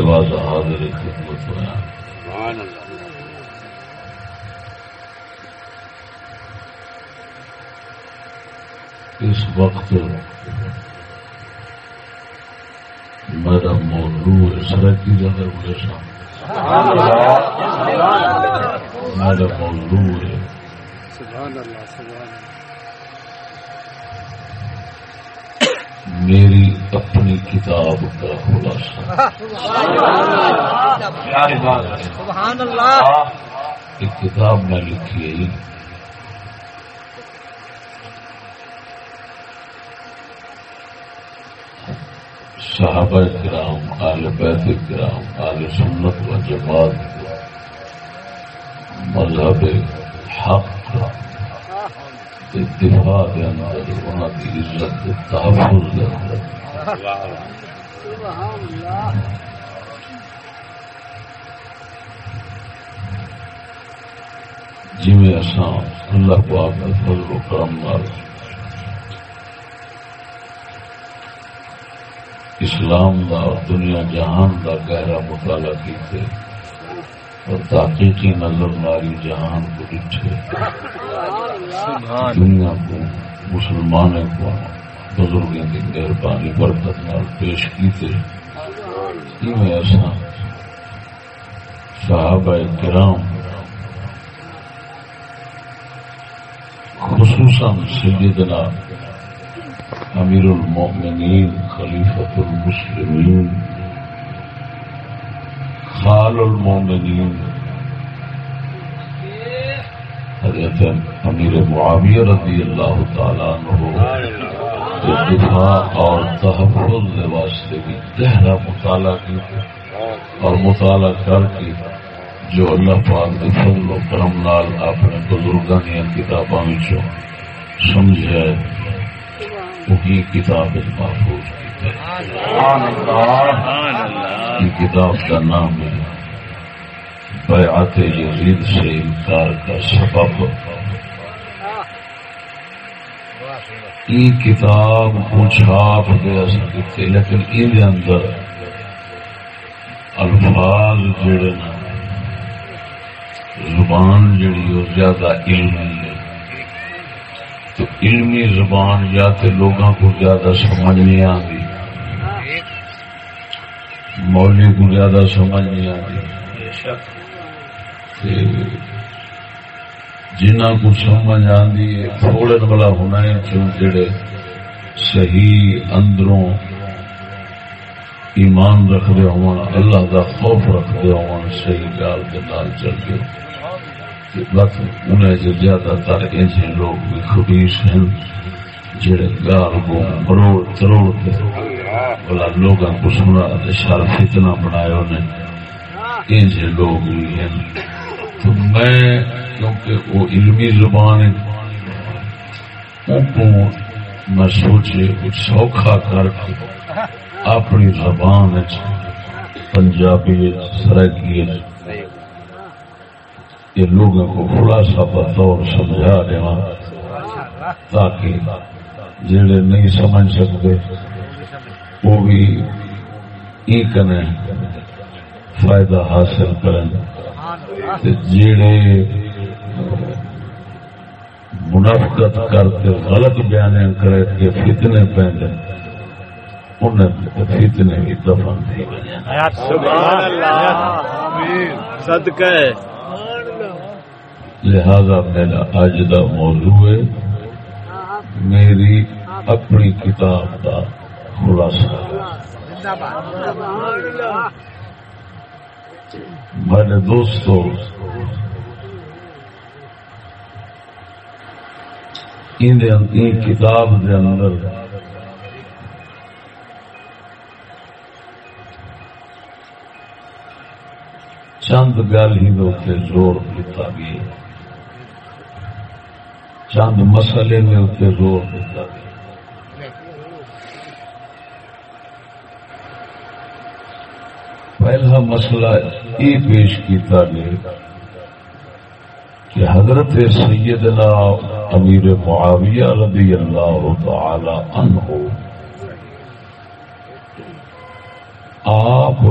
بعد حاضر خدمت ہوا اس وقت میرا موضوع اس طرح کی جگہ مجھے سامنے میرا موضوع ہے. میری اپنی کتاب کا خلاصہ۔ ایک کتاب میں لکھی ہے صحابہ کرام آل بیت کرام آل سنت و جماعت مذہب حق دفاع کے اندر کی عزت تحفظ کے جی میں آسان اللہ پاک فضل و کرم نال اسلام دا اور دنیا جہان دا گہرا مطالعہ کیتے اور تحقیقی نظر ناری جہان کو ڈٹھے دنیا کو مسلمان کو بزرگوں کی مہربانی، برکت نال پیش کیتے. ایسا؟ صحابہ کرام خصوصاً سیدنا امیر المؤمنین خلیفت المسلمین خال المؤمنین حضرت امیر معاویہ رضی اللہ تعالیٰ عنہ دفاع اور تحفظ واسطے بھی گہرا مطالعہ کی اور مطالعہ کر کے جو اللہ پاک کے فضل و کرم نال اپنے بزرگوں کی کتابوں سمجھے وہی کتاب محفوظ کی کتاب کا نام ہے بیعت یزید سے انکار کا سبب یہ کتاب کو چھاپ گیا سکتے لیکن یہ اندر الفاظ جڑے نا زبان جڑی وہ زیادہ علمی ہے تو علمی زبان یا تو لوگوں کو زیادہ سمجھ نہیں آتی مولی کو زیادہ سمجھ نہیں آتی جنہ کو سمجھ آتی ہے، تھوڑے والا ہونا ہے کیوں جڑے صحیح اندروں ایمان رکھتے ہو اللہ کا خوف رکھتے ہو صحیح گال کے نال چلتے بس انہیں جو زیادہ تر ایسے لوگ بھی خبیش ہیں، جڑے گال کو مروڑ تروڑ کے بلا لوگوں کو سنا شر فتنہ بنایا انہیں۔ ایسے لوگ بھی ہیں۔ تو میں، کیونکہ وہ علمی زبان ان میں سوچے کچھ سوکھا کر کے اپنی زبان پنجابی سرکی یہ لوگوں کو خلاصہ بطور سمجھا دیا تاکہ جڑے نہیں سمجھ سکتے، وہ بھی ایک فائدہ حاصل کریں۔ جڑے منافقت کرتے غلط بیان کرے کے فتنے پہنتے انہیں فتنے بھی دفن تھی صدقہ لہذا میرا اج کا موضوع ہے میری اپنی کتاب کا خلاصہ۔ میرے دوستو، ان کتاب کے اندر چند گل ہی اتنے زور دیتا گیا۔ چند مسئلے میں اتنے زور دیتا گیا۔ پہلا مسئلہ یہ پیش کیتا گیا کہ حضرت سیدنا امیر معاویہ رضی اللہ تعالی عنہ آپ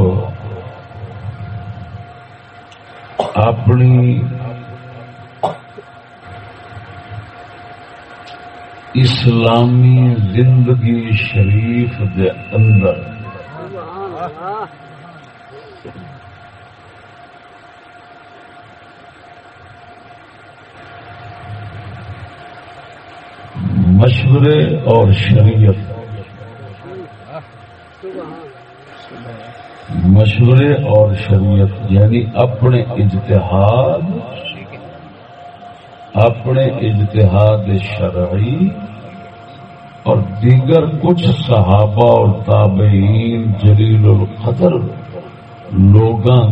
اپنی اسلامی زندگی شریف دے اندر مشورے اور شریعت۔ مشورے اور شریعت یعنی اپنے اجتہاد اپنے اجتہاد شرعی اور دیگر کچھ صحابہ اور تابعین جلیل القدر لوگوں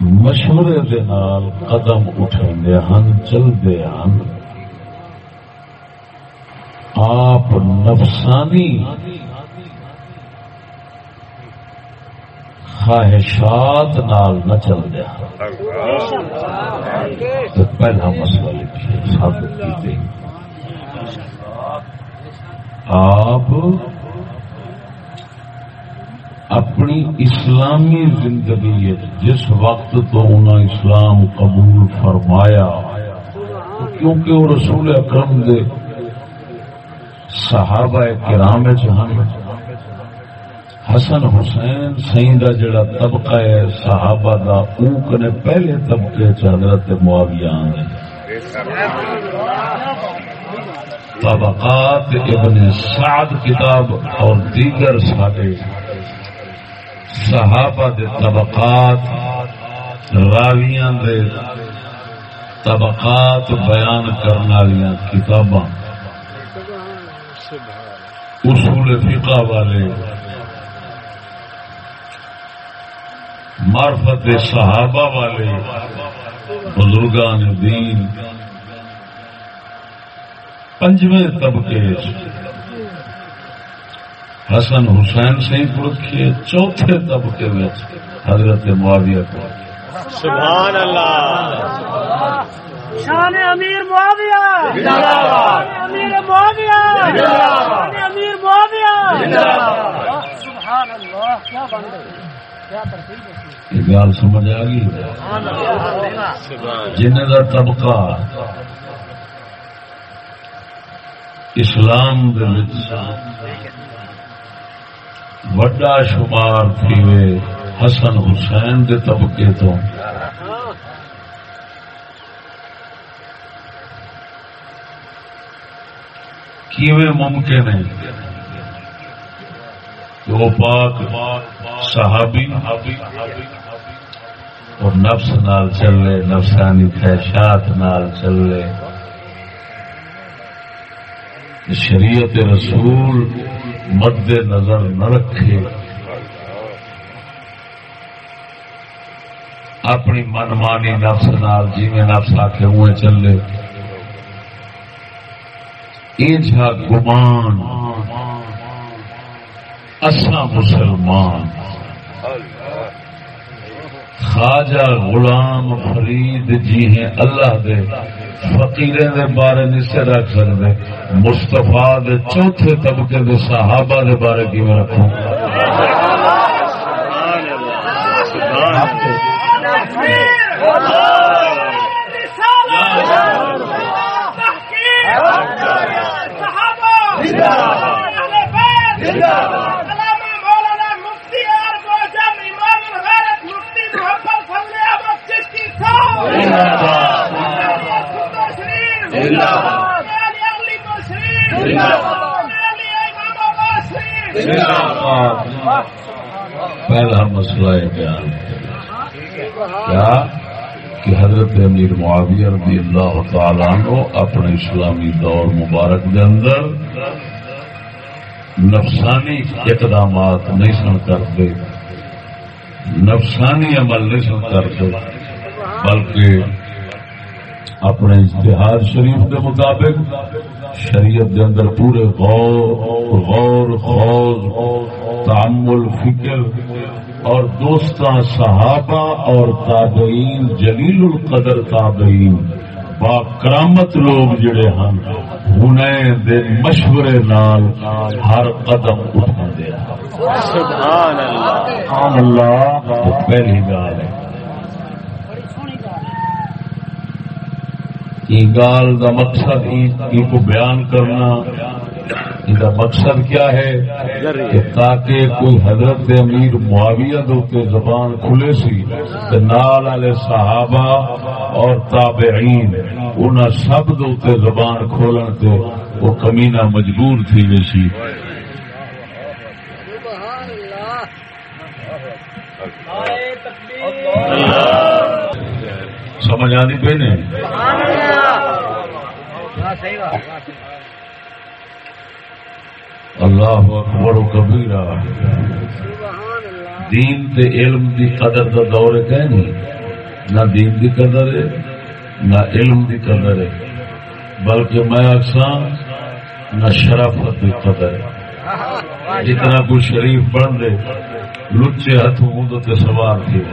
مشورے دے نال قدم اٹھے ہن چلتے ہیں آپ نفسانی خواہشات نال نہ چل دیا تو پہلا مسئلہ لکھیے، ثابت کی آپ اپنی اسلامی زندگی جس وقت تو انہیں اسلام قبول فرمایا، کیونکہ وہ رسول اکرم دے صحابہ کرام چاہیے حسن حسین سی کا جڑا طبقہ ہے، صحابہ دا اوک نے پہلے طبقے حضرت معاویہ نے طبقات ابن سعد کتاب اور دیگر سارے صحابہ دے طبقات، راویاں دے طبقات بیان کرنے والی کتاباں، اصول فقہ والے، معرفت صحابہ والے، بزرگان دین، پنجویں طبقے حسن حسین سے رکھیے چوتھے طبقے میں حضرت معاویہ کو۔ سبحان اللہ۔ شان امیر معاویہ۔ امیر معاویہ۔ امیر معاویہ۔ سبحان اللہ کیا بن گئی گل سمجھ آ گئی؟ جن کا طبقہ اسلام وڈا شمار تھی حسن حسین کے طبقے تو کیوے ممکن ہے وہ پاک صحابی اور نفس نال چلے نفسانی خواہشات نال چلے شریعت رسول مد نظر نہ رکھے۔ اپنی من مانی نفس نال جی میں نفس آ کے ہوئے چلے۔ یہ گمان۔ اسا مسلمان۔ خواجہ غلام فرید جی ہیں اللہ دے فقیرے دے بارے نہیں سے رکھ سکتے مستفا دے چوتھے طبقے دے صحابہ دے بارے کی میں رکھوں۔ Yeah. پہلا مسئلہ ہے بیان کیا کہ حضرت امیر معاویہ رضی اللہ تعالیٰ عنہ اپنے اسلامی دور مبارک کے اندر نفسانی اقدامات نہیں سن کرتے، نفسانی عمل نہیں سن کرتے، بلکہ اپنے اشتہار شریف کے مطابق شریعت کے اندر پورے غور غور خوض تعمل فکر اور دوستاں صحابہ اور تابعین جلیل القدر تابعین با کرامت لوگ جڑے ہیں دے مشورے نال ہر قدم اٹھا دیا سبحان اللہ۔ سبحان اللہ پہلی گال ہے۔ گال کا مقصد ان کو بیان کرنا، ان کا مقصد کیا ہے؟ کہ تاکہ کوئی حضرت امیر معاویہ دے زبان کھلے سی نال والے صحابہ اور تابعین ان سب دے زبان کھولن تے وہ کمینہ مجبور تھی ویسی سمجھ آنی پہ نہیں اللہ اکبر و کبیرہ۔ دین تے علم دی قدر دا دور ہے نہیں؟ نہ دین دی قدر ہے، نہ علم دی قدر ہے۔ بلکہ میں اکساں نہ شرافت کی قدر ہے۔ جتنا کوئی شریف بن دے، لچے ہاتھوں تے سوار تھی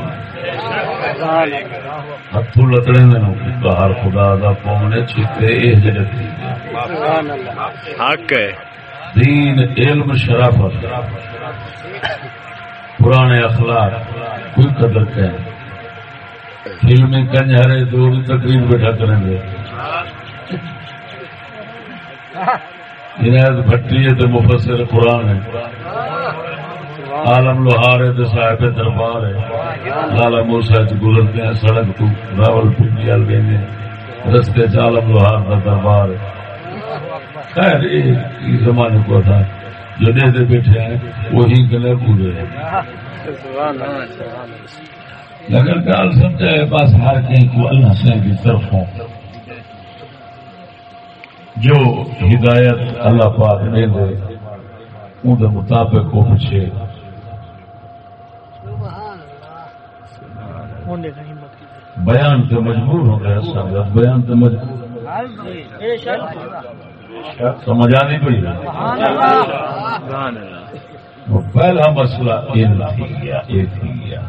ہاتھوں لتڑے نے ہر خدا دا پونے چھتے اے ہجرت تھی۔ حق ہے۔ دین علم شرافت۔ پرانے اخلاق کوئی قدر کہ فلم کنجارے دو بھی تقریب بیٹھا کریں گے۔ عنایت بھٹی ہے تو مفسر قرآن ہے۔ عالم لوہار ہے صاحب دربار ہے۔ لالا موسا گزرتے ہیں سڑک تو، راول پنڈی وال گئے رستے چ عالم لوہار کا دربار ہے۔ خیر، یہ زمانے کو تھا۔ جو دے بیٹھے ہیں، وہی گلے پورے ہیں۔ لگر گال سمجھائے بس ہر کہیں کو اللہ سے کی طرف ہوں۔ جو ہدایت اللہ پاک نے دے ان مطابق کو پوچھے۔ بیان تو مجبور ہو گیا بیان تو مجبور سمجھ آ نہیں پڑی پہلا مسئلہ تھی گیا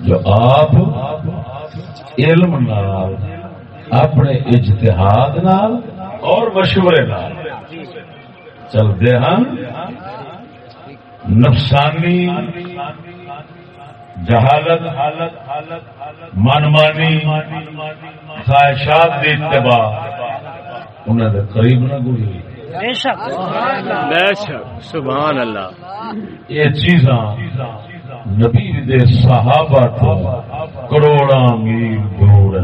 جو آپ علم نال اپنے اجتہاد نال اور مشورے نال چلتے ہیں نفسانی جہالت من مانی خواہشات کے اتباع۔ انہوں نے قریب نہ گزری سبحان اللہ۔ یہ چیزاں نبی دے صحابہ تو کروڑا میل دور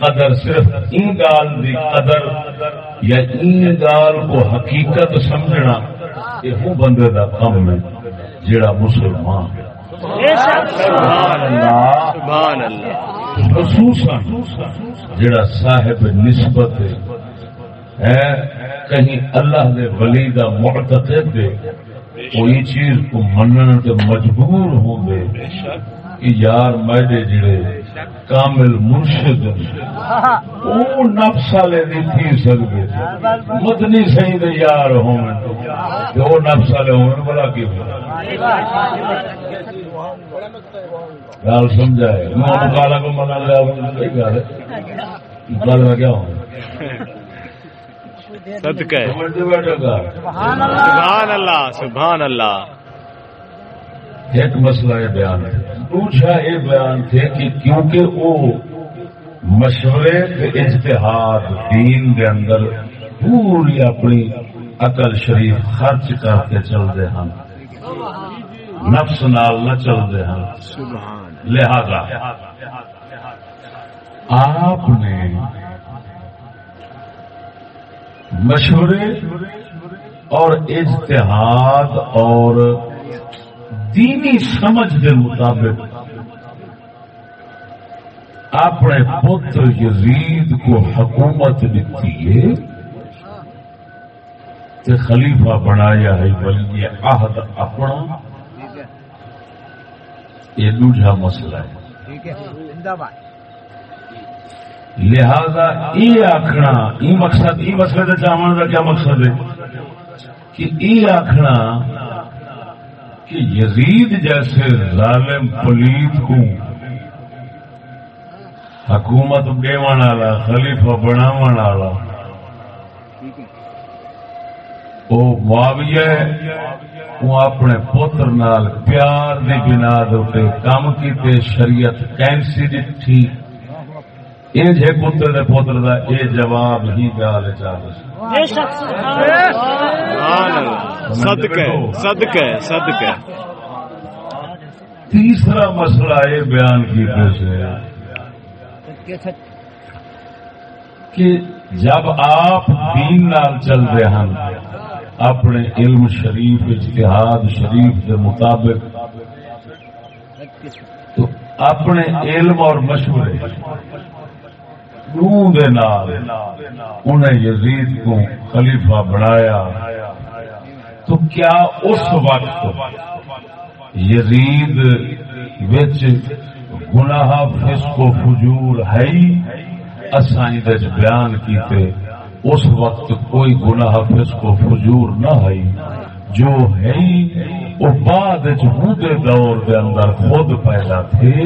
قدر صرف ان گال دی قدر یا ان گال کو حقیقت سمجھنا یہ بندے دا کم ہے۔ جڑا مسلمان خصوصا جڑا صاحب نسبت ہے۔ کہیں اللہ دے ولی دا معتقد دے کوئی چیز کو منن تے مجبور ہوں دے کہ یار میرے جڑے کامل مرشد. او نفس والے نہیں تھی سکتے. مدنی صحیح دے یار جو نفس والے ہوں بڑا کی گل سمجھائے کالا کو منا لیا گل میں کیا ہوں؟ سبحان اللہ سبحان اللہ۔ ایک مسئلہ یہ بیان ہے۔ دوسرا یہ بیان تھے کہ کیونکہ وہ مشورے اجتہاد دین کے اندر پوری اپنی عقل شریف خرچ کر کے چلتے ہیں۔ نفس نال نہ چلتے ہیں۔ لہذا آپ نے مشورے اور اجتہاد اور دینی سمجھ کے مطابق اپنے پتر یزید کو حکومت دیتی ہے کہ خلیفہ بنایا ہے بلکہ عہد اپنا۔ یہ دوجا مسئلہ ہے۔ لہذا یہ آخنا یہ مقصد یہ مسئلے کا چاہنے کا کیا مقصد ہے؟ کہ یہ آخنا کہ یزید جیسے ظالم پلیت کو حکومت دیون والا، خلیفہ بناو والا۔ وہ معاویہ وہ اپنے پتر نال پیار دی بنا دے کام کیتے، شریعت کینسی دھی یہ جے پتر دے پتر دا یہ جواب ہی گال چاہ بے شک سبحان اللہ۔ سبحان اللہ۔ صدقہ صدقہ صدقہ تیسرا مسئلہ یہ بیان کیتے سے۔ کہ جب آپ دین نال چل رہے ہیں اپنے علم شریف اجتہاد شریف کے مطابق تو اپنے علم اور مشورے نوں دے نال انہیں یزید کو خلیفہ بنایا۔ تو کیا اس وقت یزید وچ گناہ، فسق و فجور ہے اسائیں بیان کیتے اس وقت کوئی گناہ، فسق و فجور نہ ہے۔ جو ہے وہ بعد دے دور دے اندر خود پیدا تھے۔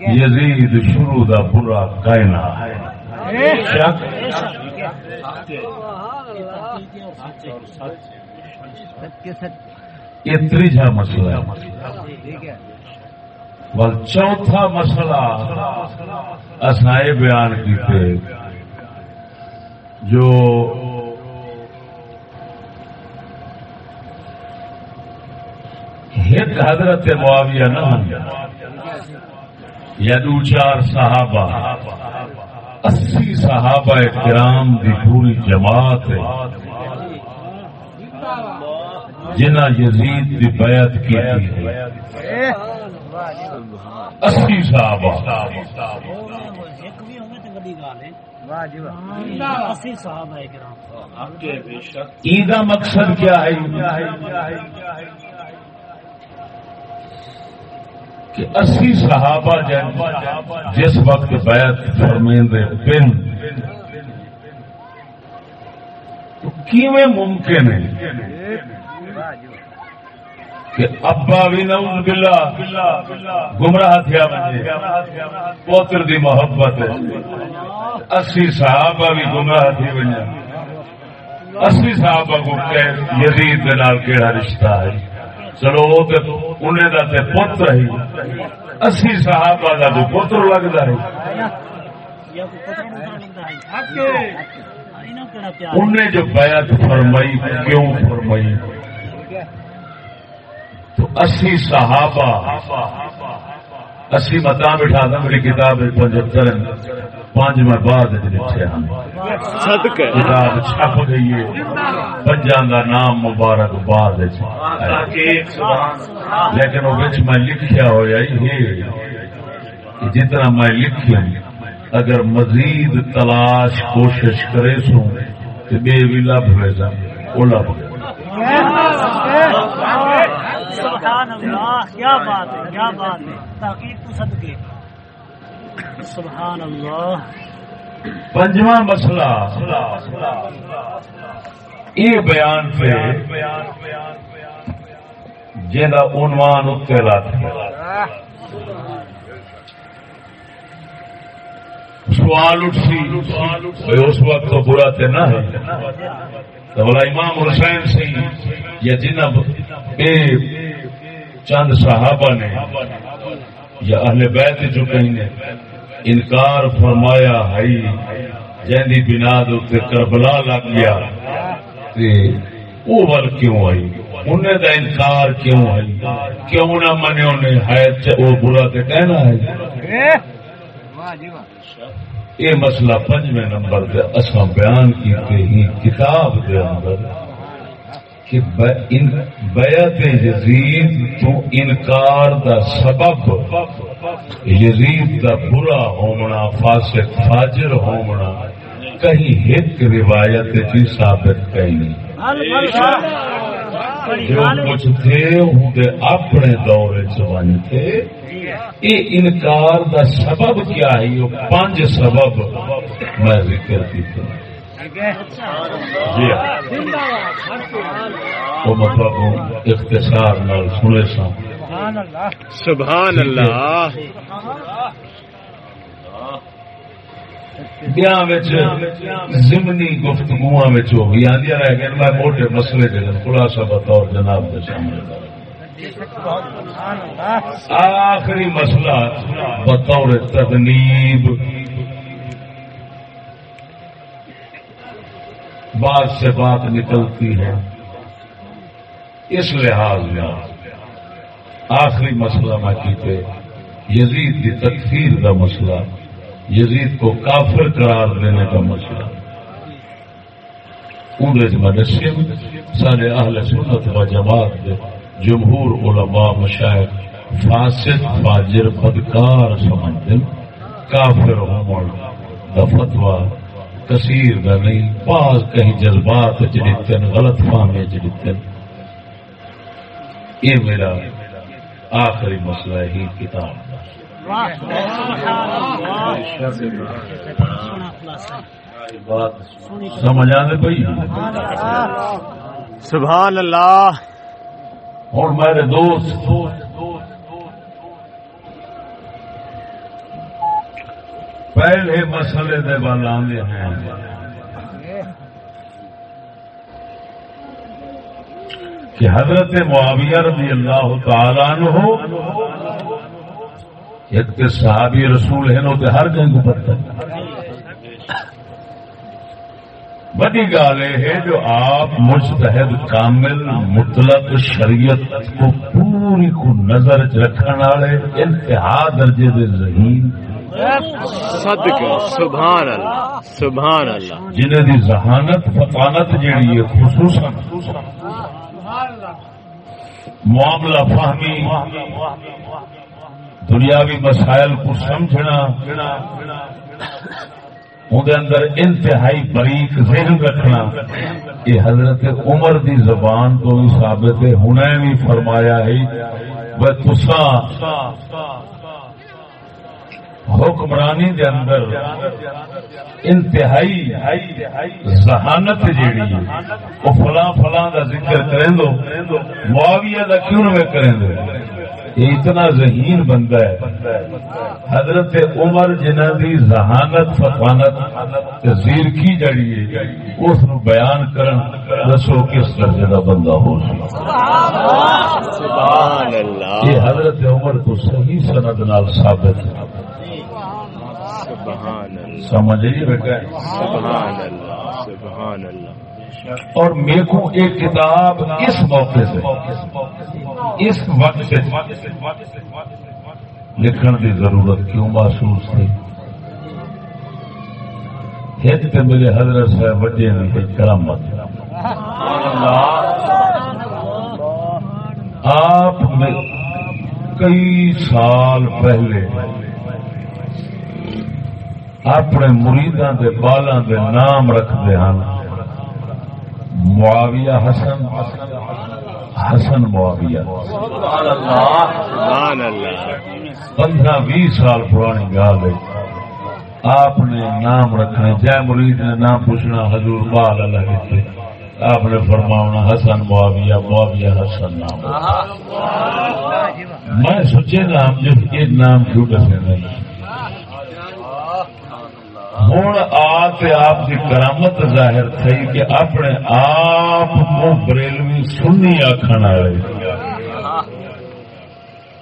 یزید شروع دا برا کائنا ہے شک یہ تیجا مسئلہ ہے۔ بل چوتھا مسئلہ اسائے بیان کیتے جو ایک حضرت معاویہ نہ یا یعنی دو چار صحابہ۔ اسی صحابہ کرام دی پوری جماعت ہے۔ جنہ یزید دی بیعت کی ہے اسی صحابہ۔ عیدہ مقصد کیا ہے؟ کہ اسی صحابہ جن جس وقت بیعت فرمیندے بن تو کیویں ممکن ہے کہ ابا بھی نعوذ باللہ گمراہ تھیا بنے؟ پوتر دی محبت ہے۔ اسی صحابہ بھی گمراہ تھی بنے اسی صحابہ کو کہ یزید دے نال کیڑا رشتہ ہے؟ چلو انہیں دا تے پتر ہی اسی صحابہ دا تو پتر لگدا ہے انہیں جو بیعت فرمائی کیوں فرمائی تو اسی صحابہ اسی متا بٹھا دیں میری کتاب پچہتر پانچ میں بعد لکھے ہیں صدقہ۔ کتاب چھپ گئی ہے۔ پنجاں کا نام مبارک بعد لیکن وہ بچ میں لکھیا ہوا یہ کہ جتنا میں لکھیا اگر مزید تلاش کوشش کرے سو تو بے بھی لب ہوئے وہ لب گئے۔ سبحان اللہ کیا بات ہے کیا بات ہے۔ تحقیق تو صدقے۔ سبحان اللہ۔ پنجواں مسئلہ۔ یہ بیان پہ جہاں عنوان اتنے لاتا سوال اٹھ سی اس وقت تو برا تے نہ ہے۔ تو بولا امام حسین سی یا جنہ اے چند صحابہ نے یا اہل بیت جو کہیں نے انکار فرمایا، ہائی جہی بنا دے کربلا لگ گیا۔ تے وہ ول کیوں آئی؟ انہیں دا انکار کیوں آئی؟ کیوں نہ منے انہیں؟ ہے وہ برا تے کہنا ہے۔ یہ مسئلہ پنجویں نمبر دے، اساں بیان کیتے ہی کتاب دے اندر۔ کہ بیعت یزید تو انکار دا سبب، یزید دا برا ہومنا، فاسق فاجر ہومنا، کہیں ایک روایت کی ثابت کہیں جو کچھ تھے وہ اپنے دور چ تھے، یہ انکار دا سبب کیا ہے؟ یہ پانچ سبب میں ذکر کیتا جی وہ مطلب اختصار نال سنے سا۔ سبحان اللہ۔ زمنی گفتگو ہو گئی۔ آدھی رہ گئے میں موٹے مسئلے کے خلاصہ بطور جناب کے سامنے۔ آخری مسئلہ بطور تدنیب۔ بات سے بات نکلتی ہے۔ اس لحاظ میں آخری مسئلہ میں کیتے، یزید کی تکفیر کا مسئلہ، یزید کو کافر قرار دینے کا مسئلہ۔ سارے اہل سنت و جماعت جمہور علماء مشاہد فاسد فاجر، بدکار سمجھ کافر ہومن کا فتوا کثیر کا نہیں بعض کہیں جذبات چڑھتے غلط فہمی چڑھتے یہ میرا آخری مسئلہ ہی کتاب سمجھ آنے بھائی؟ سبحان اللہ۔ اور میرے دوست پہلے مسئلے دے بل آدھے ہیں۔ کہ حضرت معاویہ رضی اللہ تعالیٰ عنہ، ایک صحابی رسول ہیں نو ہر جنگ پتہ بڑی گال یہ ہے جو آپ مستحد کامل مطلق شریعت کو پوری کو نظر چ رکھنے والے انتہا درجے دے ذہین سبحان اللہ سبحان اللہ جنہیں دی ذہانت فطانت جیڑی ہے خصوصا معاملہ فہمی دنیاوی مسائل کو سمجھنا اندر اندر انتہائی بریک ذہن رکھنا۔ یہ حضرت عمر دی زبان تو بھی ثابت ہے ہن بھی فرمایا ہے تسا حکمرانی دے اندر انتہائی ذہانت جیڑی ہے، وہ فلاں فلاں دا ذکر کریں دو، معاویہ دا کیوں نہ کریں دو؟ اتنا ذہین بندہ ہے۔ حضرت عمر جنہ دی ذہانت فطانت زیر کی جڑی ہے اس بیان کرن دسو کس درجے کا بندہ ہو۔ سبحان اللہ۔ یہ حضرت عمر کو صحیح سند نال ثابت ہے۔ سبحان اللہ۔ سمجھ نہیں بیٹا؟ سبحان اللہ سبحان اللہ۔ اور میرے کو ایک کتاب اس موقع سے، اس وقت سے لکھن کی ضرورت کیوں محسوس تھی؟ ایک تو میرے حضرت صاحب وڈے نے کرامت آپ میں کئی سال پہلے اپنے مریداں دے بالاں دے نام رکھتے ہیں۔ معاویہ حسن حسن معاویہ۔ پندرہ بیس سال پرانی گال ہے۔ آپ نے نام رکھنا جے مرید نے نام پوچھنا حضور بال اللہ کے۔ آپ نے فرماؤنا حسن معاویہ معاویہ حسن نام۔ میں سوچے نام جو یہ نام کیوں کسے نہیں؟ ہوں آتے آپ کی کرامت ظاہر تھی کہ اپنے آپ کو بریلوی سنی آخر والے۔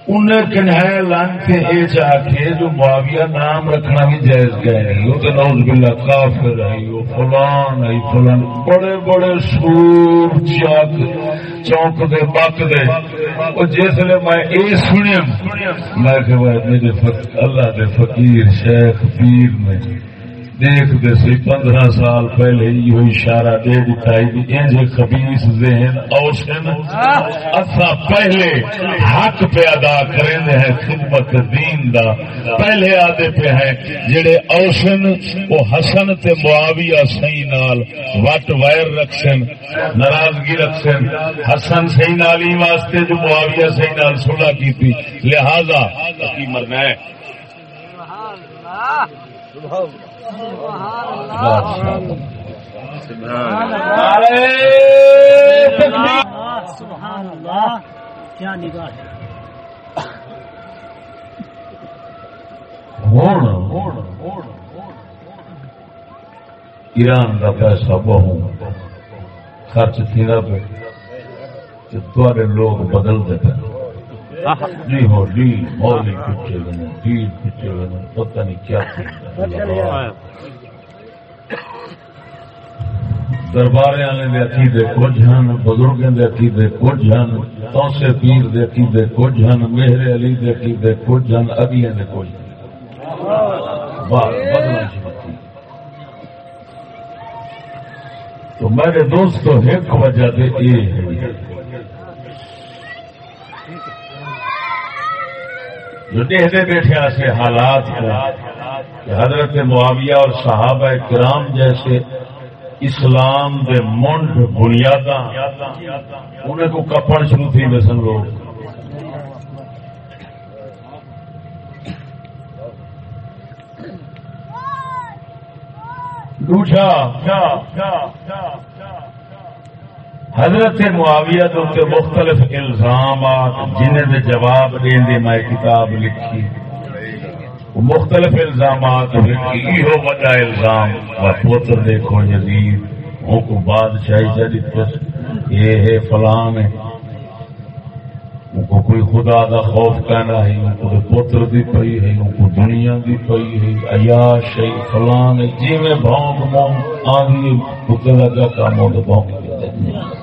انہیں کنہائے لانتے اے چاہ کے جو معاویہ نام رکھنا بھی جائز گئے نہیں وہ تو نوز باللہ کافر ہے وہ فلان ہے فلان۔ بڑے بڑے سور چاک، چوک دے باک دے۔ وہ جس لیے میں اے سنیا، میں کہ میرے اللہ دے فقیر شیخ پیر میں دیکھ دے سی، پندرہ سال پہلے یہ اشارہ دے دکھائی بھی انج خبیص ذہن اوسن اصا پہلے حق پہ ادا کریں ہیں، خدمت دین دا۔ پہلے آدھے پہ ہیں، جڑے اوسن وہ حسن تے معاویہ صحیح نال وٹ وائر رکھسن ناراضگی رکھسن حسن صحیح نال ہی واسطے جو معاویہ صحیح نال صلح کی تھی لہذا کی مرنا ہے۔ سبحان اللہ۔ سبحان اللہ کیا نگاہ ہے ایران کا پیسہ بہو خرچ تھی نہ پہ تھوڑے لوگ بدلتے پہ جی ہو ڈی پیچھے پیچھے پتہ نہیں کیا دربار والے دے عقیدے کچھ ہیں بزرگوں دے عقیدے کچھ ہیں، توسے پیر دے عقیدے کچھ ہیں میرے علی دے عقیدے کچھ ہیں اگلے دے کچھ تو میرے دوستو، ایک وجہ دے یہ ہے۔ جو دیکھتے بیٹھے ایسے حالات کو حضرت معاویہ اور صحابہ کرام جیسے اسلام دے منڈ بنیاد انہیں کو کپڑ شروع تھی ویسن لوگ۔ دوسرا حضرت معاویہ تو مختلف الزامات، جنہیں دے جواب دین دی میں کتاب لکھی۔ مختلف الزامات لکھی ہو وجہ الزام و پوتر دیکھو جدید ان کو بادشاہی جدید یہ ہے فلان ہے۔ ان کو کوئی خدا دا خوف کہنا ہے ان کو پوتر دی پئی ہے ان کو دنیا دی پئی ہے۔ عیاش ہے فلان ہے جی میں بھونک مونگ آگی کتے لگا کاموں تو بھونک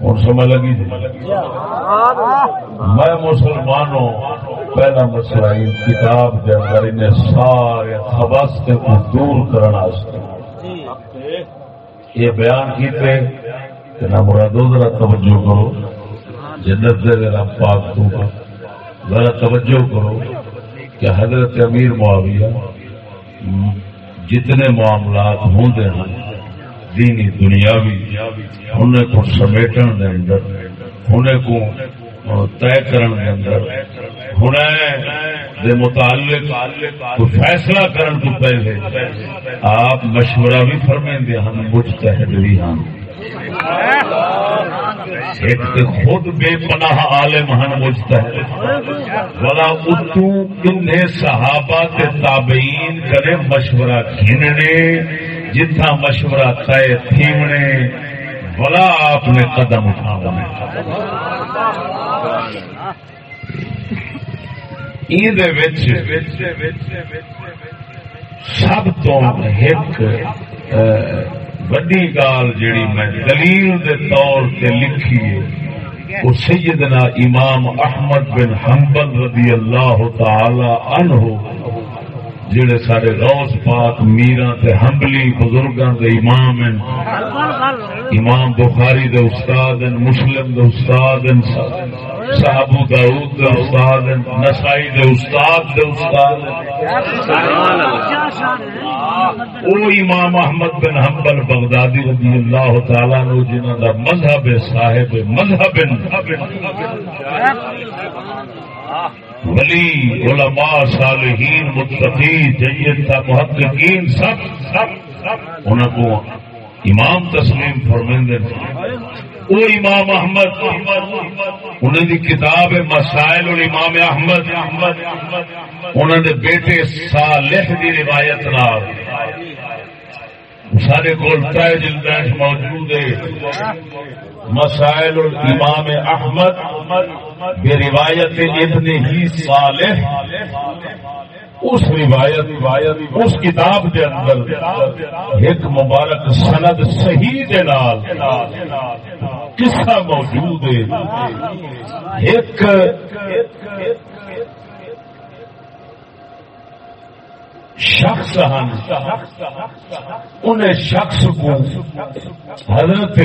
اور سمجھ لگی؟ میں مسلمانوں، پہلا مسئلہ ان کتاب کے اندر انہیں سارے خباس کو دور کرنا یہ بیان کیتے کہ نہ مرادو ذرا توجہ کرو۔ جنت دے ذرا پاک تو۔ ذرا توجہ کرو کہ حضرت امیر معاویہ جتنے معاملات ہوں ہیں دینی دنیاوی انہیں کو سمیٹن دے اندر انہیں کو طے کرن دے اندر۔ دے متعلق کوئی فیصلہ کرن تو پہلے آپ مشورہ بھی فرمائیں دے ہم مجتہد بھی ہم ایک تے خود بے پناہ عالم ہن مجتہد۔ ولا اتو انہیں صحابہ تے تابعین کرے مشورہ گھننے جتنا مشورہ طے تھیمنے بلا آپ نے قدم اٹھا سب تو ایک وڈی گال جیڑی میں دلیل دے طور سے لکھی ہے، وہ سیدنا امام احمد بن حنبل رضی اللہ تعالی عنہ جڑے سارے روز پاک میرا تے حنبلی بزرگاں دے امام ہیں۔ امام بخاری دے استاد ہیں، مسلم دے استاد ہیں صاحب داؤد دے استاد ہیں، نسائی دے استاد دے استاد او امام احمد بن حنبل بغدادی رضی اللہ تعالی عنہ، جنہاں دا مذہب صاحب مذہب ولی علماء صالحین متقی، جید تھا محققین، سب سب سب۔ انہوں کو امام تسلیم فرمیندے وہ امام احمد انہوں دی کتاب مسائل الامام احمد انہوں نے بیٹے صالح دی روایت نال۔ سارے کول تہ جلد موجود ہے۔ مسائل الامام احمد بے روایت ابن ہی صالح۔ اس روایت روایت اس کتاب کے اندر ایک مبارک سند صحیح دے نال قصہ موجود ہے۔ ایک شخص ہن، انہیں شخص کو حضرت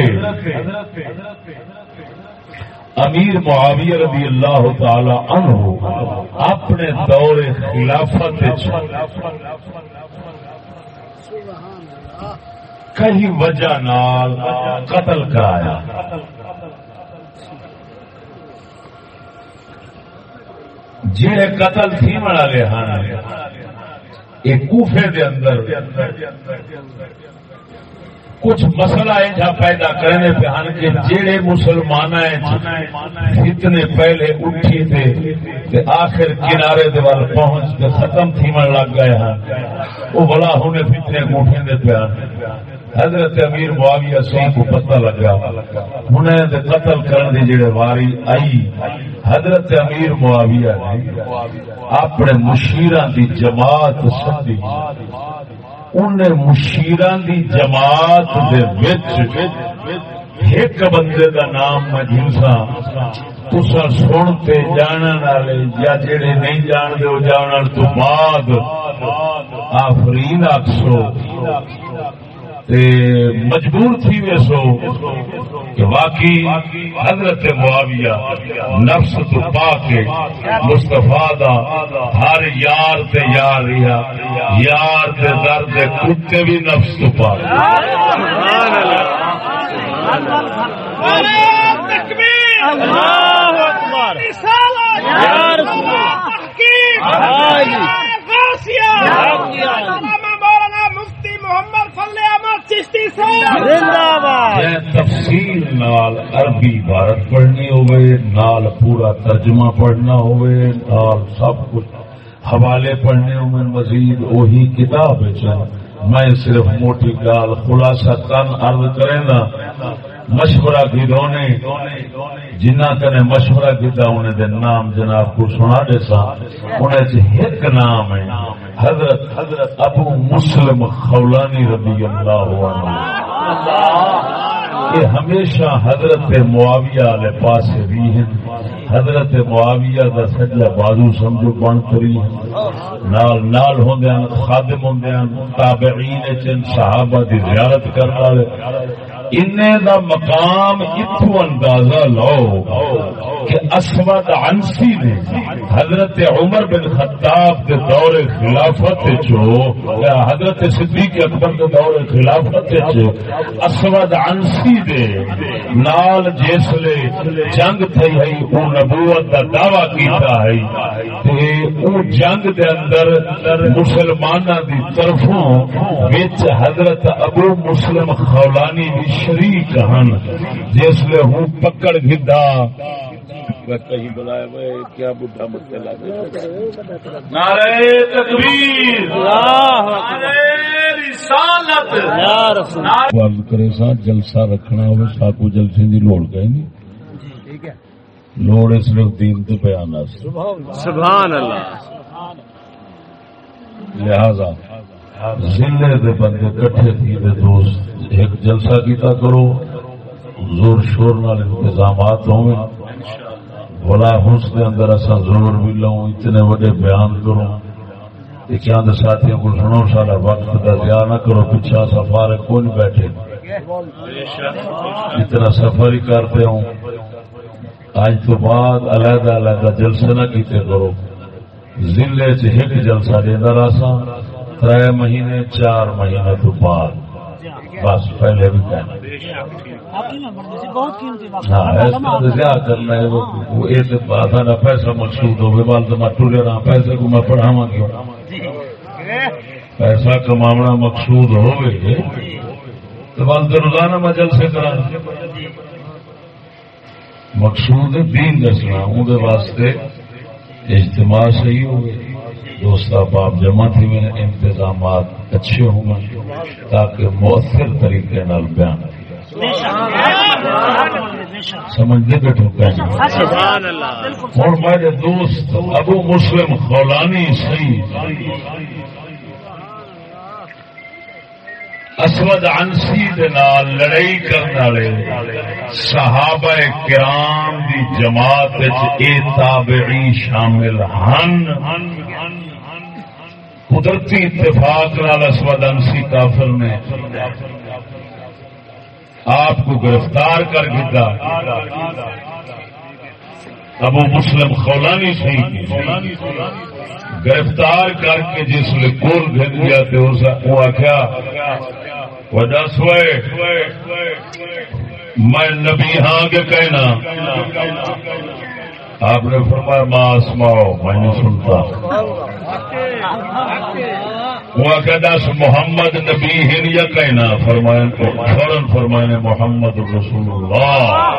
امیر معاویہ رضی اللہ تعالی عنہ اپنے دور خلافت کئی وجہ نال قتل کرایا۔ جہے قتل تھی والے ہیں یہ کوفے دے اندر کچھ مسئلہ ایجا پیدا کرنے پہ ہن کے جیڑے مسلمان فتنے پہلے اٹھی تھے تے آخر کنارے دے وال پہنچ کے ختم تھیمن لگ گئے ہیں وہ بلا ہونے فتنے اٹھے دے پہ حضرت امیر معاویہ سنگھ کو پتہ لگا۔ انہیں دے قتل کرنے دی جڑے واری آئی۔ حضرت امیر معاویہ نے اپنے مشیران دی جماعت سدی انہیں مشیران دی جماعت دے وچ ایک بندے دا نام میں جنسا تسا سنتے جانن والے، یا جڑے نہیں جان دے جانن تو بعد آفرین آکسو تے مجبور تھی ویسو کہ واقعی حضرت معاویہ نفس تو پا کے مصطفیٰ دا ہر یار تے یار رہا یار تے درد کتے بھی نفس تو پا تفصیل نال عربی عبارت پڑھنی ہوئے نال پورا ترجمہ پڑھنا ہوئے نال سب کچھ حوالے پڑھنے ہوئے مزید وہی کتاب ہے۔ میں صرف موٹی گال خلاصہ تن عرض کرے نا مشورہ گیدونے جنہ کنے مشورہ کیتا انہیں دے نام جناب کو سنا دے سا۔ انہیں سے ایک نام ہے، حضرت حضرت ابو مسلم خولانی رضی اللہ عنہ۔ کہ ہمیشہ حضرت معاویہ والے پاس بھی ہیں حضرت معاویہ دا سجا بازو سمجھو بن کری نال نال ہوندے خادم ہوندے تابعین چن، صحابہ دی زیارت کرنے والے دا مقام اتو اندازہ لو کہ اسود عنسی نے حضرت عمر بن خطاب کے دور خلافت چو یا حضرت صدیق اکبر کے دور خلافت چو اسود عنسی دے نال جسلے جنگ تھی ہے او نبوت دا دعویٰ کیتا ہے تے او جنگ دے اندر مسلمانہ دی طرفوں وچ حضرت ابو مسلم خولانی بھی شریک ہن جس لے ہوں پکڑ گدا کہیں بلایا کیا بڈھا مت نعرہ تکبیر۔ کرے سا جلسہ رکھنا ہو ساکو جلسے دی لوڑ گئے نہیں لوڑ صرف دین تو بیان سبحان اللہ۔ لہذا ضلع دے بندے، کٹھے تھی دے دوست، ایک جلسہ کیتا کرو زور شور نال انتظامات ہوں بلا ہنس کے اندر اصا زور بھی لوں، اتنے بڑے بیان کروں۔ چاند ساتھیوں کو سنو سارا وقت کا ضیاع نہ کرو، پیچھا سفار کون بیٹھے۔ اتنا سفر ہی کرتے ہوں۔ آج تو بعد علیحدہ علیحدہ جلسے نہ کیتے کرو۔ ضلع چ ایک جلسہ دینا راسا تر مہینے، چار مہینے تو بعد۔ بس، پہلے بھی کہنا۔ ہاں کرنا ہے۔ پیسہ مقصود ہو بال تو میں ٹورے رہا، پیسے کو میں پڑھاوا کیوں؟ پیسہ کماونا مقصود ہو گئے تو بال تو روزانہ میں جلسے کرا مقصود دین دسنا اندر واسطے اجتماع صحیح ہوگی ہو گئے دوست آپ جمع تھی میں انتظامات اچھے ہوں گے تاکہ مؤثر طریقے نال بیان سمجھنے بیٹھو اور میرے دوست ابو مسلم خولانی سی اسود انسی نال لڑائی کرنے والے صحابہ کرام دی جماعت اے تابعی شامل ہن۔ قدرتی اتفاق نال اسود انسی کافر نے آپ کو گرفتار کر دیتا ابو مسلم خولانی سی۔ گرفتار کر کے جس نے کول گھن گیا وہ آخیا وجہ سوئے، میں نبی ہاں کے کہنا۔ آپ نے فرمایا، ماں آسماؤ، میں نہیں سنتا۔ وہ کہ دس، محمد نبی ہن یا کہنا؟ فرمائن فوراً فرمائنے محمد رسول اللہ.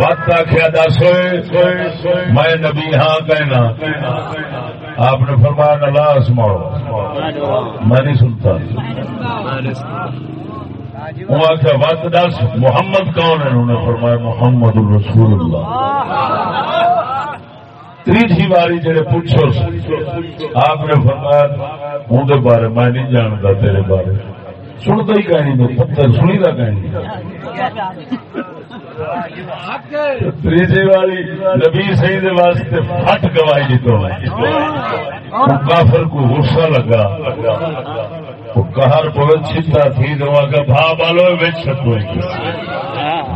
وقت آخیا، دس ہوئے میں نبی ہاں کہنا۔ آپ نے فرمایا نلاس مارو میں نہیں سنتا۔ وہ آخیا وقت دس محمد کون ہے؟ انہوں نے فرمایا محمد رسول اللہ. تیجی باری جڑے پوچھو آپ نے فرمایا اندر بارے میں نہیں جانتا تیرے بارے۔ سنتا ہی کہانی میں پتھر سنی دا کہانی تیجی والی نبی صحیح دے واسطے پھٹ گواہی دی تو کافر کو غصہ لگا۔ کہر پوت چھتا تھی تو آگا بھا بالو ویچ سکو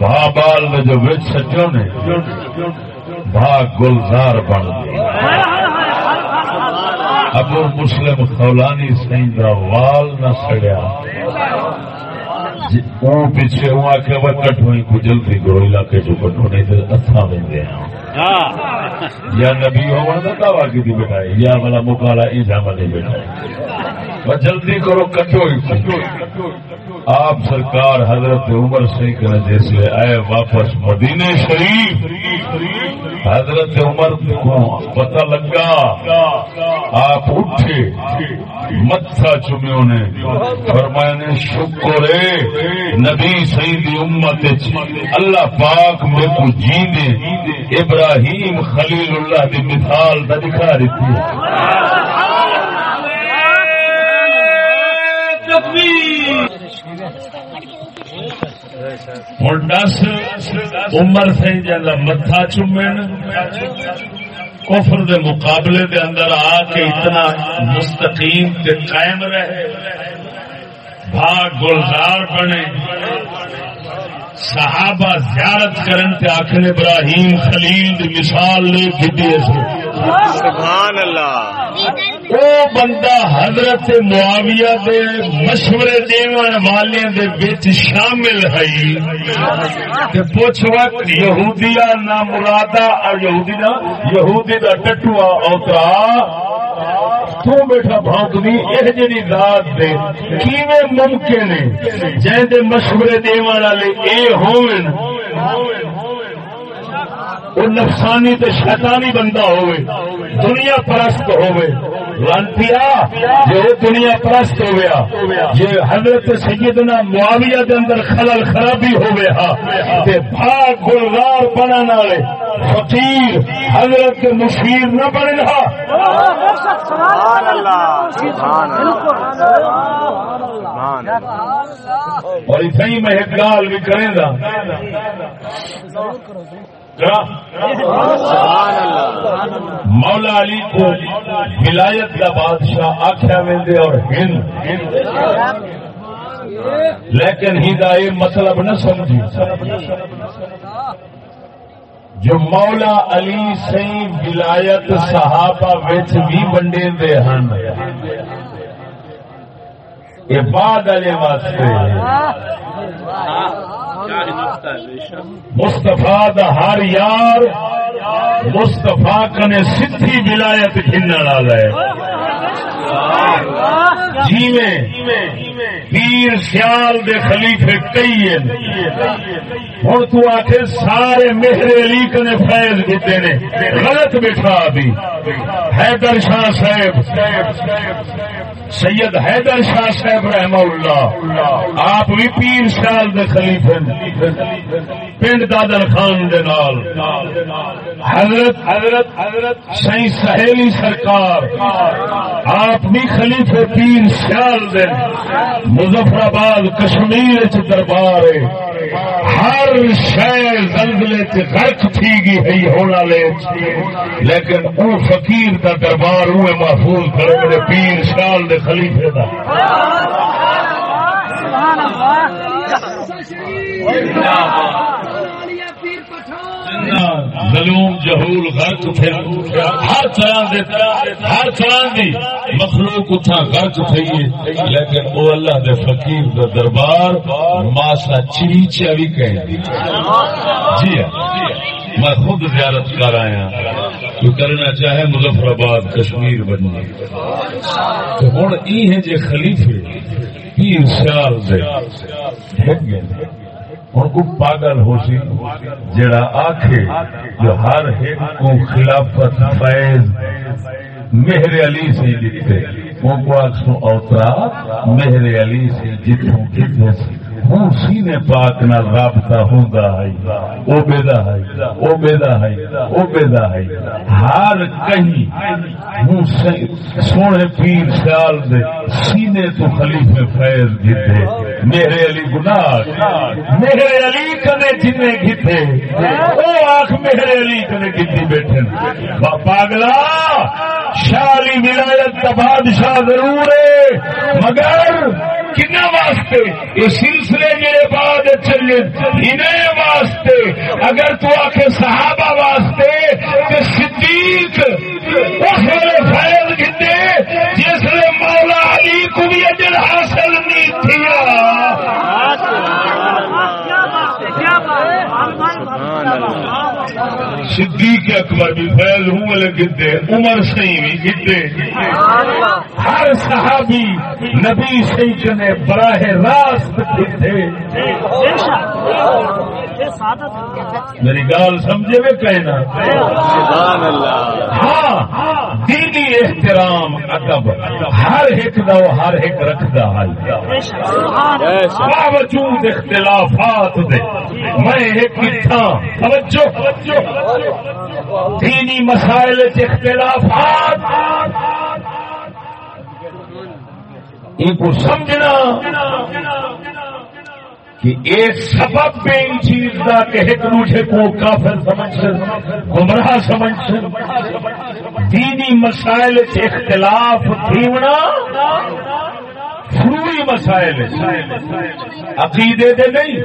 بھا بال نے جو ویچ سکو نے بھا گلزار بن ابو مسلم خولانی سی کا وال نہ سڑیا۔ پیچھے ہوں آ کے کٹو کو جلدی کرو علاقے چ کٹو نہیں تو اتھا بنتے ہیں یا نبی ہوا دعوی کی یا والا مکالا والے جلدی کرو کٹو آپ سرکار حضرت عمر سنگھ کر جس لے آئے واپس مدینے شریف۔ حضرت عمر کو پتہ لگا۔ آپ اٹھے، متھا چمے انہیں۔ فرمایا نے شکر نبی سعید امت اللہ پاک میں کو جینے۔ ابراہیم خلیل اللہ کی مثال کا دکھا دیتی ہوں دس عمر سی جا متھا چومن، کفر دے مقابلے دے اندر آ کے اتنا مستقیم تے قائم رہے۔ بھاگ گلزار بنے۔ صحابہ زیارت کرن تے آخر ابراہیم خلیل دی مثال لے گڈی سبحان اللہ۔ او بندہ حضرت معاویہ دے مشورے دیون والے دے وچ شامل ہے۔ تے پوچھ وقت یہودیا نہ مرادا اور یہودی نہ یہودی دا ٹٹوا اوترا۔ تو بیٹھا بھونکدی یہ جی ذات دے۔ کیویں ممکن ہے؟ جہاں مشورے دیون والے اے ہون۔ وہ نفسانی تے شیطانی بندہ ہوئے، دنیا پرست ہوئے۔ لانتیا، جو دنیا پرست ہو گیا یہ حضرت سیدنا معاویہ دے اندر خلل خرابی ہو گیا تے بھاگ گلزار بنانا والے فقیر حضرت کے مشیر نہ بنے رہا سبحان اللہ سبحان اللہ اور اتنی میں ایک گال بھی کریں گا۔ مولا علی کو ولایت کا بادشاہ آخیا وے اور ہند۔ لیکن ہند ہدایے مطلب نہ سمجھی۔ جو مولا علی سی ولایت صحابہ وچ بھی بنڈے دے ہن۔ یہ بعد والے واسطے۔ مستفا دا ہر یار مستفا کنے سی ولایت کھننے والا ہے جیویں پیر سیال دے خلیفے کئی ہوں تو آخ سارے مہر علی کنے فیض دیتے نے، غلط بٹھا بھی حیدر شاہ صاحب، سید حیدر شاہ صاحب رحم اللہ، آپ بھی پیر سیال دے خلیفے پنڈ دادر خان دے نال۔ حضرت حضرت حضرت سی سہیلی سرکار، آپ بھی خلیفے پیر سیال دے مظفر آباد کشمیر چ دربار ہر شہر زلزلے چ غرق تھی گئی ہے ہونا لے لیکن وہ فقیر کا دربار ہوئے محفوظ کرے میرے پیر سیال دے خلیفے دا۔ ظلم جہول، غرق تھے ہر طرح دے ہر طرح دی مخلوق اتھا غرق تھئی لیکن او اللہ دے فقیر دا دربار ماسا چریچا بھی کہہ دی۔ جی ہاں میں خود زیارت کر آیا ہاں۔ تو کرنا چاہے مظفر آباد کشمیر بنی تو ہوں یہ جی خلیفے پیر سیال دے۔ ان کو پاگل ہو سی جڑا آخے جو ہر ایک کو خلافت فیض مہر علی سے جیتے۔ ان کو آخسو اوترا، مہر علی سے جتوں جیتے سی ہوں سینے پاک نہ رابطہ ہوں او بیدا ہے، او بیدا ہے، او بیدا ہے۔ ہر کہیں ہوں سونے پیر سیال دے سینے تو خلیفے فیض گھتے۔ میرے علی گناہ، میرے علی کنے جنے گھتے۔ او آنکھ میرے علی کنے گھتی بیٹھے۔ پاگلا شالی ولایت کا بادشاہ ضرور ہے۔ مگر کنا واسطے؟ یہ سلسلے میرے بعد چلے، انہیں واسطے۔ اگر تو آ کے صحابہ واسطے تو صدیق، اس ویلے فیض گھتے جس نے مولا علی کو بھی اجر حاصل نہیں تھیا۔ صدیق اکبر بھی فیض ہوں، والے گدے، عمر سی بھی گدے۔ ہر صحابی نبی سی چنے براہ راست گدے۔ میری گال سمجھے میں کہنا؟ ہاں دینی احترام ادب ہر ایک دا ہر ایک رکھدا حل باوجود اختلافات دے میں ایک تھا توجہ۔ دینی مسائل اختلافات۔ ان کو سمجھنا۔ کہ ایک سبب پہ ان چیز دا کہ ایک دوسرے کو کافر سمجھ گمراہ سمجھ دینی مسائل اختلاف تھیونا۔ فروئی مسائل عقیدے دے نہیں،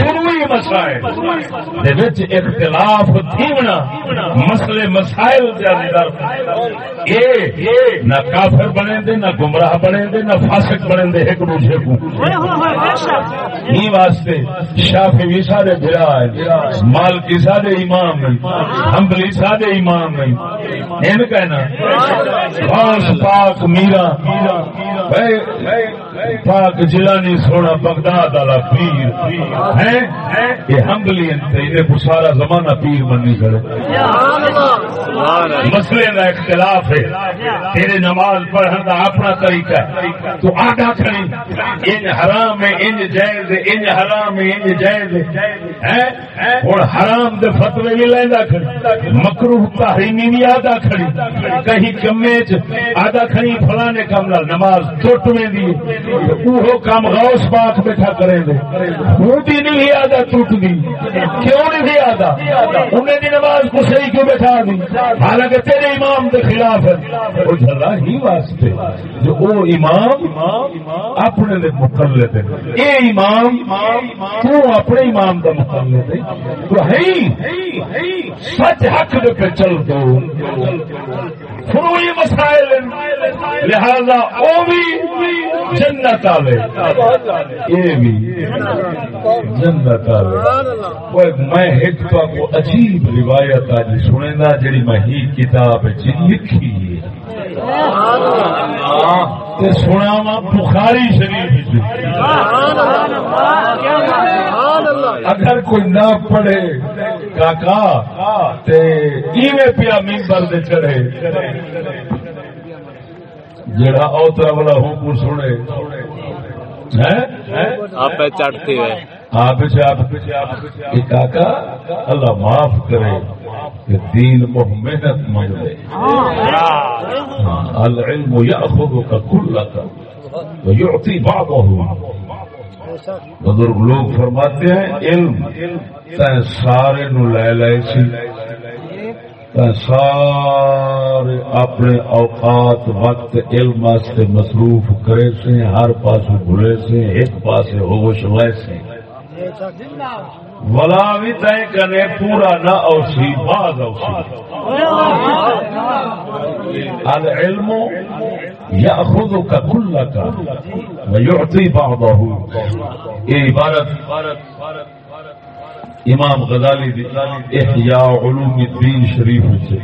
فروئی مسائل دے وچ اختلاف تھیونا، مسئلے مسائل دے اندر۔ اے، نہ کافر بنے دے، نہ گمراہ بنے دے، نہ فاسق بنے دے، ایک دوسرے کو۔ نی واسطے شافعی سارے بھرا ہے، مالکی سارے امام ہیں، حنبلی سارے امام ہیں۔ این کہنا غوث پاک میرا پاک جیلانی سونا بغداد والا پیر ہے یہ حنبلی انہیں سارا زمانہ پیر منی کرے مسئلے کا اختلاف ہے. تیرے نماز پڑھنے کا اپنا طریقہ ہے. تو آگا کھڑی. ان حرام ہے ان جائز ہے ان حرام ہے ان جائز ہے. اور حرام دے فتوے بھی لینا کھڑی. مکروہ تحریمی بھی آدھا کھڑی. کہیں کمے آدھا کھڑی، فلانے کام نال نماز ٹوٹ میں دی وہ کام غوث پاک بیٹھا کریں دے وہ بھی نہیں آدھا ٹوٹ دی کیوں نہیں آدھا؟ انہیں دی نماز کو صحیح کیوں بیٹھا دی؟ حالانکہ تیرے امام کے خلاف ہے۔ وہ جھلا ہی واسطے جو وہ امام اپنے دے مقلد ہے۔ اے امام، تو اپنے امام کا مقلد ہے۔ تو ہے سچ حق دے پہ چل دو۔ فروئی مسائل لہذا او بھی جنت آلے یہ بھی جنت آلے میں ایک کو عجیب روایت آج سنے نا جڑی میں ہی کتاب لکھی ہے۔ سنا وا بخاری شریف اگر کوئی نہ پڑھے، کاکا پیا ممبر دے چڑھے۔ جڑا اوترا والا حکم سنے۔ آپ چڑھتے ہوئے آپ کاکا، اللہ معاف کرے کہ دین کو محنت مانگے ہاں، العلم یاخذ کا کل کا بزرگ لوگ فرماتے ہیں، علم تین سارے نو لے لے سی۔ سارے اپنے اوقات، وقت، علم واسطے مصروف کرے سے ہر پاس بھولے سے ایک پاس ہوش ویسے ولا بھی طے کرے پورا نہ اوسی، بعد اوسی۔ العلم یاخذ کا کل ویعطی بعضه یہ عبارت امام غزالی دی احیاء علوم الدین شریف سے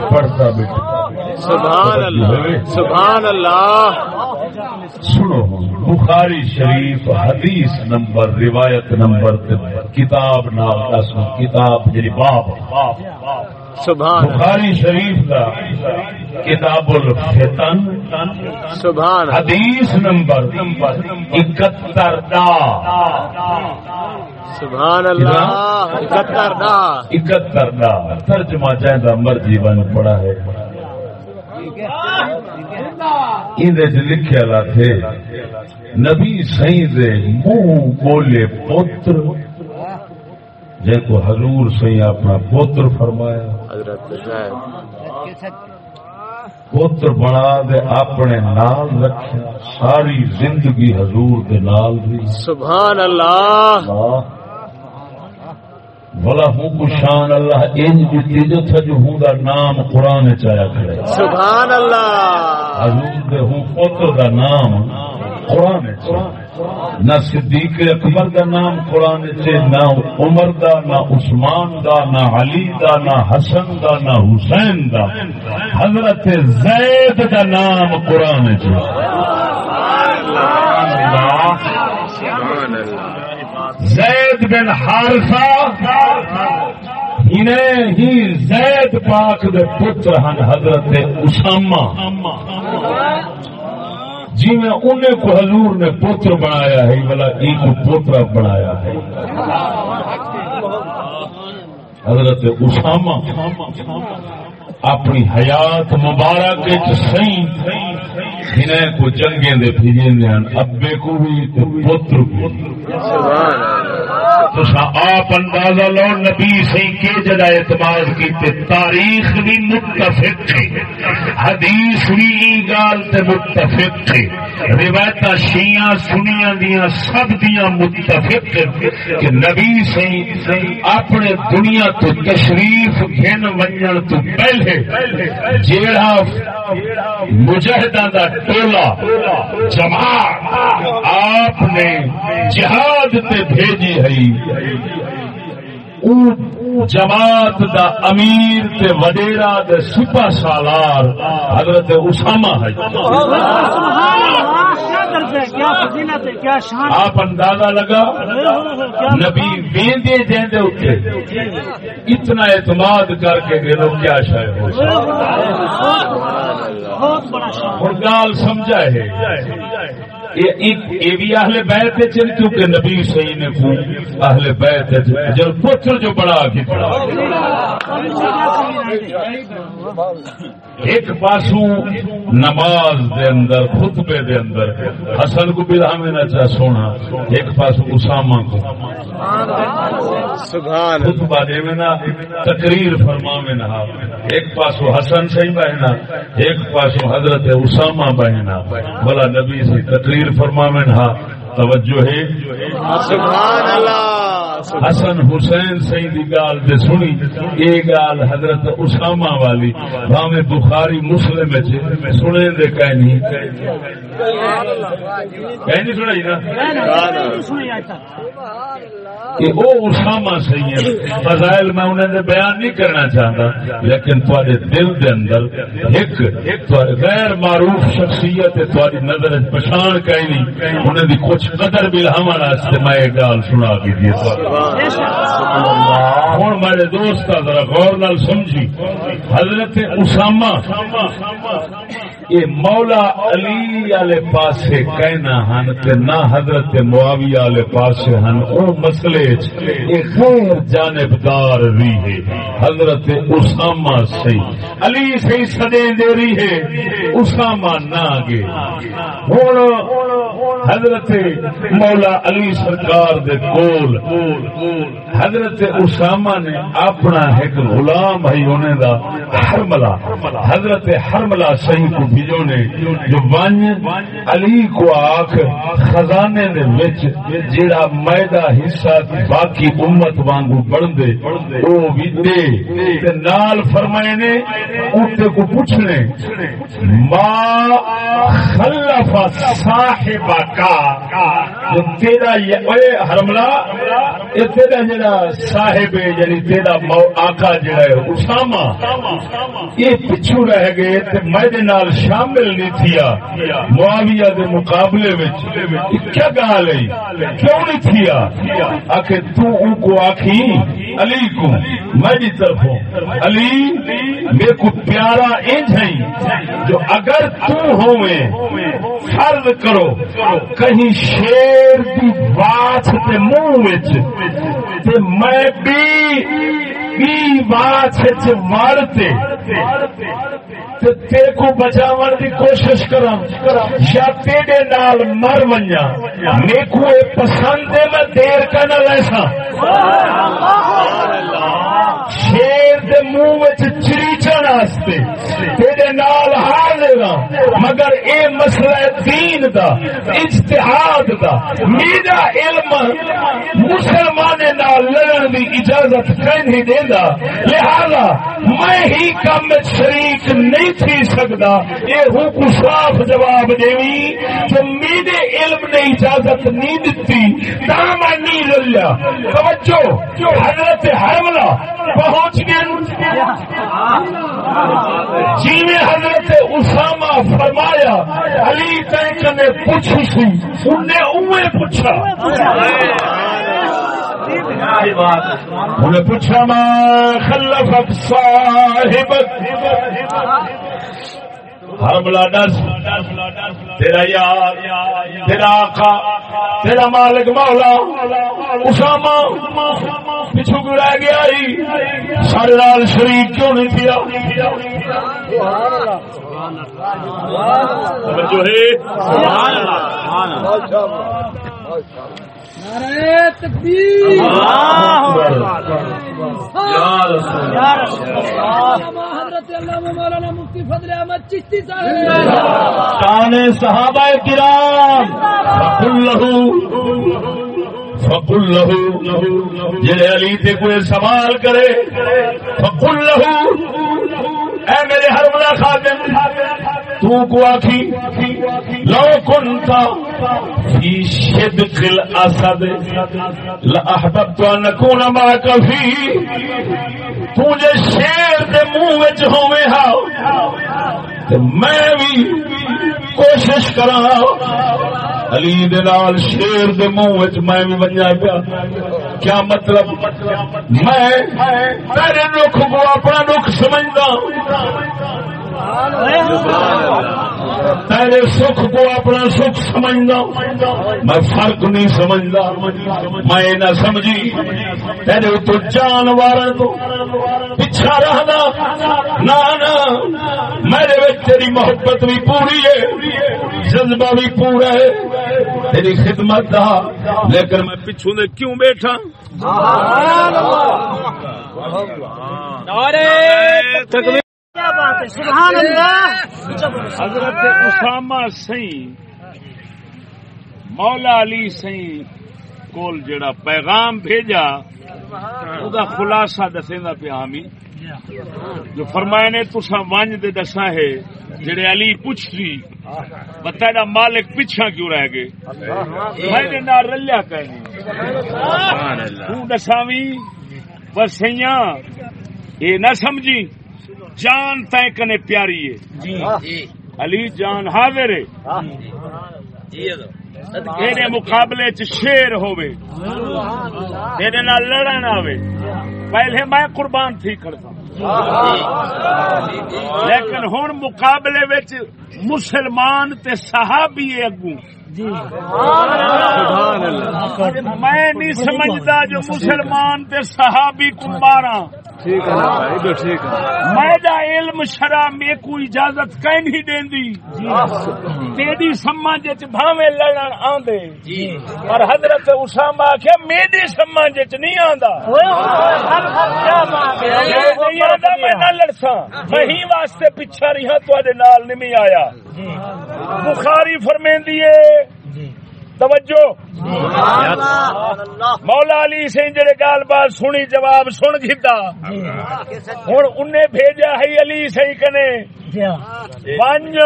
پڑھتا بیٹا۔ سبحان اللہ سبحان اللہ۔ سنو بخاری شریف حدیث نمبر روایت نمبر کتاب نام دسو کتاب جی باب سبحان بخاری شریف کا کتاب الفتن سبحان حدیث نمبر اکہتر دا۔ سبحان اللہ دا ترجمہ چاہتا مرضی بن پڑا ہے۔ اندر لکھے لا تھے نبی دے منہ بولے پوتر۔ جن کو حضور سی اپنا پوتر فرمایا۔ حضرت پوتر بنا دے اپنے نال رکھا ساری زندگی حضور دے نال سبحان اللہ۔ بلا ہوں کو شان اللہ انج دیتی جو تھا جو ہوں دا نام قرآن چایا کرے سبحان اللہ۔ حضور دے ہوں پوتر دا نام قرآن چایا نہ صدیق اکبر دا نام قرآن چے نہ عمر دا نہ عثمان دا نہ علی دا نہ حسن دا نہ حسین دا۔ حضرت زید دا نام قرآن چے سبحان اللہ۔ زید بن حارثہ انہیں ہی زید پاک دے پتر ہن حضرت اسامہ۔ جی میں انہیں کو حضور نے پوتر بنایا ہے، بلا ایک پوترا بنایا ہے۔ حضرت اسامہ اپنی حیات مبارک سی انہیں کو جنگیں دے پھیجیں ہیں ابے کو بھی تے کو سبحان آپ اندازہ لو، نبی سی کے جدا اعتماد کیتے، تاریخ بھی متفق تھے حدیث بھی گال تے متفق تھے روایت شیعہ سنیاں دیاں سب دیاں متفق کہ نبی سی اپنے دنیا تو تشریف، گھن ونجن تو پہلے جیڑا مجاہداں دا ٹولا جماعت آپ نے جہاد تے بھیجی ہے جماعت دا امیر تے وڈیرا دے سپہ سالار حضرت اسامہ ہے آپ اندازہ لگا نبی ویندے جیندے اٹھے اتنا اعتماد کر کے گلو کیا شاید ہو سکتا اور گال سمجھا ہے۔ یہ بھی اہل بیت کیونکہ نبی صحیح نے اہل بیت پتر جو بڑا کی پڑا ایک پاسو نماز دے اندر خطبے دے اندر حسن کو بھی میں نہ چاہ سونا ایک پاسو اسامہ کو۔ سبحان خطبہ دے میں نہ تقریر فرما میں نہ ایک پاسو حسن صحیح بہنا ایک پاسو حضرت اسامہ بہنا۔ بلا نبی سے تقریر فرما میں ہاں، توجہ ہے۔ سبحان اللہ۔ حسن حسین صحیح دی گال دے سنی، یہ گال حضرت اسامہ والی ہمیں بخاری مسلم میں سنے دے کہنی کہنی سنائی نا؟ کہ وہ اسامہ صحیح فضائل میں انہیں دے بیان نہیں کرنا چاہتا، لیکن تھوڑے دل دے اندر ایک تھوڑے غیر معروف شخصیت ہے نظر وچ پچھان کہیں انہیں دی کچھ قدر بھی ہمارا واسطے میں گال سنا کے دی ہوں میرے دوست ذرا غور نال سمجھی۔ حضرت اسامہ یہ مولا علی والے پاسے کہنا ہن تے نہ حضرت معاویہ والے پاسے ہن، او مسئلے چ یہ غیر جانبدار بھی ہے حضرت اسامہ سی علی سی سدے دے رہی ہے اسامہ نہ گے ہوں حضرت مولا علی سرکار دے کول، حضرت اسامہ نے اپنا ایک غلام ہے، انہیں دا حرملہ۔ حضرت حرملہ صحیح کو بھیجو نے جو ون علی کو آخ خزانے دے وچ جیڑا میدا حصہ دی باقی امت وانگو بڑھ دے، او بھی دے۔ تے نال فرمائے نے اٹھے کو پوچھنے، ما خلف صاحبک، جو تیرا یہ- اوے حرملا یہ تیرا جڑا صاحب ہے یعنی تیرا آقا جڑا ہے، اسامہ، یہ پچھو رہ گئے، تے میرے نال شامل نہیں تھیا۔ معاویہ دے مقابلے وچ کیا گال ہے کیوں نہیں تھیا؟ آخر تو ان کو آخی علی کو۔ میری طرفوں۔ علی، میرے کو پیارا انج ہے جو اگر تو ہوئے فرض کرو، کہیں شیر دی بات تے منہ وچ، تے میں بھی بھی بات وچ مارتے، تے تیرے کو بچاون دی کوشش کراں۔ یا تیرے نال مر ونجا میرے پسند ہے میں دیر کا نہ ایسا شیر دے منہ وچ چریچن واسطے تیرے نال حاضر ہاں مگر اے مسئلہ دین دا، اجتہاد دا، میرا علم مسلمان نال لڑن دی اجازت کہیں نہیں دیندا۔ لہذا میں ہی کام وچ شریک نہیں تھی سکدا۔ اے ہوں کو صاف جواب دیوی کہ میرے علم نے اجازت نہیں دتی، تا میں نہیں لیا توجہ، حضرت حرملہ پہنچ گئے۔ ہاں۔ جی حضرت اسامہ فرمایا، علی تینک نے پوچھی سی انہیں اوے پوچھا۔ انہیں پوچھا میں خلف صاحبت؟ حرملہ ڈس تیرا یار تیرا آقا تیرا مالک مولا اسامہ پچھو کو رہ گیا ہی سارے لال شریف کیوں نہیں کیا؟ جو ہے۔ حضرت علامہ مولانا مفتی فضل احمد چشتی صاحب۔ شان صحابہ کرام۔ فقل لہو۔ فقل لہو۔ جڑے علی تے کوئی سوال کرے فقل لہو۔ اے میرے ہر بڑا خادم تو کو آخی لو کنتا فی شدق الاسد لاحببت ان اكون معك فی، تو جے شیر دے منہ وچ ہووے ہا تے میں بھی کوشش کراں علی دے نال شیر دے منہ وچ میں بھی بنیا پیا۔ کیا مطلب؟ میں تیرے دکھ کو اپنا دکھ سمجھدا ہاں۔ تیرے سکھ کو اپنا سکھ سمجھنا۔ میں فرق نہیں سمجھتا۔ میں نہ سمجھی۔ تیرے تو جانور تو پچھا رہنا۔ نہ میرے وچ تیری محبت بھی پوری ہے۔ جذبہ بھی پورا ہے۔ تیری خدمت دا۔ لیکن میں پچھوں دے کیوں بیٹھا؟ کیا بات ہے؟ سبحان اللہ! حضرت اسامہ سی مولا علی سی کول جڑا پیغام بھیجا دا خلاصہ دسیندا پیا ہمی جو فرمائے نے تسا ونج دے دسا ہے جڑے علی پوچھ سی بتا دا مالک پیچھا کیوں رہ گئے؟ میں نے نہ رلیا کہیں تو دساوی وسیاں اے نہ سمجھی۔ جان تے کنے پیاری ہے۔ علی جان حاضر ہے۔ تیرے مقابلے چ شیر ہوے تیرے نال لڑن آوے پہلے میں قربان تھی کرتا۔ لیکن ہن مقابلے وچ مسلمان تے صحابی اگوں۔ میں نہیں سمجھتا جو مسلمان تے صحابی کو مارا میرا علم شرع میں کوئی اجازت کہیں نہیں دیندی تیری سمجھ چ بھاوے لڑن آندے۔ پر حضرت اسامہ آخیا میری سمجھ نہیں آندا۔ نہیں آندا میں نہ لڑساں میں ہی واسطے پیچھا رہا تواڈے نال نہیں آیا۔ بخاری فرمیندی ہے توجہ۔ مولا علی سے جڑے گال بات سنی جواب سن گیتا ہوں انہیں بھیجا ہے علی سی کنے۔ پنج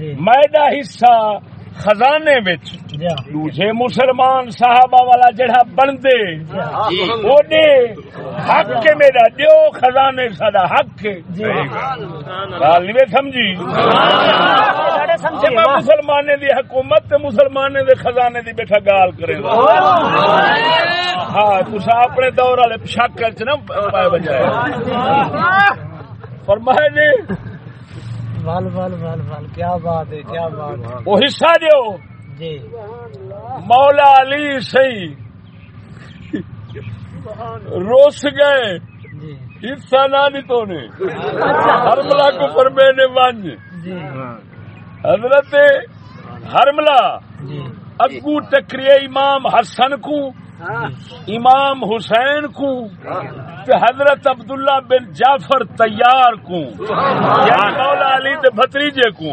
میدا حصہ۔ خزانے وچ۔ جا دوسرے مسلمان صحابہ والا جڑا بندے اوڈے حق کے میرا دیو خزانے ساڈا حق ہے۔ جی گل نہیں سمجھی؟ میں مسلمانے دی حکومت تے مسلمانے دے خزانے دی بیٹھا گال کرے۔ ہاں تسا اپنے دور والے شک چ نہ پائے بجائے فرمایا جی ول ول کیا بات ہے کیا بات ہے۔ وہ حصہ دیو جی۔ مولا علی سی روس گئے۔ جی۔ حصہ نہ نہیں تو نے ہرملا کو فرمے نے ونج۔ جی۔ حضرت جی۔ اگو ٹکریے امام حسن کو امام حسین کو تے حضرت عبداللہ بن جعفر تیار کو مولا علی دے بھتریجے کو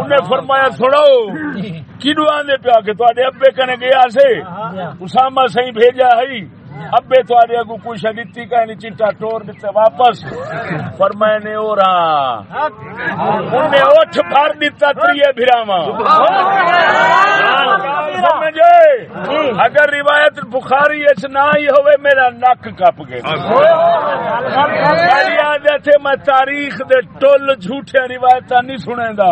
انہیں فرمایا تھوڑا کیڑو آندے پیا کہ تواڈے ابے کنے گیا سے اسامہ سہی بھیجا ہے۔ ابے تواڈے اگو کوئی شدیتی کہنی چٹا ٹور دیتے واپس۔ پر میں نے او رہا انہیں اٹھ بھر دیتا تریے سمجھے؟ اگر روایت بخاری اچ نہ ہی ہوئے میرا نک کپ گیا۔ ہے میں تاریخ دے ٹول جھوٹے روایت نہیں سنے دا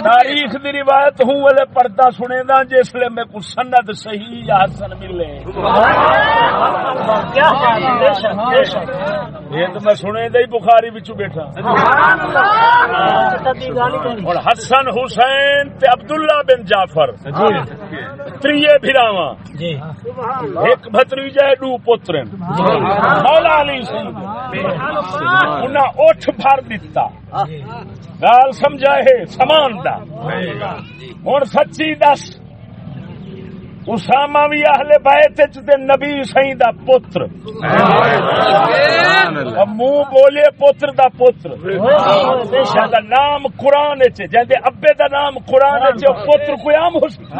تاریخ دی روایت ہوں والے پردہ سنے دا جس لیے میں کو سند صحیح یا حسن ملے یہ تو میں سنے دا ہی بخاری بچو بیٹھا۔ حسن حسین تے عبداللہ بن جعفر۔ تریے بھراواں جی۔ ایک بھتریجا ہے دو پتر مولا علی سی۔ انہیں اٹھ بھر دیتا جی۔ گال سمجھائے سامان دا ہوں سچی دس۔ اسامہ بھی اہل بیت وچ تے نبی سائیں دا پتر۔ منہ بولے پتر دا پتر۔ دا نام قرآن وچ جہاں ابے دا نام قرآن وچ او پتر کوئی عام ہو سکتا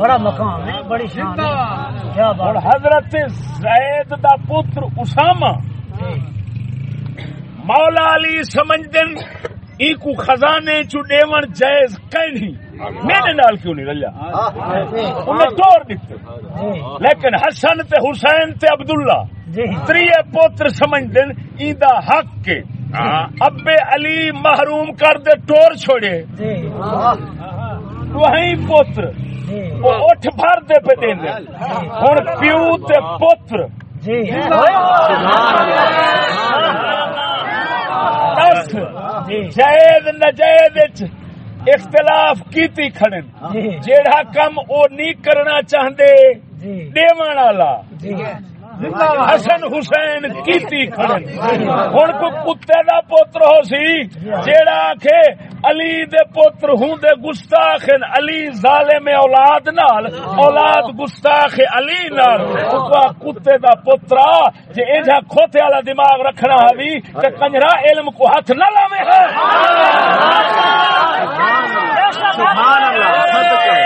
بڑا مقام ہے بڑی شان ہے۔ اور حضرت زید دا پتر اسامہ۔ مولا علی سمجھدن۔ ای کو خزانے چو دیون جائز کہیں نہیں۔ میرے نال کیوں نہیں رلیا؟ انہیں توڑ دیتے۔ جی لیکن حسن تے حسین تے عبداللہ جی۔ تریے پوتر سمجھدن ای دا حق کے۔ ابے علی محروم کر دے ٹور چھوڑے۔ جی۔ وہیں پوتر۔ جی۔ وہ اٹھ بھر دے پہ دیں دے۔ ہن پیو تے پوتر۔ جی۔ جی جائز نجائز اختلاف کیتی کھڑن۔ جی۔ جیڑا کم او نہیں کرنا چاہندے جی۔ دیوان والا۔ جی۔ حسن حسین کیتی کھڑن ہن کو کتے دا پتر ہو سی جیڑا آکھے علی دے پتر ہوں دے گستاخ علی ظالم اولاد نال اولاد گستاخ علی نال۔ کو کتے دا پترا جے ایجا کھوتے والا دماغ رکھنا ہے تے کنجرا علم کو ہاتھ نہ لاوے ہے سبحان اللہ صدقے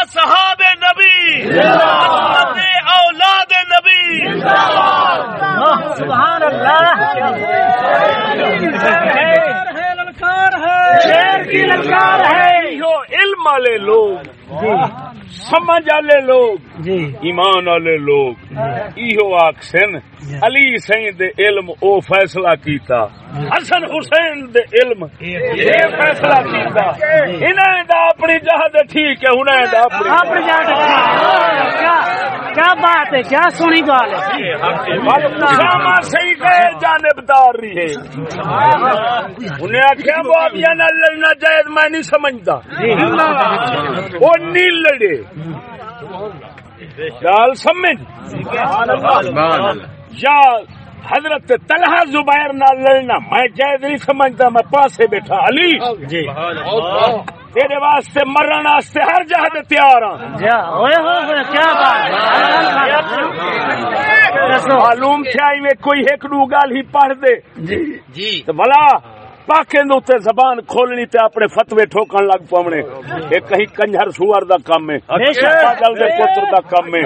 اصحاب نبی اولاد نبی سبحان اللہ۔ ہے۔ للکار ہے۔ شیر کی للکار ہے۔ علم والے لوگ سمجھ والے لوگ جی۔ ایمان والے لوگ۔ ایہو آکسن علی سائیں دے علم او فیصلہ کیتا۔ حسن حسین دے علم یہ فیصلہ کیتا۔ انہیں دا اپنی جہد ٹھیک ہے انہیں دا اپنی جا کیا کیا بات ہے کیا سنی گال ہے؟ شامہ صحیح گئے جانبدار رہی ہے انہیں آخیا وہ اب یہ نہ لڑنا جائز میں نہیں سمجھتا۔ وہ نہیں لڑے۔ گال سمجھ یا حضرت طلحہ زبیر نہ لڑنا میں جائز نہیں سمجھتا میں پاسے بیٹھا۔ علی جی۔ تیرے واسطے مرن واسطے ہر جہد تیار ہاں۔ معلوم تھا میں کوئی ایک نو گال ہی پڑھ دے۔ جی۔ جی تو بلا پاکے دے اتنے زبان کھولنی تے اپنے فتوے ٹھوکن لگ پونے یہ کہیں کنجر سوار دا کام ہے بے شک۔ پاگل دے پتر دا کام ہے۔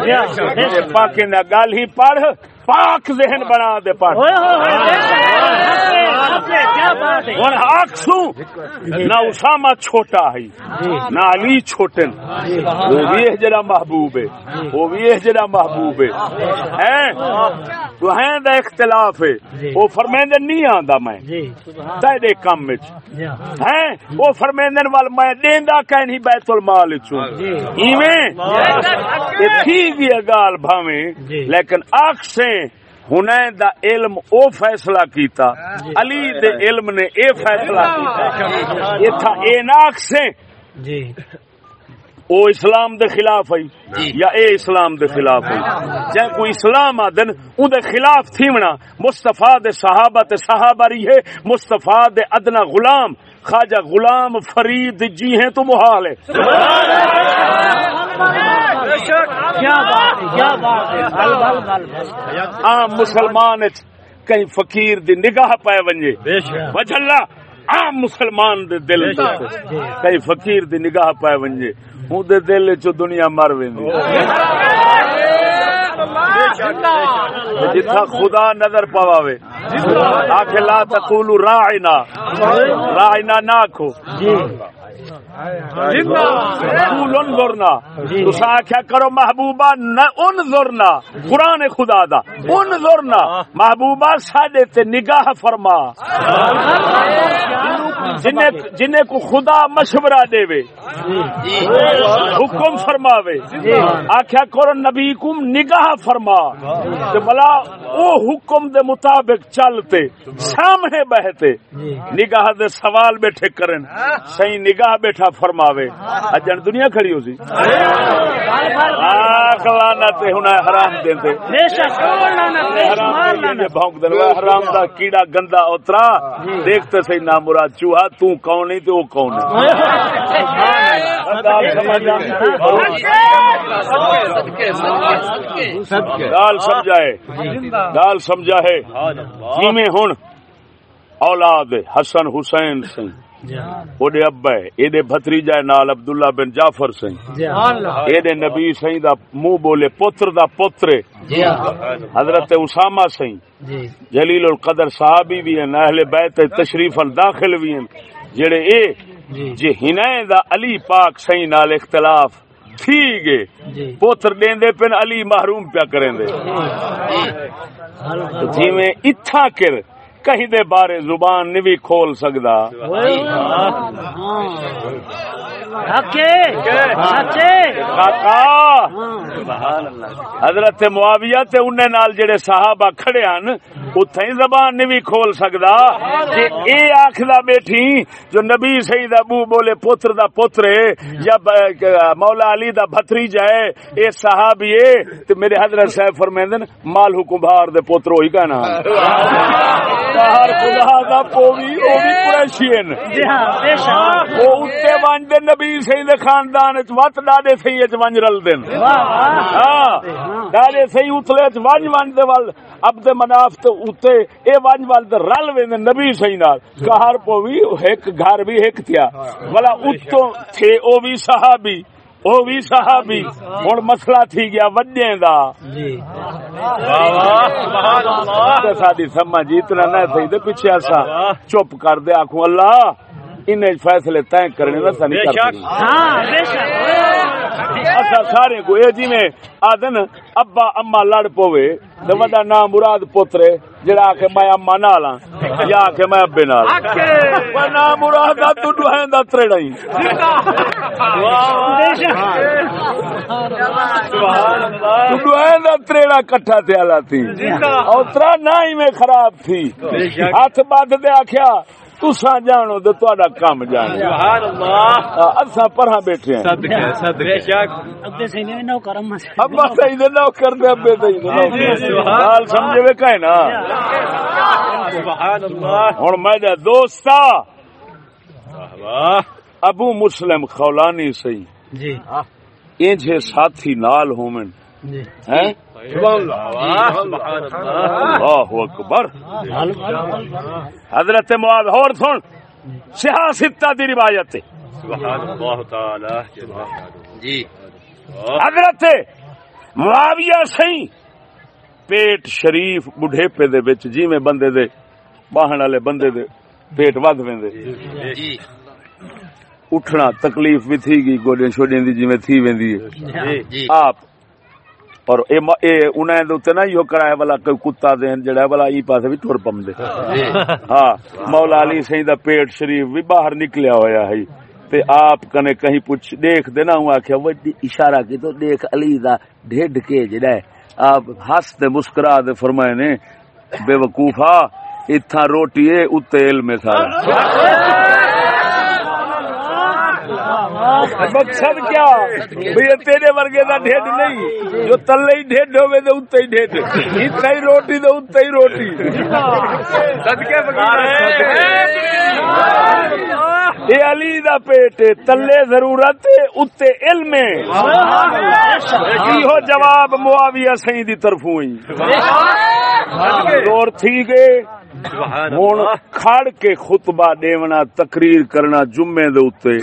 پاکے نہ گل ہی پڑھ پاک ذہن بنا دے اور سوں نہ اسامہ چھوٹا ہے نہ علی چھوٹن وہ بھی ہے جڑا محبوب ہے وہ بھی ہے جڑا محبوب ہے. ہیں؟ تو ہیں دا اختلاف ہے. وہ فرمیندے نہیں آندا میں. جی. سبحان تیرے کام وچ. جی ہیں؟ وہ فرمیندن وال میں دیندا کہ نہیں بیت المال چوں ایویں؟ تے تھی گئی گال بھاویں جی۔ لیکن ہنین دا علم او فیصلہ کیتا علی دے علم نے اے فیصلہ کیتا۔ یہ تھا اے ناک سے جی۔ او اسلام دے خلاف ہے یا اے اسلام دے خلاف ہے جے کوئی اسلام آدن اون دے خلاف تھیونا مصطفیٰ دے صحابہ تے صحابہ رہی ہے مصطفیٰ دے ادنا غلام خواجہ غلام فرید جی ہیں تو محال ہے۔ کیا بات ہے کیا بات ہے بل بل بل بل عام مسلمان وچ کہیں فقیر دی نگاہ پائے ونجے۔ وجھلا عام مسلمان دے دل وچ کہیں فقیر دی نگاہ پائے ونجے۔ ہوں دے دل چ دنیا مر ویندی۔ جتھا خدا نظر پواوے آخ لا تقولوا راعنا۔ راعنا نہ آکھو قول انظرنا تسا آخیا کرو محبوبہ نہ انظرنا قرآن خدا دا انظرنا محبوبہ ساڈے تے نگاہ فرما جنہیں جنہیں کو خدا مشورہ دے وے حکم فرماوے آخیا کرو نبی کم نگاہ فرما بلا او حکم دے مطابق چلتے سامنے بہتے نگاہ دے سوال بیٹھے کرن صحیح نگاہ بیٹھا فرماوے۔ اجن دنیا کھڑی ہو سی لعنت ہن حرام بے شک۔ دیندے۔ بھونک حرام دا کیڑا گندا اترا دیکھتے نا مراد چوہا تو کون نہیں تے او کون ہے گال سمجھا گال سمجھائے۔ گال سمجھا ہے ہن۔ اولاد حسن حسین سن اوڈے ابا ہے ایڈے بھتریجا ہے نال عبداللہ بن جعفر نبی دا منہ بولے پتر دا پتر حضرت اسامہ جلیل القدر صحابی بھی ہیں اہل بیت تشریف داخل بھی ہیں। جڑے اے جے ہنائیں دا علی پاک سائیں نال اختلاف تھی گے پوتر دیندے پن علی محروم پیا کریں دے۔ جی میں اتھا کر کہیں دے بارے زبان نہیں بھی کھول سکدا۔ حضرت معاویہ تے انہیں نال جڑے صحابہ کھڑے ہیں اتھے ہی زبان نہیں بھی کھول سکدا۔ کہ اے آکھدا بیٹھی جو نبی سید ابو بولے پتر دا پتر ہے یا مولا علی دا بھتریجا ہے اے صحابی ہے تے میرے حضرت صاحب فرمیندن مال حکم بھار دے پتر ہوئی کہنا باہر خدا دا پوی او بھی قریشین۔ ونج دے نبی دے خاندان وچ وت وچ رل دین۔ ہاں وچ دے ول عبد مناف تے اے رل ویندے نبی نال۔ کہار پوی ایک گھر بھی ایک تھیا۔ بلا اتوں تھے او بھی صحابی۔ او بھی صحابی ہن مسئلہ تھی گیا وڈے دا۔ ساری سمجھ اتنا نہ تھی دے پیچھے ایسا چپ کر دے آخو اللہ ان فیصلے طے کرنے نہ سنی کر اچھا سارے کو یہ جی میں آدن ابا اما لڑ پوے تو وڈا نام مراد پوترے جڑا آ کے میں اما نال ہاں یا آ کے میں ابے نال نام مراد دا تو ڈوہیں دا تریڑا ہی۔ تو ڈوہیں دا تریڑا کٹھا تھے آلا تھی۔ اور ترا نہ ہی میں خراب تھی۔ ہاتھ بات دے آکھیا تسا جانو تو تا کام جان اصا پرا بیٹھے ہیں۔ ابا صحیح دے نو کر دے۔ ابے صحیح حال سمجھے وے نا۔ ہن میں دے دوستا ابو مسلم خولانی سی۔ جی۔ انجے ساتھی نال ہومن۔ ہیں؟ اللہ۔ اکبر۔ حضرت معاذ اور سن سیاستہ دی روایت۔ جی۔ حضرت معاویہ سی پیٹ شریف بڑھےپے دے وچ جویں بندے دے باہن والے بندے دے پیٹ ود ویندے۔ جی اٹھنا تکلیف بھی تھی گئی گوڈیاں شوڈیاں دی جویں تھی ویندی ہے۔ جی۔ آپ اور اے اے انہاں دے اوتے نا یو کرایا والا کوئی کتا دین جڑا والا ای پاسے بھی ٹر پمدے ہاں مولا علی سہی دا پیٹ شریف بھی باہر نکلیا ہویا ہے تے آپ کنے کہیں پوچھ دیکھ دے نا ہوں آکھیا وڈی اشارہ کی تو دیکھ علی دا ڈھڈ کے جڑا ہے آپ ہس تے مسکرا دے فرمائے نے بے وقوفا اتھا روٹی ہے اتے علم سارا مقصد کیا؟ بھئی تیرے ورگے دا ڈھڈ نہیں۔ جو تلے ہی ڈھڈ ہوئے دے اتے ہی ڈھڈ اتنا ہی روٹی دے اتے ہی روٹی۔ صدقے اے علی دا پیٹ تلے ضرورت اتے علم ہے۔ ہو جواب معاویہ سہی دی طرف ہوئی؟ دور تھی گئے۔ ہوں کھڑ کے خطبہ دیونا تقریر کرنا جمعے دے اتے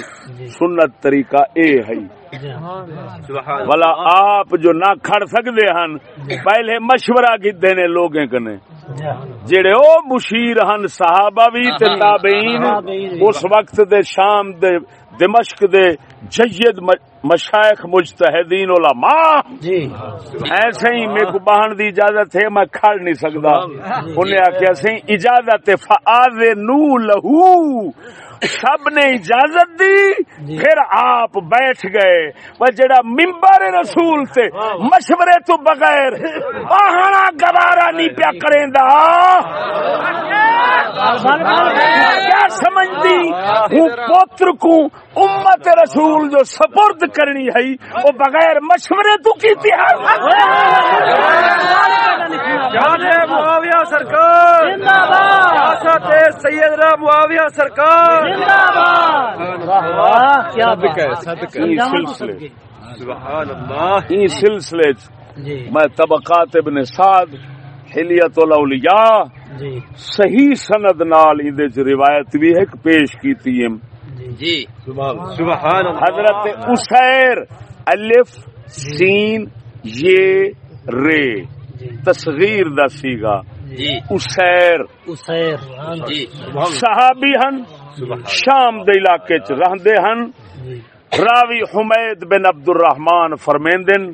سنت طریقہ اے ہے۔ بلا آپ جو نہ کھڑ سکتے ہن پہلے مشورہ کیتے نے لوگیں کنے۔ جڑے او مشیر ہن صحابہ بھی تے تابعین اس وقت دے شام دے دمشق دے جید مشائخ مجتہدین علماء. جی۔ ایسے ہی میرے کو بہن دی اجازت ہے میں کھڑ نہیں سکتا۔ انہیں آخیا سی اجازت فعاد نو لہو۔ سب نے اجازت دی پھر آپ بیٹھ گئے۔ وہ جڑا ممبر رسول سے مشورے تو بغیر بہنا گوارا نہیں پیا کریں دا کیا سمجھتی ہوں پوتر کو امت رسول جو سپرد کرنی ہے وہ بغیر مشورے تو کی معاویہ سرکار۔ سیدنا معاویہ سرکار۔ کیا سلسلے۔ سبحان اللہ این سلسلے۔ چ جی۔ میں طبقات ابن سعد حلیت الاولیاء۔ جی۔ صحیح سند نال روایت بھی ایک پیش کیتی ہے۔ جی۔ سبحان اللہ۔ حضرت اسیر الف سین یہ رے۔ تصغیر دا سیگا۔ جی۔ اسیر۔ اسیر۔ جی۔ صحابی ہن شام دے علاقے چ رہندے ہن۔ جی۔ راوی حمید بن عبد الرحمان فرمیندن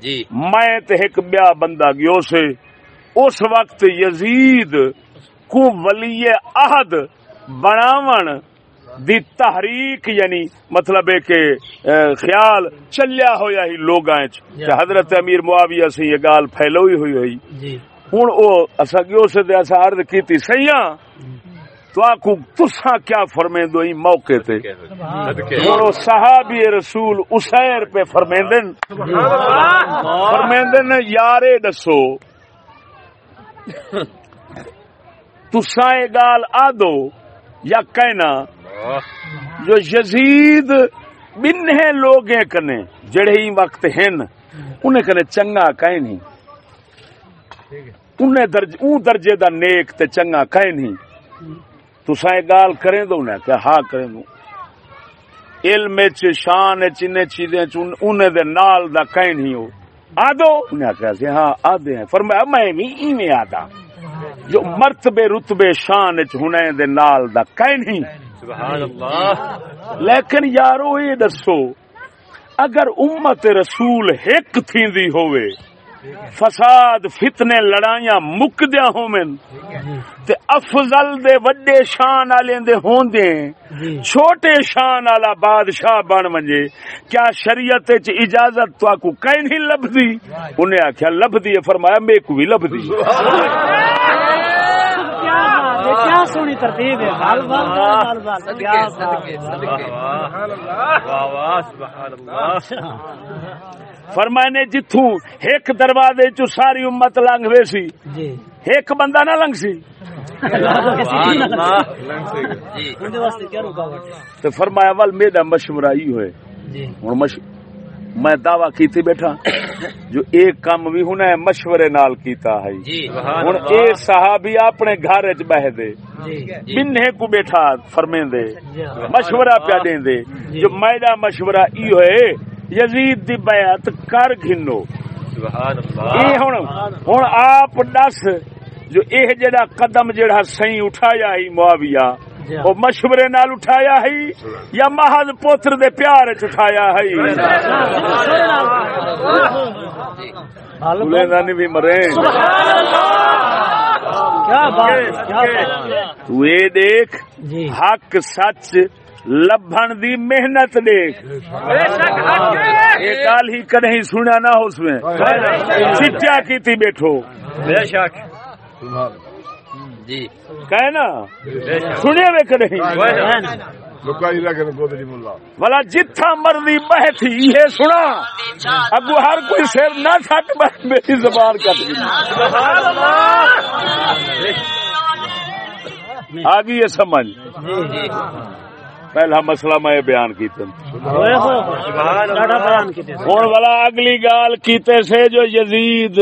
جی۔ میں تے ایک بیا بندہ گیو سے۔ اس وقت یزید کو ولی عہد بناون دی تحریک یعنی مطلب ہے کہ خیال چلیا ہویا ہی لوگاں وچ۔ کہ حضرت امیر معاویہ سے یہ گال پھیلوئی ہوئی ہوئی۔ جی۔ ہن او اسا گیو سے تے اسا عرض کیتی سیاں تو آکو تساں کیا فرمیندو ہی موقع تے؟ ہن او صحابی رسول اسیر پہ فرمیندن فرمیندن یارے دسو تساں یہ گال آدو یا کہنا جو یزید بنہ لوگیں کنے، جڑے ہی وقت ہن، انہیں کنے چنگا کہیں نہیں۔ انہیں درج اون درجے دا نیک تے چنگا کہیں نہیں۔ تساں یہ گال کریں دو انہیں، کہ ہاں کریں دو۔ علم چ شان چ ان چیزیں چ انہیں دے نال دا کہیں نہیں ہو۔ آدو انہیں کہا سی ہاں آدھے ہیں۔ فرمایا، میں بھی ایویں آدا جو مرتبے، رتبے، شان چ ہنے دے نال دا کہیں نہیں۔ سبحان اللہ۔ لیکن یارو یہ دسو اگر امت رسول ایک تھیندی ہوئے فساد فتنے لڑائیاں مکدیا ہومن تے افضل دے وڈے شان والے دے ہوندے جی۔ چھوٹے شان والا بادشاہ بن ونجے کیا شریعت چ اجازت تو کو کہیں نہیں لبدی انہیں آخیا لبدی ہے فرمایا میرے کو بھی لبدی کیا بات ہے کیا سونی ترتیب ہے بال بال بال بال کیا بات ہے واہ واہ سبحان اللہ فرمائے نے جتھوں ایک دروازے چ ساری امت لنگ وے سی جی ایک بندہ نہ لنگ سی جی فرمایا ول میرا مشورہ ہی ہوئے جی میں دعوی کیتی بیٹھا جو ایک کام بھی ہونا ہے مشورے نال کیتا ہے۔ جی سبحان ہن اللہ۔ اے صحابی اپنے گھر وچ بہ دے۔ جی بننے کو بیٹھا فرمیں دے جی مشورہ پیا دیں دے جو میرا مشورہ ای ہوئے یزید دی بیعت کر گھنو۔ سبحان اے اللہ ہن ہن آپ دس جو اے جڑا قدم جڑا سہی اٹھایا ہی معاویہ جی وہ مشورے نال اٹھایا ہے یا محض پوتر دے پیار اٹھایا ہے۔ بھی مرے۔ اے دیکھ جی۔ حق سچ لبھن دی محنت دیکھ۔ یہ گال ہی سنا نہ ہو اس میں۔ چٹیا کیتی بیٹھو۔ بے شک۔ جی۔ کہے نا؟ ہے نا؟ بلا جتھا مرضی بہ تھی یہ سنا۔ اگو ہر کوئی سر نہ کٹ بہ میری زبان کٹ گئی آ گئی یہ سمجھ۔ جی پہلا مسئلہ میں بیان کیتے۔ ہوں والا اگلی گال کیتے سے جو یزید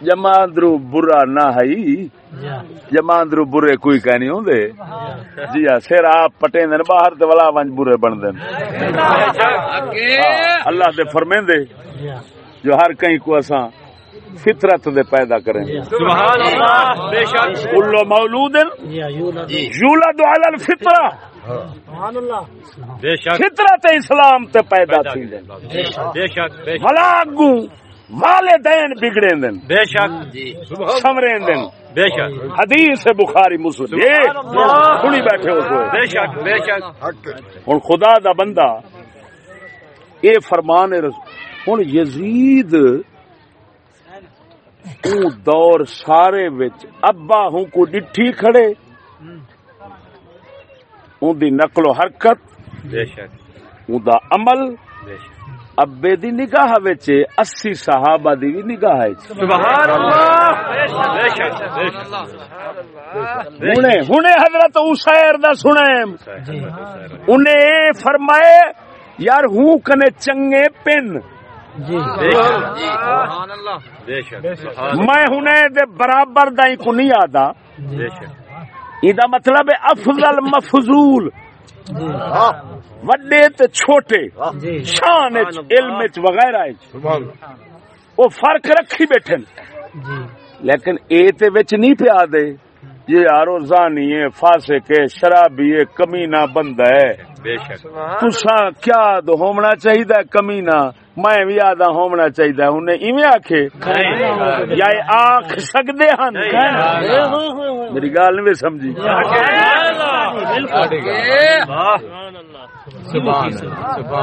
جماندرو برا نہ ہے جی جماندرو برے کوئی کہہ نہیں ہوندے۔ جی ہاں سر آپ پٹے دن باہر تے والا ونج برے بن دین ہاں، اللہ دے فرمیندے۔ جو ہر کہیں کو اساں فطرت دے پیدا کریں۔ سبحان اللہ بے شک۔ کل مولود جی یولد- جی۔ یولد علی الفطرہ۔ سبحان اللہ بے شک۔ فطرت اسلام تے پیدا تھی۔ دین بے شک بے شک۔ والدین بگڑے دین بے شک۔ جی۔ سمرے دین بے شک۔ حدیث بخاری مسلم۔ سنی بیٹھے ہو بے شک بے شک۔ ہوں خدا دا بندہ اے فرمان ہوں یزید دور سارے وچ ابا ہوں کو ڈٹھی کھڑے۔ اون دی نقل و حرکت بے شک۔ اون دا عمل۔ بے شک۔ ابے دی نگاہ وچ اسی صحابہ دی بھی نگاہ ہے۔ سبحان اللہ بے شک بے شک ہنے ہنے حضرت اسیر دا جی انہیں اے فرمائے یار ہوں کنے چنگے پن۔ جی۔ میں ہنے دے برابر دا ہی کو نہیں آدا شک ایدا مطلب افضل مفضول۔ جی وڈے تے چھوٹے جی۔ شان علم وچ وغیرہ وہ فرق رکھی بیٹھن جی۔ لیکن اے تے وچ نہیں پیا دے یہ یارو زانی ہے فاسق ہے شرابی ہے کمینہ بندہ ہے۔ بے شک۔ تسا کیا دو ہومنا چاہیے کمینہ؟ میں بھی آدھا ہومنا چاہیے انہیں ایویں آکھے؟ یا آکھ سکدے ہن۔ میری گل نہیں سمجھی۔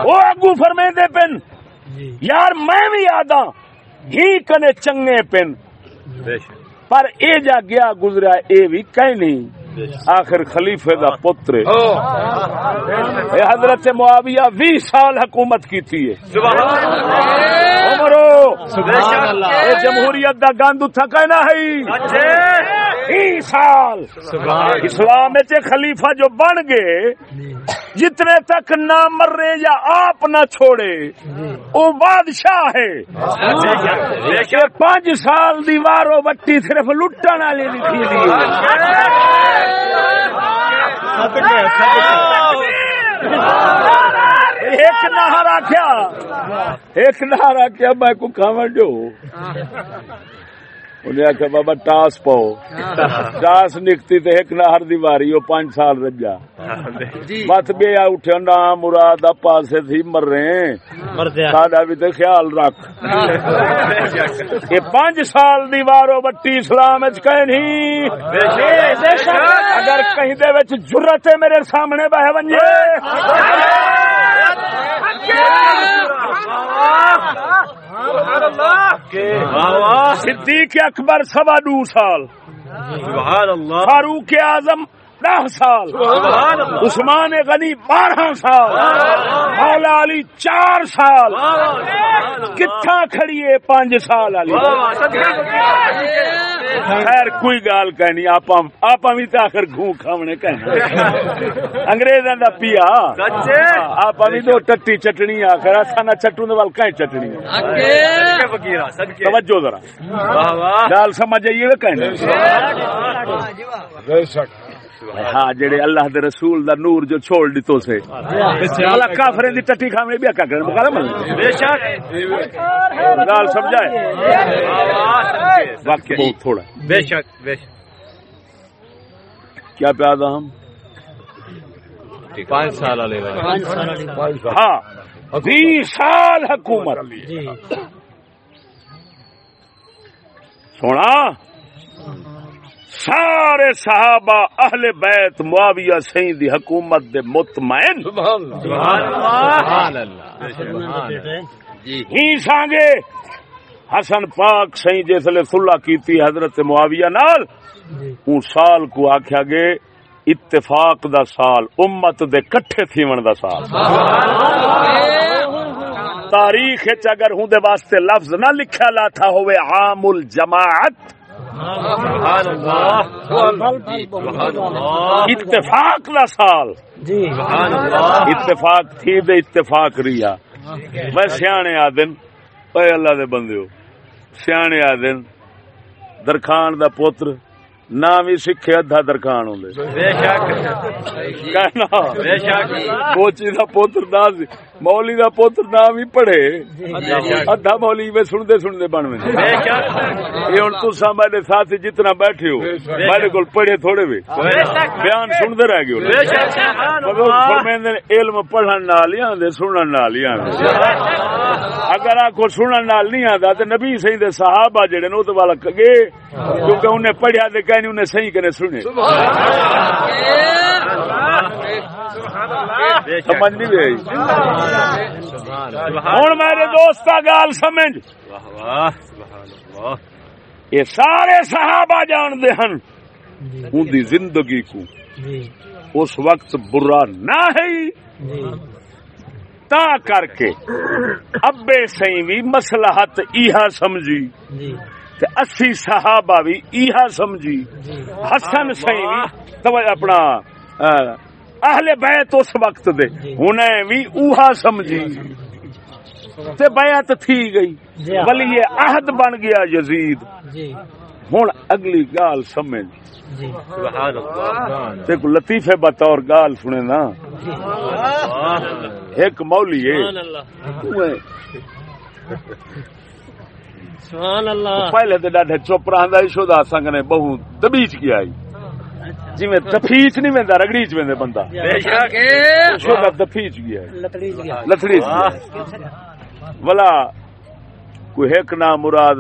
وہ اگو فرمے دے پن جی۔ یار میں بھی آدھا ہی کنے چنگے پن۔ بے شک۔ پر اے جا گیا گزرا اے بھی کہیں نہیں۔ آخر خلیفے دا پتر ہے۔ اے حضرت معاویہ 20 سال حکومت کی تھی ہے اے جمہوریت دا گند اتھا کہنا ہے۔ بیس سال۔ اسلام خلیفہ جو بن گئے جتنے تک نہ مرے یا آپ نہ چھوڑے وہ بادشاہ ہے۔ کہ پانچ سال دیواروں بٹی صرف لٹن والی لکھی دی ایک نہر آخیا ایک نہر آخیا میں کو کھاوا جو؟ انہیں آخیا بابا ٹاس پاؤ۔ ٹاس نکتی تے ایک نہر دی واری وہ پانچ سال رجا۔ مت بے اٹھے نہ مراد پاسے تھی مر رہے ساڈا بھی تے خیال رکھ۔ یہ پانچ سال دی وارو بٹی اسلام کہیں نہیں اگر کہیں دے وچ جرت ہے میرے سامنے بہ ونجے۔ صدیق اکبر سوا دو سال سبحان اللہ فاروق أعظم دہ سال سبحان اللہ۔ عثمان غنی بارہ سال مولا علی چار سال۔ کتھا کھڑیے پانچ سال والی خیر کوئی گال کہنی آپ آپ بھی تو آخر گھو کھاونے کہنا انگریزاں دا پیا۔ آپ بھی تو ٹٹی چٹنی آخر سانا چٹو دے وال کہیں چٹنی؟ توجہ ذرا۔ گال سمجھ آئیے کہنا ہاں جڑے اللہ دے رسول دا نور جو چھوڑ دیتو سے. اللہ کافریں دی ٹٹی کھاونے بھی اکا کرن مقالہ من بے شک. گال سمجھائے؟ واقعی بہت تھوڑا. بے شک بے شک. کیا پیادا ہم؟ پانچ سال والے۔ ہاں بیس سال حکومت. جی. سونا؟ سارے صحابہ اہل بیت معاویہ سین دی حکومت دے مطمئن سبحان اللہ ہی سانگے۔ حسن پاک سین جسلے صلح کیتی حضرت معاویہ نال۔ اون سال کو آکھیا گے اتفاق دا سال، امت دے کٹھے تھیون دا سال۔ تاریخ اگر ہوں دے واسطے لفظ نہ لکھیا لا تھا ہوئے عام الجماعت سبحان اللہ۔ سبحان اللہ اتفاق دا سال۔ جی۔ سبحان اللہ اتفاق تھی دے اتفاق ریا۔ میں سیانے آدن اے اللہ دے بندیو سیانے آدن درخان دا پوتر نام ہی سکھے ادھا کوچی دا پوتر سی مولی دا پوتر نام ہی پڑھے۔ بے شک ادھا مولی میں بن میں بے شک۔ یہ ہوں تسا میرے ساتھ جتنا بیٹھے ہو میرے کو پڑھے تھوڑے بھی بیان سنتے رہ گئے علم پڑھن نال ہی آندے سنن نال ہی آندے۔ اگر آکو سنن نال نہیں آندا تے نبی دے صحابہ جڑے تے والا کگے کیونکہ انہیں پڑھیا تے کہنی انہیں صحیح کنے سنے سمجھ نہیں گئی سبحان ہن میرے دوستا گال سمجھ۔ یہ سارے صحابہ جان دے ہن جی ان دی زندگی کو۔ اس وقت برا نہ ہے تا کر کے ابے سہی بھی مسلحت ایہا سمجھی۔ جی تے اسی صحابہ بھی ایہا سمجھی۔ جی۔ حسن سہی تو اپنا اہل بیت اس وقت دے۔ انہیں بھی اوہا سمجھی۔ تے بیعت تھی گئی۔ جی۔ ولی یہ عہد بن گیا یزید۔ جی۔ ہن اگلی گال سمجھ۔ جی۔ سبحان اللہ۔ تے کو لطیفے بطور گال سنے نا۔ ایک مولی ہے۔ سبحان اللہ. پہلے تے ڈاڈے چپ رہندا ایشو دا سنگ نے بہو دبیچ گیا آئی جویں دفیچ نہیں ویندا رگڑیچ ویندے بندہ۔ بے شک۔ ایشو دا دفیچ گیا لکڑی جی لتڑی ولا کوئی ایک نام مراد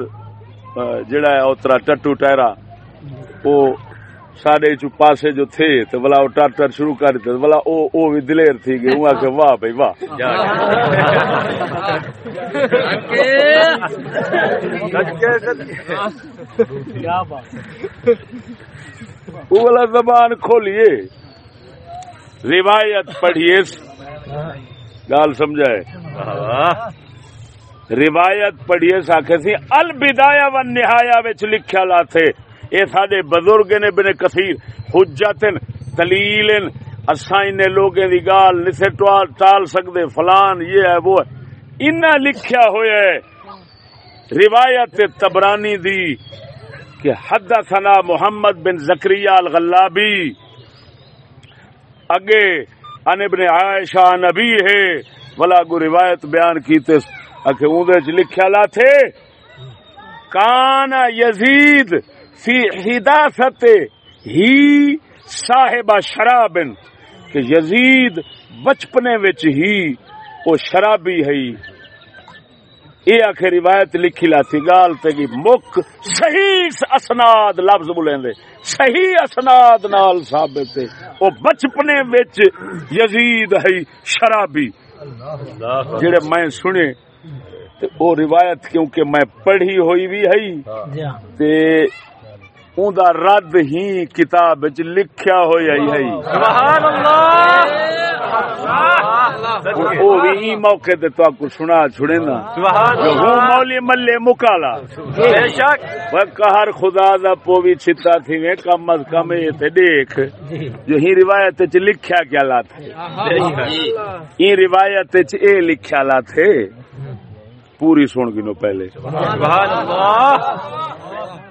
جڑا ہے اوترا ٹٹو ٹہرا او ساڈے چ پاسے جو تھے تے ولا او ٹر ٹر شروع کر دتے ولا او او بھی دلیر تھی گئے ہوں کہ واہ بھائی واہ وہ والا زبان کھولیے روایت پڑھیے گال سمجھائے روایت پڑھیے ساکھے سی البدایا و نہایا وچ لکھیا لاتے اے ساڈے بزرگ نے بن کثیر، حجتن دلیلن اساں نے لوگیں دی گال نسے ٹال ٹال سکدے، فلان یہ ہے، وہ ہے۔ انہاں لکھیا ہویا ہے، روایت تبرانی دی کہ حدثنا محمد بن زکریہ الغلابی، اگے ان ابن عائشہ نبی ہے، ولا کو روایت بیان کیتے اکھے اون وچ لکھیا لا تھے کان یزید فی حداثت ہی صاحب شرابن کہ یزید بچپنے وچ ہی او شرابی ہے۔ یہ آخر روایت لکھی لاتی گال تے مک صحیح اسناد لفظ بولیں صحیح اسناد نال ثابت ہے۔ او بچپنے وچ یزید ہے شرابی۔ جڑے میں سنے تے او روایت کیونکہ میں پڑھی ہوئی بھی ہے۔ جی ہاں۔ تے اون دا رد ہی کتاب وچ لکھیا ہویا ہی ہے۔ سبحان اللہ۔ بھی موقع تے تو کو سنا چھڑے نا مولی ملے مکالا۔ بے شک۔ وہ خدا دا پوی چھتا تھی کم از کم یہ تے دیکھ۔ جو ہی روایت چ لکھیا کیا لا تھے۔ یہ روایت چ اے لکھیا لا تھے۔ پوری سن گنو پہلے۔ سبحان اللہ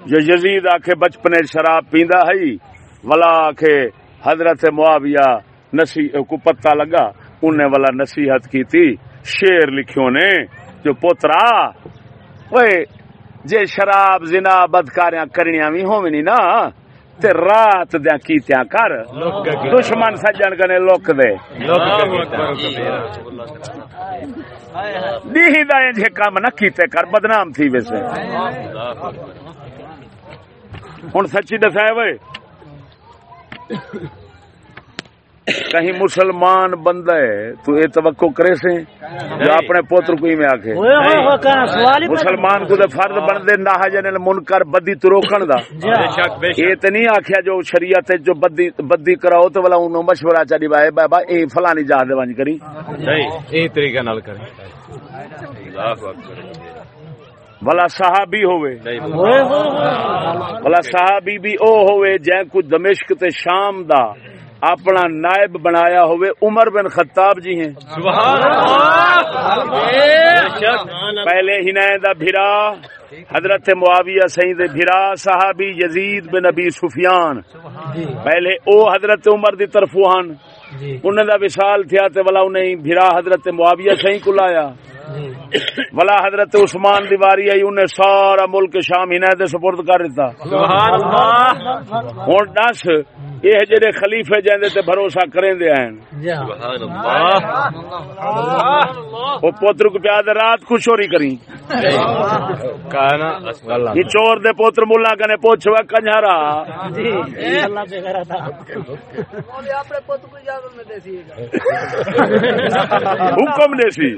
جو یزید آکھے بچپنے شراب پیندا ہے ولا آکھے حضرت معاویہ نسی کو پتہ لگا انہیں والا نصیحت کی تھی شیر لکھیوں نے، جو پوترا وہ جے شراب زنا بدکاریاں کرنیاں بھی ہوونی نا تے رات دیا کیتیاں کر دشمن سجن کنے لوک دے دیہی دا انجھے کام نہ کیتے کر بدنام تھی ویسے ہوں سچی دسائے وے کہیں مسلمان بندہ ہے تو یہ توقع کرے سے جو اپنے پوتر کو ہی میں پیدا- مسلمان کو دے فرد بن دے نہ جن منکر بدی تو روکن دا۔ شک بے یہ شک تو نہیں آخیا جو شریعت ہے جو بدی بدی کراؤ تو بلا انہوں مشورہ چاہیے بھائی بابا اے فلانی جا دے ونج کری۔ یہ طریقے نال کریں۔ اللہ اکبر۔ صحابی ہوئے۔ بلا صحابی بھی او ہوئے جے کو دمشق تے شام دا۔ اپنا نائب بنایا ہوئے عمر بن خطاب جی ہیں۔ سبحان اللہ۔ پہلے ہنائے دا بھرا حضرت معاویہ سید بھرا صحابی یزید بن ابی سفیان۔ پہلے او حضرت عمر دی طرف ہن۔ انہوں دا وصال تھیا تے ولا انہیں بھرا حضرت معاویہ سہی کو لایا ولا حضرت عثمان دیواری آئی انہیں سارا ملک شام دے سپرد کر دیتا۔ سبحان اللہ۔ ہوں دس یہ جڑے خلیفے جاندے تے بھروسہ کریں دے ہیں سبحان اللہ۔ وہ پوتر کو پیاد رات کو چوری کری کہنا اللہ یہ چور دے پوتر ملا کنے پوچھوا کنجارا جی۔ اللہ کرا تھا حکم دے سی۔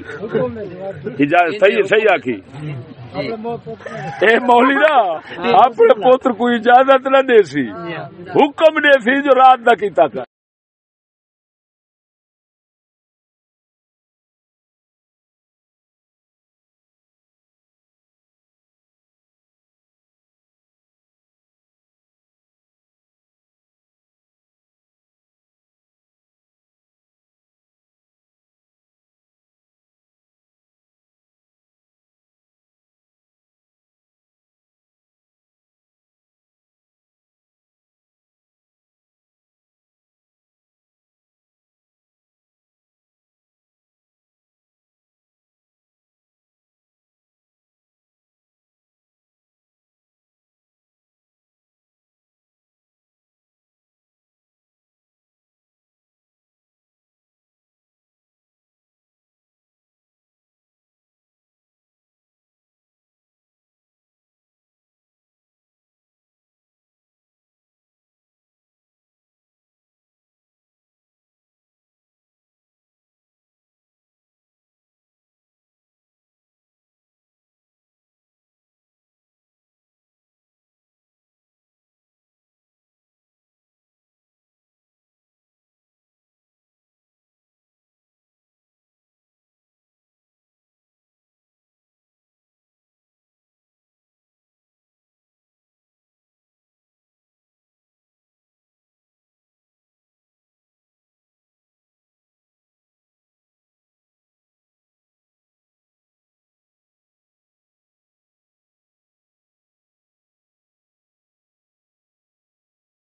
صحیح صحیح آخی اے مولی نا اپنے پوتر کو اجازت نہ دے سی۔ حکم دے سی جو رات نہ کیتا کر۔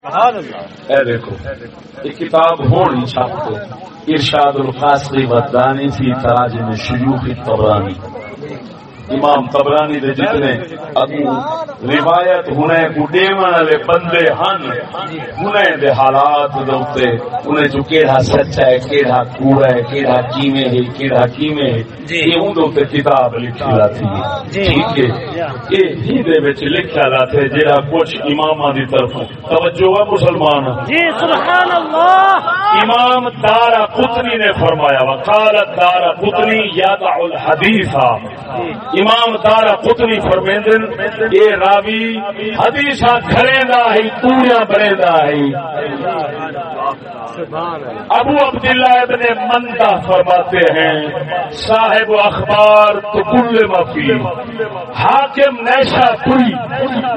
اے دیکھو، یہ کتاب ہونی چھاپتے۔ ارشاد القاصری بدانی فی تراجم شیوخ الطبرانی۔ امام تبرانی دے جتنے ابو روایت ہونے کو دیون والے بندے ہن۔ ہونے دے حالات دے اوتے انہیں جو کیڑا سچا ہے کیڑا کوڑا ہے کیڑا کیویں ہے کیڑا کیویں ہے یہ اون دے اوتے کتاب لکھی لاتی ہے ٹھیک ہے۔ یہ ہی دے وچ لکھیا لاتے جڑا کچھ اماماں دی طرف۔ توجہ ہے مسلمان۔ جی سبحان اللہ امام دارا قطنی نے فرمایا وقالت دارا قطنی یادع الحدیث۔ امام دارا قطنی فرمیندن یہ راوی حدیث کھڑے دا ہی پوریا بڑے دا ہی ابو عبداللہ ابن مندا فرماتے ہیں، صاحب اخبار تو کل مفی۔ حاکم نیشا پوری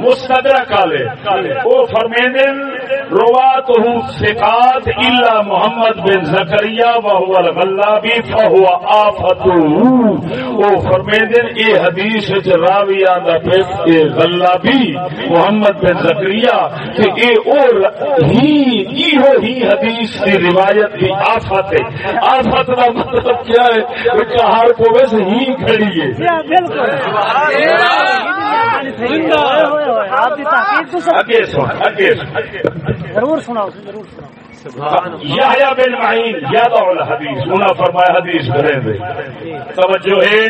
مستدرک کالے وہ فرمیدن روات ہوں سکات اللہ محمد بن الغلابی آفتو. وہ فرمیدن اے حدیث چ راوی آندا پیس اے غلابی محمد بن زکریہ کہ اے اور ہی ہی ہو ہی حدیث کی روایت کی آفت ہے۔ آفت کا مطلب کیا ہے؟ کہ ہر کو ویسے ہی کھڑی ہے۔ آپ تحقیق تو سب اگے سن اگے سن۔ ضرور سناؤ ضرور سناؤ۔ یا بن معین یاد الحدیث انہاں فرمایا حدیث کریں دے۔ توجہ ہے؟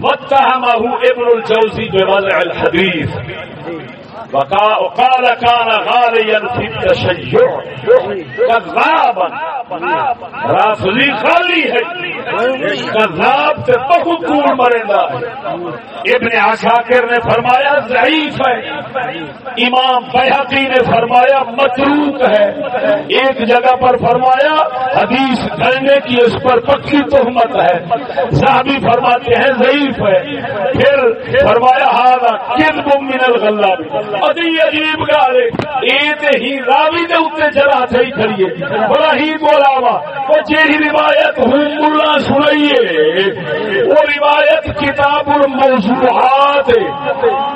واتهمه ابن الجوزي بوضع الحديث وقا- وقال كان غاليا في التشيع كذابا. رافضی خالی ہے. کذاب سے بہت دور مرندا ہے. ابن عساکر نے فرمایا ضعیف ہے. امام بحقی نے فرمایا متروک ہے. ایک جگہ پر فرمایا حدیث کرنے کی اس پر پکی تہمت ہے. صحابی فرماتے ہیں ضعیف ہے. پھر فرمایا ہارا کن من الغلہ ادی عجیب گال ہے۔ ہی راوی دے اتنے جرا تھی کھڑی ہے۔ بڑا ہی بولا وا۔ وہ جیڑی روایت ہوں ملا سنائیے۔ وہ روایت کتاب الموضوعات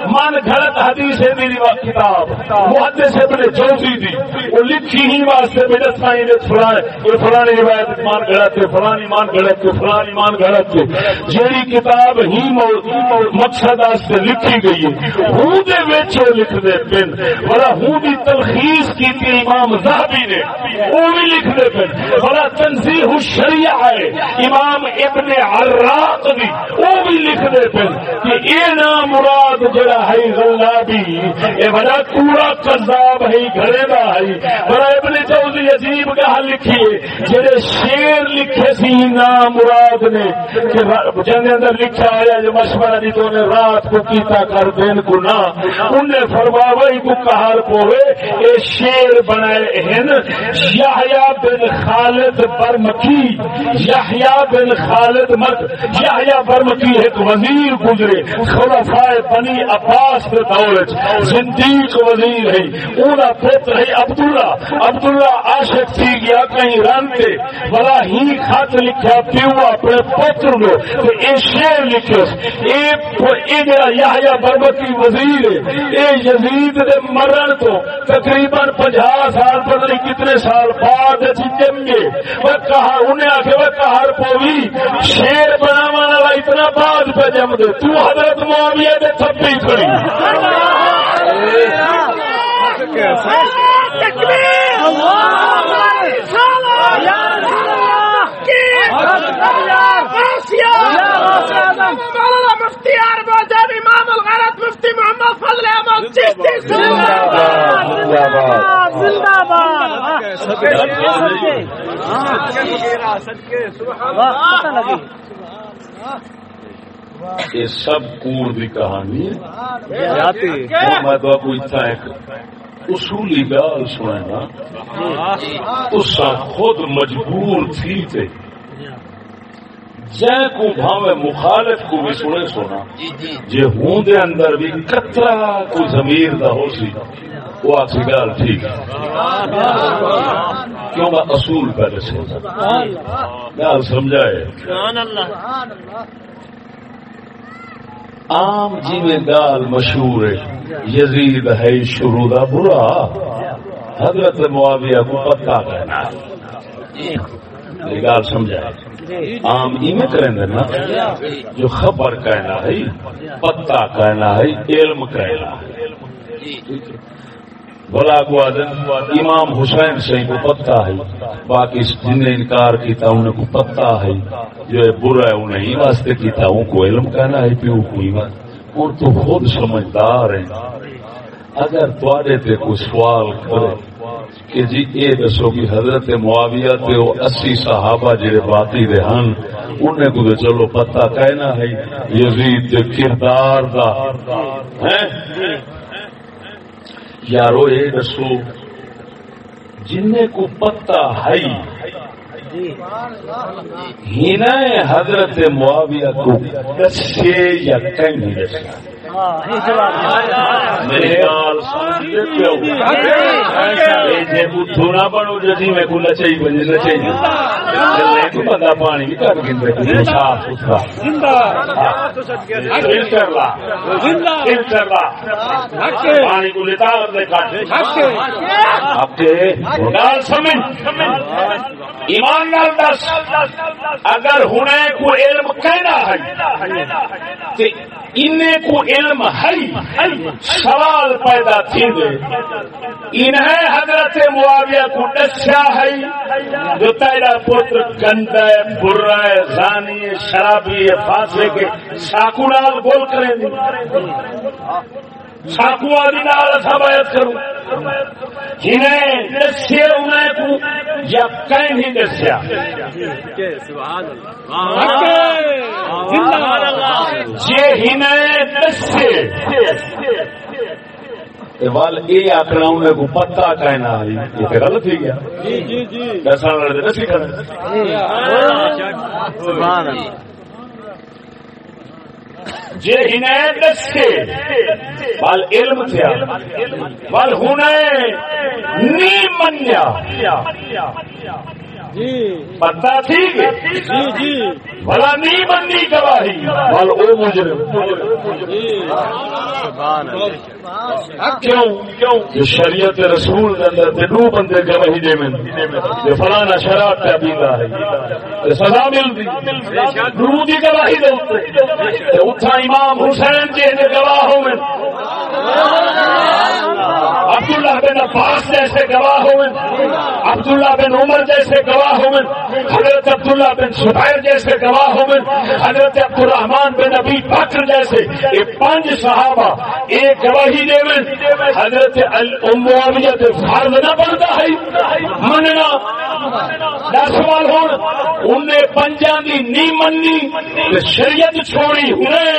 من گھڑت حدیث ہے میری وا- کتاب۔ محدث ابن جوزی دی۔ وہ لکھی ہی واسطے میرے سائیں نے فلاں یہ فلانی روایت مان غلط ہے فلانی مان غلط ہے فلانی مان غلط ہے۔ جیڑی کتاب ہی مقصد واسطے لکھی گئی ہے۔ ہوں دے وچ لکھ دے پن، بڑا ہوں دی تلخیص کی تھی امام زاہبی نے۔ وہ بھی لکھ دے پن۔ بڑا تنزیح الشریعہ ہے۔ امام ابن عراق دی وہ بھی لکھ دے پن کہ اے نام مراد جڑا ہے غلابی اے بڑا کوڑا کذاب ہے گھرے دا ہے۔ بڑا ابن جوزی عجیب گاہ لکھیے جڑے شیر لکھے سی نام مراد نے کہ جن اندر لکھا ہے جو مشورہ دی تو نے رات کو کیتا کر دین کو نہ انہیں فرماوا ہی کو کہار پوے اے شیر بنائے ہیں یحییٰ بن خالد برمکی یحییٰ بن خالد مت۔ یحییٰ برمکی ایک وزیر گزرے، خلفاء بنی عباس کے دور وچ۔ وزیر ہے، اونا پتر ہے عبداللہ۔ عبداللہ عاشق تھی گیا کہیں رن تے۔ بڑا ہی خط لکھا پیو اپنے پتر نو تو اے شیر لکھو اے اے جڑا یحییٰ برمکی وزیر ہے۔ اے یزید دے مرن تو تقریباً پنجہ سال پتہ نہیں کتنے سال بعد اچھی جمگے وہ کہا انہیں آخر وہ کہار پوی شیر بناوا والا اتنا بعد پہ جم دے۔ تو حضرت معاویہ دے تھپی مفتی اربازان امام الغیرت مفتی محمد فضل احمد چشتی زندہ باد یہ سب کوڑ دی کہانی ہے۔ میں تو آپ اتنا ایک اصولی گال سنا تسا خود مجبور تھی تے جے کو بھاوے مخالف کو بھی سنے سونا۔ جے ہوں دے اندر بھی کترا کوئی ضمیر دا ہو سی وہ آپ کی گال ٹھیک۔ ہے کیوں میں اصول پہلے سے گال سمجھائے۔ عام جی میں گال مشہور ہے یزید ہے شروع دا برا۔ حضرت معاویہ کو پتہ کہنا۔ ہے یہ گال سمجھائے۔ عام ای میں کریں گے نا، جو خبر کہنا ہے، پتہ کہنا ہے، علم کہنا ہے۔ بلا کو امام حسین سے کو پتہ ہے، باقی جن نے انکار کیتا، انہیں کو پتہ ہے۔ جو ہے برا ہے، انہیں ہی واسطے کیتا، ان کو علم کہنا ہے، پیو کو ہی اور تو خود سمجھدار ہیں۔ اگر تھوڑے تے کوئی سوال کرے کہ جی یہ دسو کہ حضرت معاویہ تے وہ اسی صحابہ جڑے باقی دے ہن، انہیں کو چلو پتہ کہنا ہے، یزید دے کردار دا۔ ہیں؟ یارو یہ دسو جن کو پتہ ہے ہینا حضرت معاویہ کو دسے یا کہیں نہیں دسے میرے نہ بنو جی میں کو نچائی بجے نچائی کو بندہ پانی بھی کر گندے صاف ستھرا فلٹر لا فلٹر لا پانی کو دے آپ کے گال سمجھ ایمان نال دس اگر ہنے کو علم کہنا ہے کو علم ہے سوال پیدا تھی دے انہیں حضرت معاویہ کو ڈسیا ہے جو تیرا پتر گندا ہے برا ہے زانی ہے شرابی ہے فاسے کے ساکو نال گول کریں ساکو آدھی نال سبایت کروں جنہیں دسے انہیں کو یا کہیں نہیں دسیا جی ہنیں دسے وال یہ آخنا انہیں کو پتا کہنا یہ تو غلط ہی گیا والے دسی جی عنایت دسے بل علم تھیا۔ بل ہنے نی منیا۔ پتا ٹھیک بھلا نہیں بننی گواہی۔ بل او مجرم۔ کیوں؟ کیوں؟ شریعت رسول دے اندر تے دو بندے گواہی دے تے فلانا شراب پہ پیندا ہے۔ تے سزا ملدی۔ دو دی گواہی دے تے اٹھا امام حسین جی دے گواہ ہوئے عبداللہ بن عباس جیسے گواہ ہوئے، عبداللہ بن عمر جیسے گواہ ہوئے، حضرت عبداللہ بن سبیر جیسے گواہ ہوئے، حضرت عبد الرحمان بن ابی بکر جیسے، یہ پانچ صحابہ ایک گواہی دے حضرت معاویہ تے فرض نہ بنتا ہے، مننا، دس سوال ہوں انہیں پنجا دی نی منی شریعت چھوڑی ہنے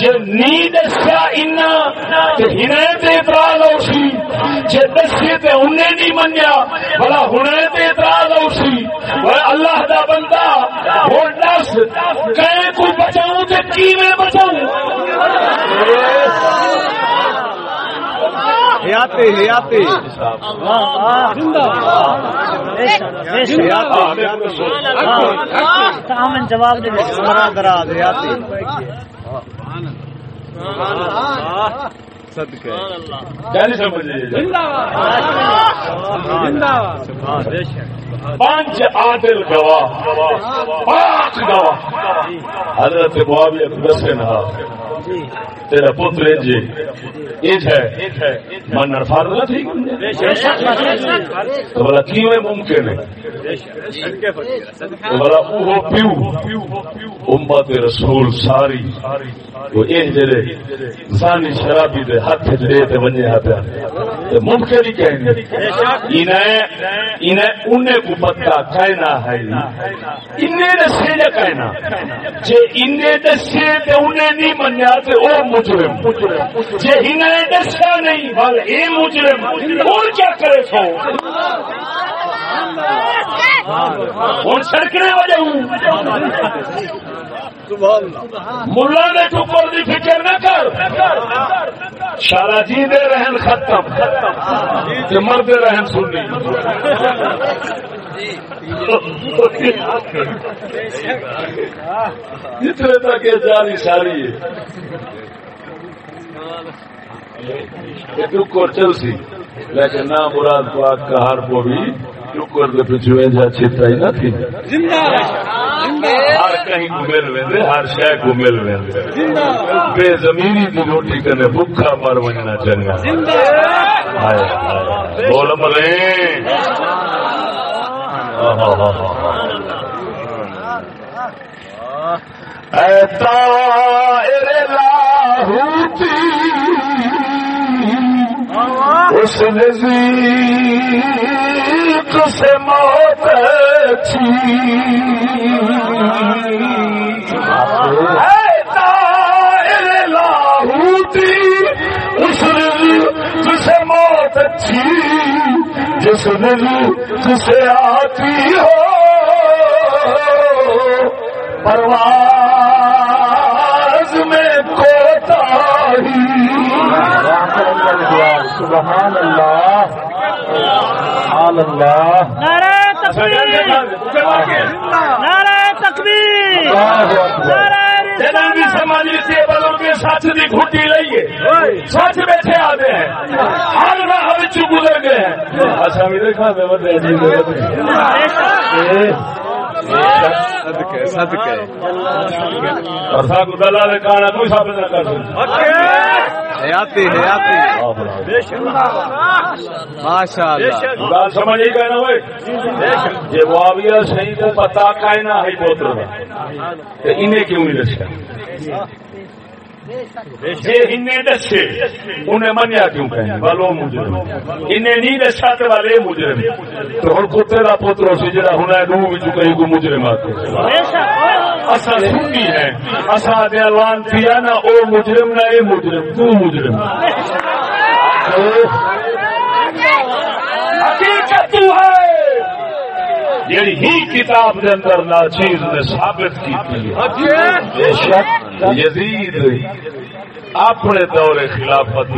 جے نی دسیا، انا ہنے تے اعتراض ہو سی۔ جے دسے تے انہیں نہیں منیا بھلا ہنے تے اعتراض ہو سی۔ اللہ دا بندہ ہوں دس کہیں کو بچاؤں تے کی میں بچاؤں حیاتی۔ حیاتی۔ جواب دے۔ درا حیاتی۔ صدقے پانچ عادل گواہ پانچ گواہ۔ حضرت معاویہ تیرا پتر جی۔ ایج ہے۔ من فرض نہ تھی تو بلا کیوں ممکن ہے؟ تو بلا وہ پیو۔ امت رسول ساری۔ وہ ایج جڑے زانی شرابی دے۔ ہاتھ دے تے ونجے ہاتھ تے ممکن ہی کہیں انہیں انہیں انہیں کو پتہ کہنا ہے۔ انہیں دسے کہنا جے انہیں دسے تے انہیں نہیں منیا تے او مجرم۔ جے انہیں نہیں، بل اے مجرم۔ اور کیا کرے سو؟ ہوں سڑکنے وجہ ملا نے ٹکر کی فکر نہ کر۔ شارا جی دے رہن ختم۔ مرد رہن سنی۔ جتنے تک یہ جاری ساری ہے؟ ٹکر چل سی لیکن نہ مراد پاک کا ہر کو بھی ٹکر کے پیچھے ایجا چیتا ہی نہ تھی ہر کہیں کو مل ویندے ہر شے کو مل ویندے بے زمینی کی روٹی کرنے بھوکا مر چنگا ہائے ہائے بول مرے اے طائر لاہوتی اس نزدیک سے موت اچھی لاہوتی، اس موت اچھی جس نزدیک سے آتی ہو پرواز سبحان اللہ سبحان اللہ نعرہ تکبیر نعرہ تکبیر نعرہ بھی سماجی بزرگ سچ کی گھٹی لئیے سچ بیٹھے آتے ہیں ہر راہ گزر گئے ہیں اچھا بھی دیکھا دے جی اور کو دلال کانا کوئی ثابت نہ کر سکتا حیاتی حیاتی۔ ماشاء اللہ بات سمجھ ہی کہنا ہوئے یہ معاویہ صحیح کو پتا کائنا ہے پوتر کا کہ انہیں کیوں نہیں دسیا؟ جی انہیں دسے انہیں منیا کیوں کہیں؟ والو مجرم۔ انہیں نہیں دسا تو والے مجرم۔ تو ہر کتے کا پوتر سی جڑا ہونا ہے نو وچ کہیں کو مجرم آتے۔ اصا سنی ہے۔ اصا دے اعلان کیا نہ او مجرم نہ اے مجرم، تو مجرم۔ حقیقت تو ہے۔ جیڑی ہی کتاب دے اندر نا چیز نے ثابت کی بے شک یزید اپنے دور خلافت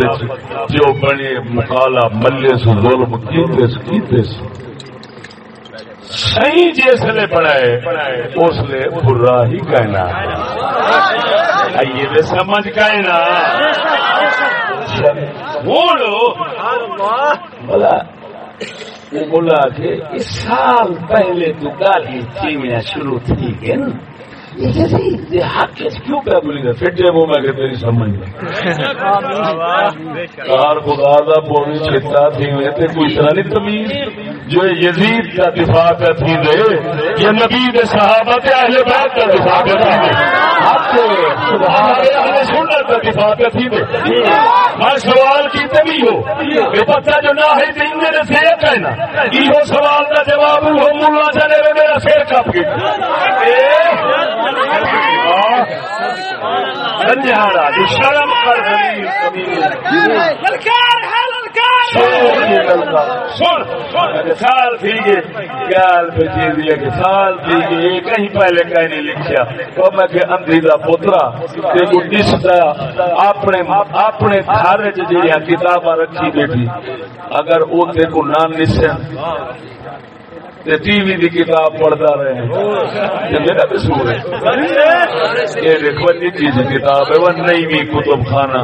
جو بنے مقالہ ملے سے ظلم کیتے سے کیتے۔ سے صحیح جس پڑھائے بنائے اس لیے برا ہی کہنا۔ آئیے سمجھ کہنا بولو۔ بولا وہ بولا کہ اس سال پہلے تو گالی چیمیاں شروع تھی گئی نا۔ حق کیوں پہ بولی گا پھر جب میں کہ تیری سمجھ کار خدا دا بولی چھتا تھی میں تے کوئی طرح نہیں تمیز۔ جو یزید کا دفاع کا تھی دے یہ نبی دے صحابہ تے اہل بیت کا دفاع کا تھی دے۔ حق ہمارے اہل سنت کا دفاع کا تھی دے۔ میں سوال کی تبھی ہو۔ یہ پتہ جو نہ ہے دین نے سے کہنا یہ سوال کا جواب؟ ہو مولا چلے میرا سر کپ گیا۔ سنجھاڑا شرم کر سال تھی گال پہ چیز دیا کہ سال تھی گئی کہیں پہلے کہیں نہیں لکھیا۔ تو میں کہ اندھی دا پترا تے کو دستا اپنے گھر کتاباں رکھی بیٹھی۔ اگر وہ تے کو نہ نسن ٹی وی کی کتاب پڑھتا رہے میرا قصور ہے۔ یہ دیکھو نجی کتاب ہے، وہ نئی بھی کتب خانہ۔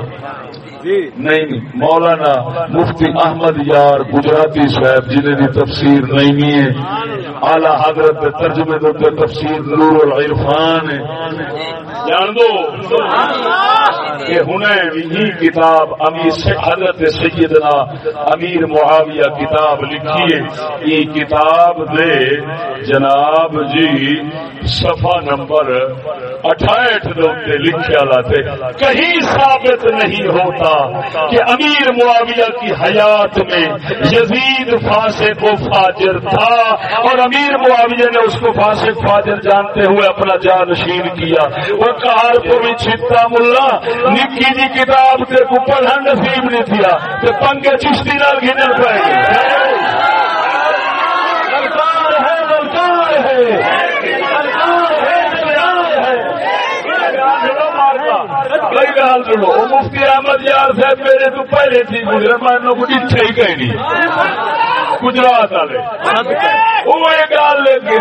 جی۔ نہیں، مولانا مفتی احمد یار گجراتی صاحب، جنہیں دی تفسیر نہیں ہے، اعلی حضرت ترجمے دو تفسیر نور العرفان جان دو۔ کہ ہنیں بھی کتاب امیر سے حضرت سیدنا امیر معاویہ کتاب لکھی ہے۔ یہ کتاب دے جناب جی صفحہ نمبر اٹھائٹ دے لکھے لاتے کہیں ثابت نہیں ہوتا۔ کہ امیر معاویہ کی حیات میں یزید فاسق و فاجر تھا اور امیر معاویہ نے اس کو فاسق فاجر جانتے ہوئے اپنا جانشین کیا۔ وہ کار کو بھی چھتا ملا۔ نکی جی کتاب کے کو پڑھا نصیب نہیں دیا۔ تو پنگے چشتی نال گنر پائے للکار ہے للکار ہے للکار ہے للکار ہے کئی گال سنو وہ مفتی احمد یار صاحب میرے تو پہلے تھی گزرے مانو کو ڈٹھے ہی کہیں نہیں۔ گجرات والے۔ وہ یہ گال لے کے۔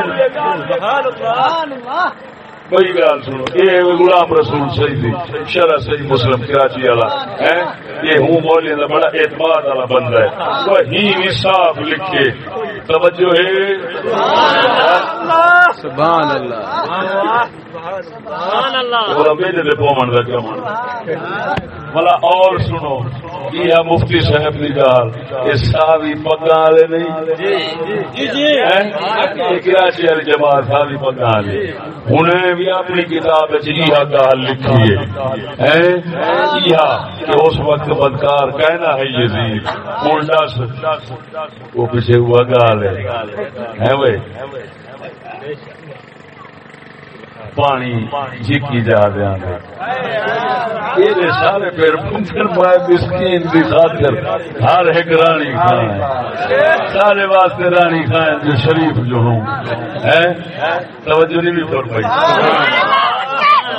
بڑی گال سنو یہ غلام رسول صحیح تھی شرح صحیح مسلم کراچی والا۔ ہے یہ ہوں مولی کا بڑا اعتماد والا بندہ ہے۔ وہی نصاب لکھے۔ توجہ ہے؟ سبحان اللہ۔ بلا اور سنو یہ مفتی صاحب کی گال یہ ساوی پگا والے نہیں ہیں؟ کراچی والی جماعت ساوی پگا والے انہیں بھی اپنی کتاب یہ گال لکھی ہے؟ یہ کہ اس وقت بدکار کہنا ہے یزید ہوں دس۔ وہ پیچھے ہوا گال ہے۔ پانی جکی جا دیا یہ سارے پیر پنکھر پائے مسکین کی خاطر ہر ایک رانی کھائیں سارے واسطے رانی کھائیں جو شریف جو ہوں۔ ہیں؟ توجہ نہیں بھی توڑ پائی۔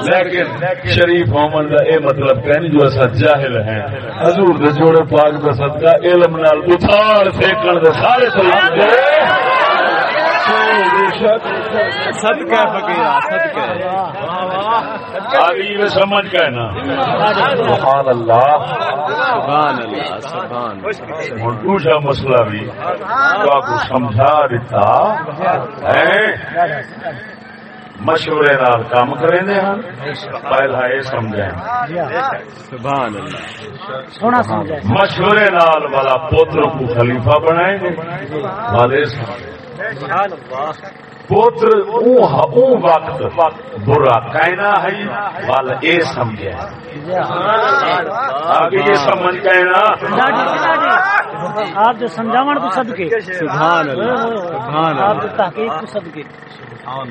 لیکن شریف مومن کا یہ مطلب کہ جو ایسا جاہل ہیں۔ حضور دے جوڑے پاک کا صدقہ علم نال اتھاڑ پھینکن دے سارے طریقے صدقہ فقیرہ صدقہ۔ آگے میں سمجھ گئے نا۔ سبحان اللہ۔ سبحان اللہ سبحان ہوں دوسرا مسئلہ بھی۔ تو کو سمجھا دیتا ہے۔ مشورے نال کام دے ہاں پہلا یہ سمجھیں سبحان اللہ۔ سونا سمجھا مشورے نال والا پوتر کو خلیفہ بنائیں گے۔ والے پوتر اون وقت برا کہنا ہے یہ سمجھے۔ آگے یہ سمجھ کہنا۔ آپ جو سمجھاون تو صدقے۔ سبحان اللہ سبحان آپ جو تحقیق تو صدقے۔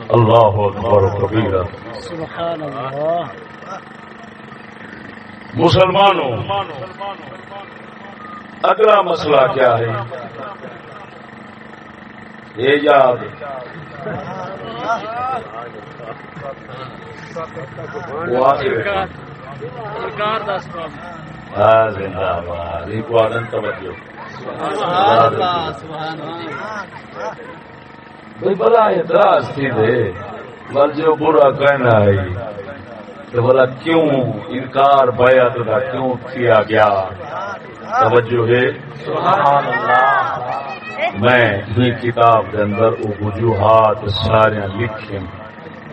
اللہ اکبر و کبیرہ۔ سبحان اللہ۔ مسلمانوں اگلا مسئلہ کیا ہے؟ زندہ باد۔ توجہ۔ بھائی بلا اعتراض تھی دے۔ بل جو برا کہنا ہے تو بلا کیوں انکار بیعت کا کیوں کیا گیا؟ توجہ ہے۔ اللہ میں بھی کتاب کے اندر وہ وجوہات سارے لکھیں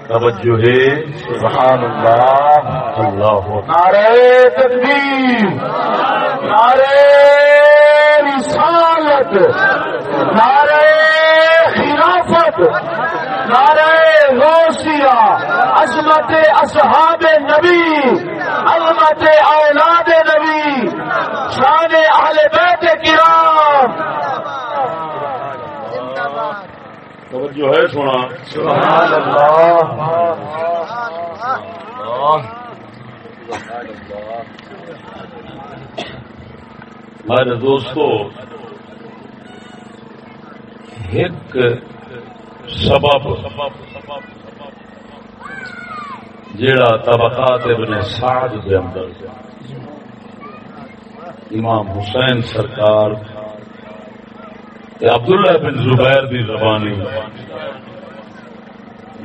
توجہ ہے۔ سبحان اللہ اللہ نعرے تکبیر نعرے رسالت نعرے خلافت نعرے غوثیہ، عظمت اصحاب نبی، عظمت اولاد نبی، شان اہل بیت کرام۔ توجہ ہے سونا سبحان اللہ۔ میرے دوستو، ایک سبب۔ جیڑا طبقات ابن سعد کے اندر امام حسین سرکار عبداللہ بن زبیر دی زبانی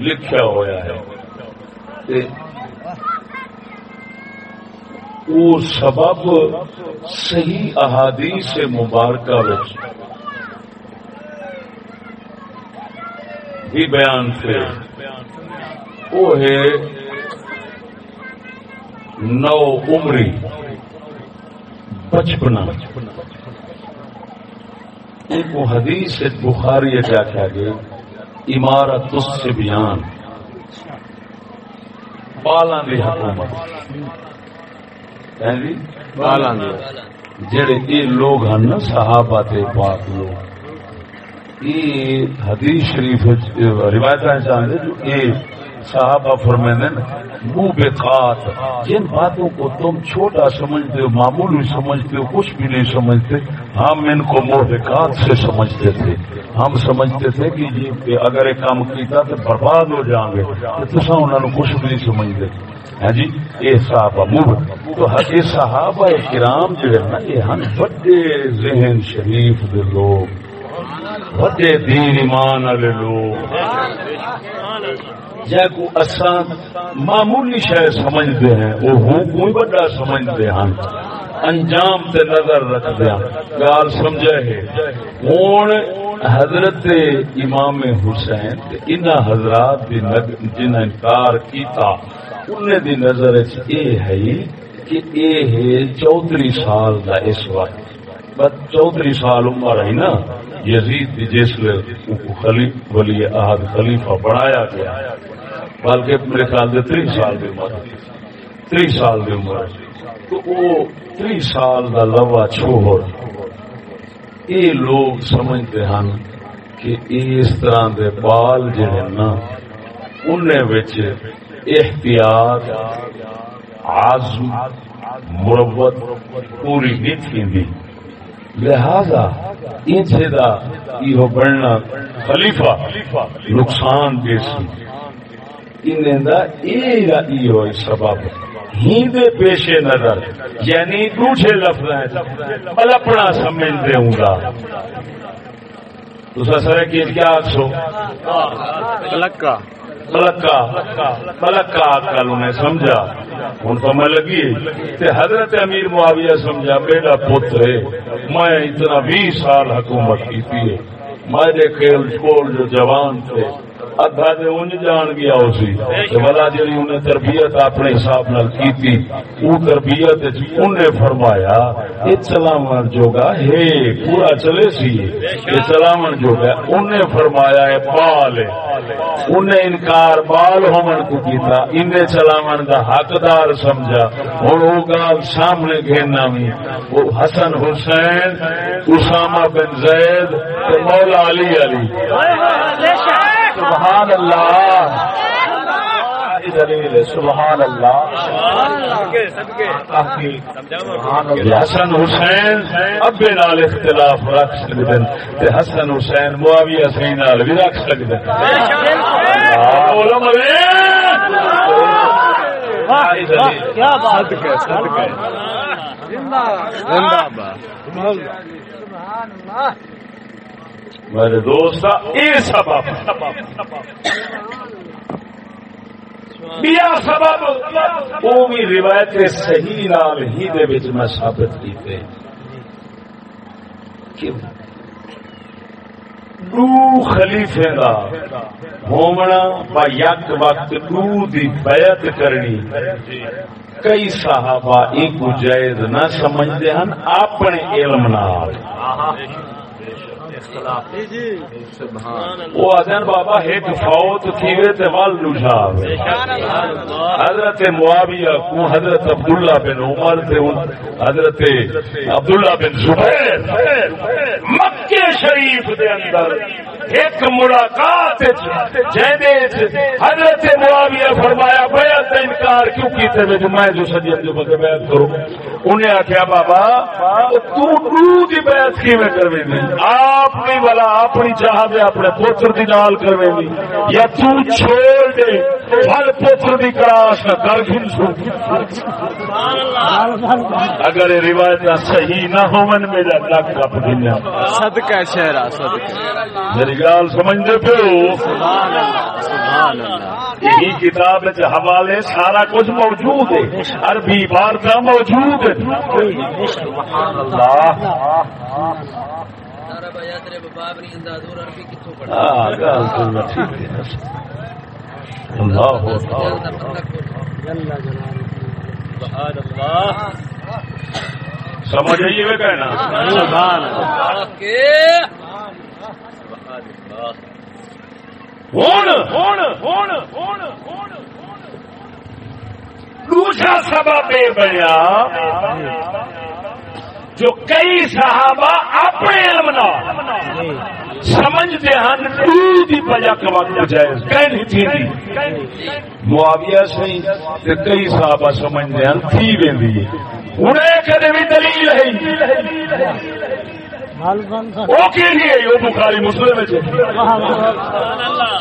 لکھیا ہویا ہے۔ تے وہ سبب صحیح احادیث مبارکہ وچ بھی بیان تھے وہ ہے نو عمری۔ بچپنا ایک وہ حدیث بخاری ہے کیا کیا گئے عمارت سے بیان پالا دی حکومت۔ بالاں دی۔ جڑے یہ لوگ ہیں نا صحابہ تے پاک لوگ۔ یہ حدیث شریف روایت چاہتے جو یہ صحابہ فرمیندے منہ بے قات جن باتوں کو تم چھوٹا سمجھتے ہو، معمولی سمجھتے ہو، کچھ بھی نہیں سمجھتے، ہم ان کو موہقات سے سمجھتے تھے۔ ہم سمجھتے تھے کہ جی اگر ایک کام کیتا تو برباد ہو جائیں گے، تو تصا انہوں نے کچھ بھی نہیں سمجھتے۔ ہاں جی یہ صحابہ منہ تو یہ صحابہ کرام جو ہے نا، یہ ہم بڑے ذہن شریف دے لوگ۔ بڑے دین ایمان والے لوگ جے کو اساں معمولی شے سمجھتے ہیں وہ ہوں کوئی بڑا سمجھتے ہیں انجام تے نظر رکھتے ہیں گال سمجھے ہے ہوں حضرت امام حسین ان حضرات دی جن انکار کیتا انہیں دی نظر وچ اے ہے کہ اے ہے چودھری سال دا اس وقت بس چودھری سال عمر ہے نا یزید جس خلیف ولی عہد خلیفہ بنایا گیا بلکہ میرے خیال سے تری سال کی عمر تری سال کی عمر تو وہ تری سال کا لوا چھوڑ۔ یہ لوگ سمجھتے ہیں کہ اس طرح دے بال جڑے نا، انہیں احتیاط، عزم مربت پوری نہیں تھی۔ لہذا انچے دا یہ بننا خلیفہ نقصان دے سی انہیں دا ایگا ایو سبب۔ ہی پیش نظر یعنی دوسرے لفظ ہیں پلپنا سمجھتے ہوں گا۔ تو سر کی کیا سو؟ لکا۔ ملکہ ملکہ کل انہیں سمجھا۔ ہوں تو میں لگی تے حضرت امیر معاویہ سمجھا بیٹا پوت ہے، میں اتنا بیس سال حکومت کی تھی۔ میرے کھیل کول جو جوان تھے۔ ادھا دے انج جان گیا اسی بلا جڑی انہیں تربیت اپنے حساب نال کی تھی تربیت انہیں فرمایا یہ چلاون جوگا ہے پورا چلے سی یہ چلاون جوگا انہیں فرمایا ہے بال انہیں انکار بال ہومن کو کیتا انہیں چلاون دا حقدار سمجھا اور وہ گال سامنے گھیرنا بھی وہ حسن حسین اسامہ بن زید مولا علی علی سبحان اللہ دلیل ہے سبحان اللہ حسن حسین ابے نال اختلاف رکھ سکتے ہیں حسن حسین معاویہ سی نال بھی رکھ سکتے کیا بات میرے دوست یہ سبب. بیا سبب. وہ بھی روایت صحیح نال ہی دے وچ میں ثابت کیتے. کہ دو خلیفے دا ہومنا با یک وقت دو دی بیعت کرنی. کئی صحابہ ایک جائز نہ سمجھتے ہیں اپنے علم نال. وہ آدھن بابا ایک فوت تھیوے تے وال حضرت معاویہ کو حضرت عبداللہ بن عمر تے حضرت عبداللہ بن زبیر۔ مکے شریف دے اندر ایک ملاقات حضرت معاویہ فرمایا بیعت کا انکار کیوں کیتے میں جو میں جو سجید جو بکے بیعت کروں۔ انہیں آخیا بابا تو تو دی بیعت کی میں کروے؟ نہیں آپ نہیں والا اپنی چاہ دے اپنے پوتر دی نال کروے نہیں یا تو چھوڑ دے ہر پوتر دی کراس نہ کر گھن سو۔ اگر یہ روایت صحیح نہ ہو میرا تک کپ دنیا صدقہ شہرہ صدقہ۔ میری گال سمجھتے پو یہی کتاب حوالے سارا کچھ موجود ہے۔ عربی عبارت موجود ہے سبحان اللہ۔ سمجھ آئیے میں کہنا دوسرا سبب یہ بنیا جو کئی صحابہ اپنے علم نال سمجھتے ہیں دی جائز کہیں تھی معاویہ تے کئی صحابہ سمجھتے ہیں تھی ویندی انہیں کدے بھی دلیل ہے۔ وہ کے لیے وہ بخاری مسلم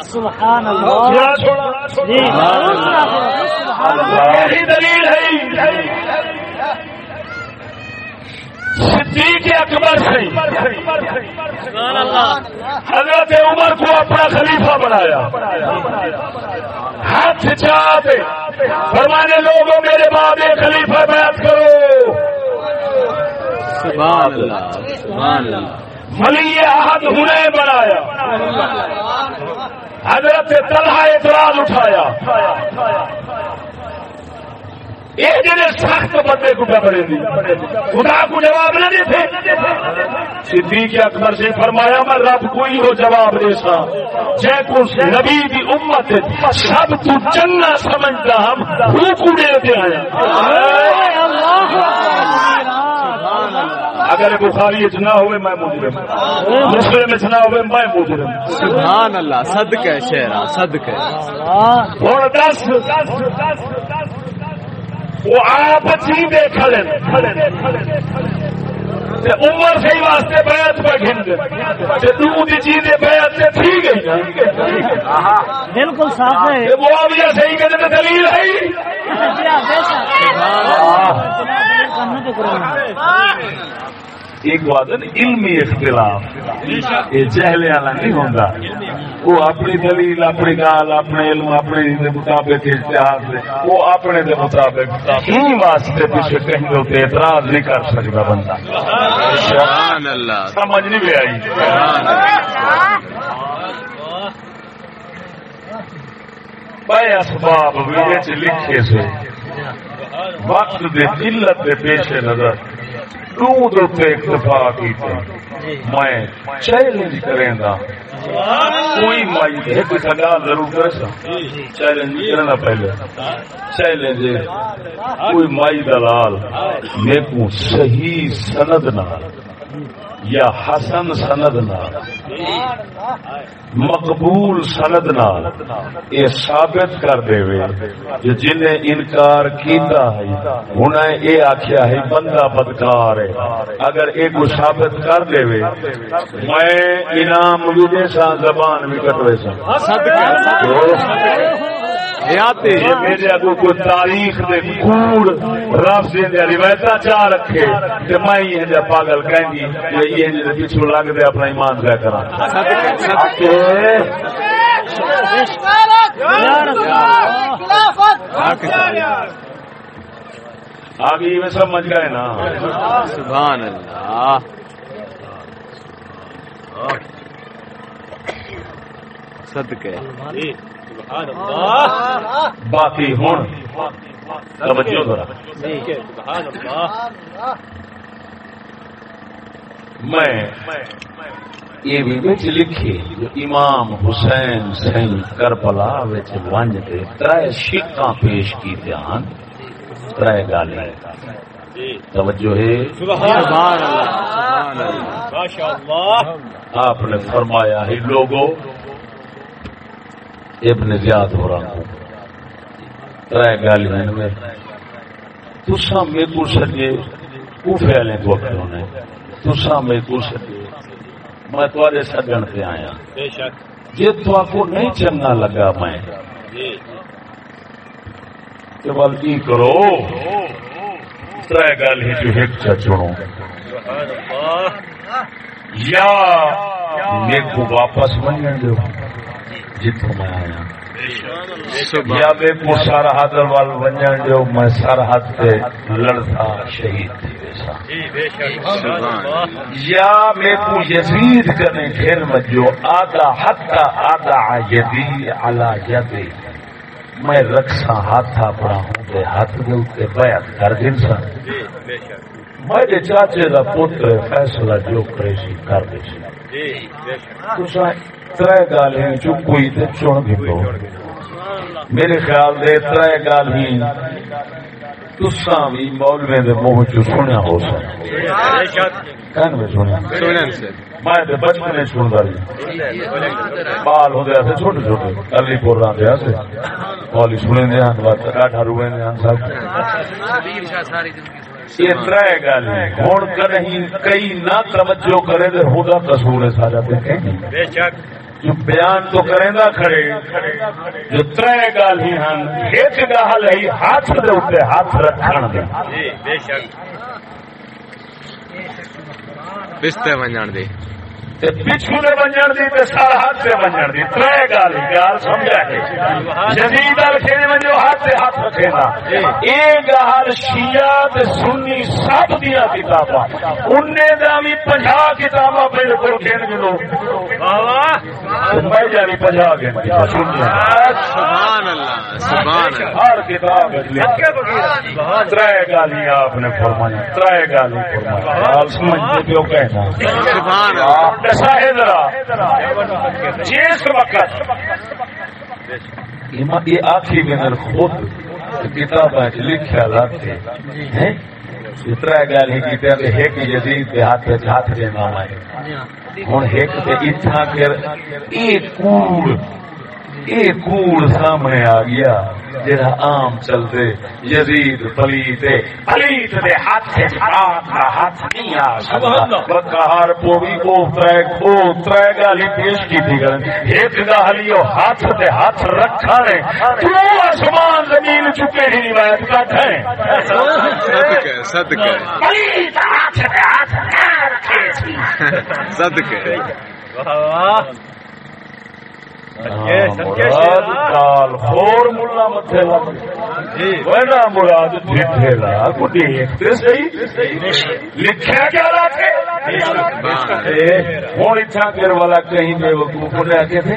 سبحان اللہ۔ جی۔ دلیل ہے۔ صدیق اکبر سے حضرت عمر کو اپنا خلیفہ بنایا۔ ہاتھ چاہتے فرمانے لوگوں میرے بعد ایک خلیفہ بیعت کرو۔ سبحان اللہ سبحان اللہ۔ ولی احد ہنے بنایا۔ حضرت طلحہ اعتراض اٹھایا۔ یہ جڑے سخت بندے کو ڈبرے دی خدا کو جواب نہ دیتے صدیق اکبر سے فرمایا میں رب کوئی ہو جواب دے سا۔ جے کو نبی دی امت سب تو چنگا سمجھتا ہم دے آیا۔ اگر بخاری اچ نہ ہوئے میں مجرم مسلم اچ نہ ہوئے میں مجرم سبحان اللہ صدقہ شہرا صدقہ ہوں دس۔ وہ آپ چیزیں کھڑے تے عمر صحیح واسطے بیعت پہ گھن تو دی چیزیں بیعت سے تھی گئی بالکل صاف ہے۔ معاویہ صحیح کہتے تے دلیل ہے ایک نا، علمی اختلاف۔ یہ جہلے والا نہیں ہوتا وہ اپنی دلیل اپنی گال اپنے علم اپنے مطابق اشتہار سے وہ اپنے دے مطابق ہی واسطے پیچھے کہیں تے اعتراض نہیں کر سکتا بندہ۔ سمجھ نہیں بھی آئی۔ بے اسباب لکھے سے۔ وقت دے قلت دے پیش نظر۔ دو دو تے اکتفا کیتے میں چیلنج کریں گا کوئی مائی ایک سگا ضرور کر سا۔ چیلنج کرنا پہلے۔ چیلنج کوئی مائی دلال میرے کو صحیح سند نال۔ یا حسن سند نال مقبول سند نال یہ ثابت کر دے کہ جن انکار کیتا ہے انہیں یہ آخیا ہے بندہ بدکار ہے۔ اگر یہ کو ثابت کر دے میں انعام بھی دے سا زبان بھی کٹوے سا حیاتی یہ میرے اگو کوئی تاریخ دے کوڑ رف دے روایت چاہ رکھے تے میں یہ جا پاگل کہیں گی کہ یہ جے پیچھے لگ دے اپنا ایمان کرا صدقہ۔ آگے میں سمجھ گئے نا۔ سبحان اللہ۔ صدقہ۔ باقی ہوں توجہ ذرا۔ میں یہ بھی بچ لکھی جو امام حسین سین کربلا وچ ونج کے ترے شکاں پیش کی دھیان ترے گالیں توجہ ہے۔ سبحان اللہ۔ سبحان اللہ۔ آپ نے فرمایا ہے لوگوں ابن زیاد ہو رہا ہوں۔ میں۔ تسا میرے کو سجے کوفے والے کو نے تسا میرے کو سجے۔ میں سجن سے آیا۔ جی تو آپ کو نہیں چنگا لگا میں۔ تو بلکہ کرو؟ ترے گل ہی جو ایک چا چنو۔ یا میرے کو واپس بن دو آیا یا بے کو سرحد وال ونجن جو میں سرحد تے لڑتا شہید تھی ویسا۔ یا میں کو یزید کرنے گھر میں جو آدھا حتی آدھا یدی علا یدی۔ میں رکھسا ہاتھ اپنا ہوں ہاتھ دے بیعت کر دن سا۔ میرے چاچے دا پتر فیصلہ جو کرے سی کر دے سی تسا ترے گالیں جو کوئی تے چن بھی میرے خیال دے ترے گال ہی تسا بھی دے منہ چ سنیا ہو سکتا میں سنیا؟ میں تے سندا رہی۔ بال ہوندے سے چھوٹے چھوٹے۔ علی پور سنے دے ہن دے ہن سب۔ ترے گل۔ ہن کہیں کئی نہ توجہ کرے تے خدا قصور ہے سارا دیکھیں جو بیان تو کریں گا کھڑے۔ جو ترے گل ہی ہن ایک گل ہے ہاتھ دے اوپر ہاتھ رکھن دے۔ بستے ونجان دے۔ تے پچھو نے بنجن دی تے سے بنجن دی۔ ترے سمجھا ال کھینے ہاتھ سے ہاتھ شیعہ تے سنی سب کتاباں۔ دا کتاباں گنو میں گن۔ سبحان اللہ سبحان اللہ۔ ہر کتاب ترائے گالی آپ نے گالی کہنا۔ سبحان اللہ۔ ہے ذرا۔ جس وقت یہ آخری خود کتاب لکھا لاتے ہیں اترا گل ہی ایک یزید ہاتھ ہاتھ دینا ہے ہوں ایک تے اتنا کر ایک کوڑ ایک کوڑ سامنے آ گیا۔ جہاں عام چلتے یزید پلیت پلیت دے ہاتھ سے ہاتھ کا ہاتھ نہیں آ سکتا۔ بکار پوی کو ترے کو ترے گالی پیش کی تھی گرن ایک گالی وہ ہاتھ دے ہاتھ رکھا ہے کیوں آسمان زمین چکے ہی روایت کا ہے۔ صدقہ صدقہ۔ پلیت ہاتھ دے ہاتھ نہ رکھے تھی صدقہ۔ مراد کال خور ملا متھے لگ وینا مراد جھٹے لا کو دیکھتے صحیح؟ لکھیا کیا لاتے ہوں اتنا کر والا کہیں بے وقوف نے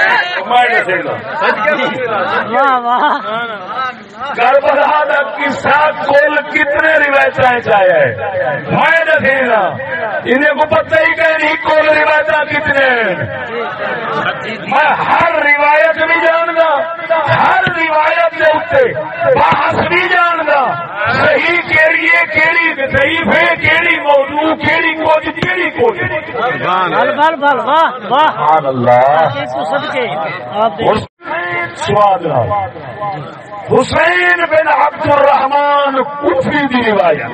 کربلا دا قصہ کل کتنے روایتاں چاہیا ہے۔ میں نہیں سکتا انہیں کو پتہ ہی کہ نہیں کل روایتاں کتنے ہیں۔ میں ہر روایت بھی جاندا ہر روایت دے اوتے بحث بھی جاندا۔ صحیح کیڑی ہے کیڑی ضعیف ہے کیڑی موضوع کیڑی کچھ کیڑی بل واہ واہ۔ سبحان اللہ۔ سواد حسین بن عبد الرحمان کفی دی روایت۔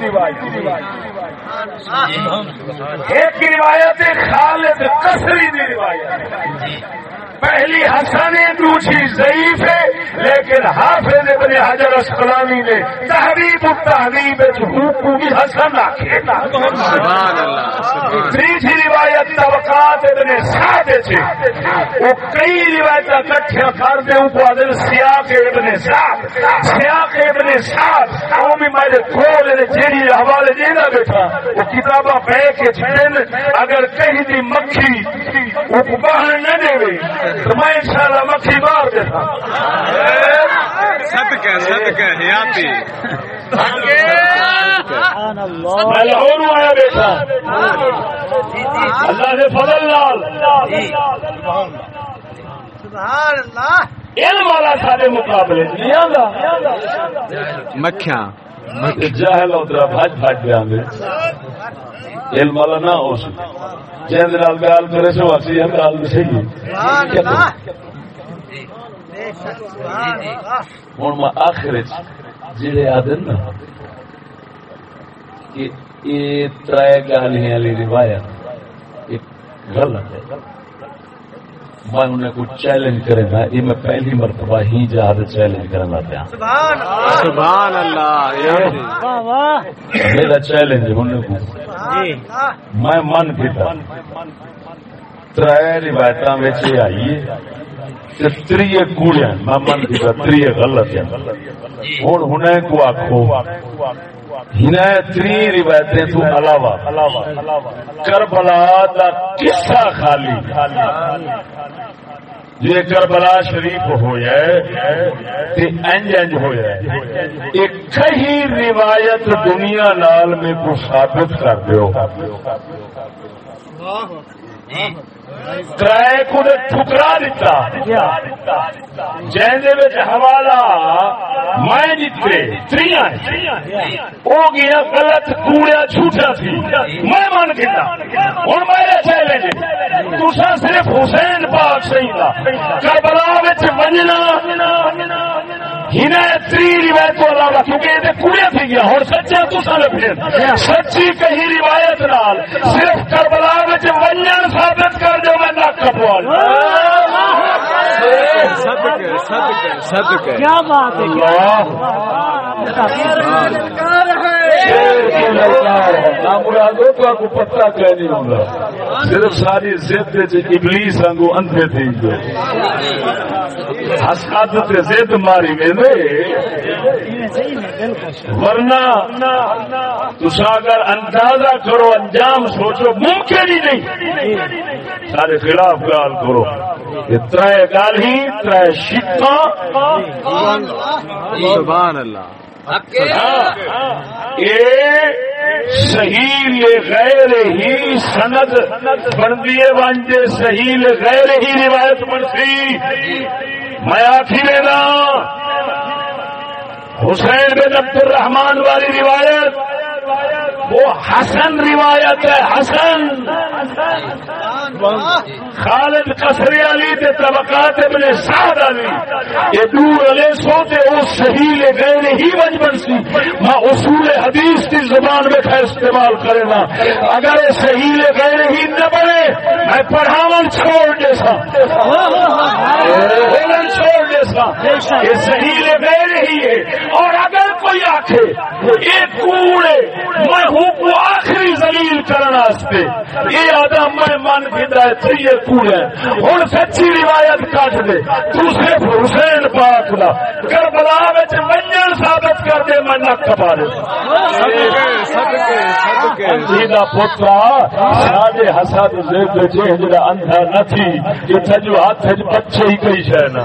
ایک روایت خالد کسری دی روایت۔ پہلی حسن دوسری ضعیف ہے لیکن حافظ ابن حجر اسقلانی نے تحریب التحریب کو بھی حسن اللہ تیسری روایت طبقات ابن سعد سے۔ وہ کئی روایت اکٹھا کر دے ان کو ادل سیاق ابن سعد۔ سیاق ابن سعد وہ بھی میرے کھول جیڑی حوالے دینا بیٹھا وہ کتاباں پہ کے چھڑن اگر کہیں دی مکھی وہ باہر نہ دے میں انشاءاللہ مکھی مار دیتا صدقہ صدقہ حیاتی سبحان اللہ میں لاہور میں آیا بیٹھا اللہ نے فضل لال علم والا سارے مقابلے۔ مکھیاں۔ جاہل آدھے علم والا نہ ہو سکے۔ جی نال گال کرے سو، اسی ہم گال صحیح ہوں میں آخر جڑے آدھے نا یہ گالیاں والی روایت غلط ہے۔ میں انہیں کو چیلنج کرے نا یہ میں پہلی مرتبہ ہی جہاز چیلنج کرنا پیا سبحان اللہ میرا چیلنج انہیں کو جی۔ میں من کیتا۔ ترائے روایت آئیے تری کوڑیاں میں من کیتا تری غلط ہے ہوں ہن کو آخو ہن تری روایتیں تو علاوہ کربلا دا قصہ خالی۔ جی کربلا شریف ہویا تے انج انج ہویا ایک کئی روایت دنیا نال میں کو ثابت کر دیو۔ کرائے کو نے ٹھکرا دیتا۔ وچ حوالہ میں جتے تریاں او گیا غلط، کوڑیا جھوٹا سی میں من کیتا ہن میرے چیلنج تسا صرف حسین پاک صحیح دا۔ کربلا وچ ونجنا۔ ہنا تری روایت تو علاوہ کیونکہ یہ کوڑے تھی گیا ہن سچا تسا پھر۔ سچی کہی روایت نال، صرف کربلا وچ ونجن ثابت کر جو میں نہ کپوال۔ کیا بات ہے کو کیا نہیں ہوگا صرف ساری ابلیس انگو اندھے حسادت ضد ماری میں ورنہ تسا اگر اندازہ کرو انجام سوچو ممکن ہی نہیں۔ سارے خلاف گال کرو۔ یہ ترائے گال ہی ترائے شکا۔ سبحان اللہ۔ صحیح غیر ہی سند بندی بنتے صحیح غیر ہی روایت بنتی میں آخی لینا۔ حسین بن عبد الرحمان والی روایت۔ وہ حسن روایت ہے، حسن! خالد قصری علی تے طبقات ابن سعد علی، یہ دور علی سو تے وہ صحیح لے گئے ہی وجبن سی۔ میں اصول حدیث کی زبان میں کھا استعمال کرنا۔ اگر یہ صحیح لے گئے ہی نہ بنے، میں پڑھاون چھوڑ دے سا۔ بولن چھوڑ دے سا۔ یہ صحیح لے گئے ہی ہے۔ اور اگر کوئی آخے یہ کوڑے، میں کو آخری زلیل کرنا واسطے۔ یہ آدم میں من کھدا ہے تھی یہ کوڑے ہن سچی روایت کٹ دے۔ دوسرے حسین پاک دا۔ کربلا وچ منجن ثابت کر دے میں دے پوترا ساڈے حسد اندھا نہ تھی یہ تھجو ہاتھ وچ بچے ہی کئی شے نا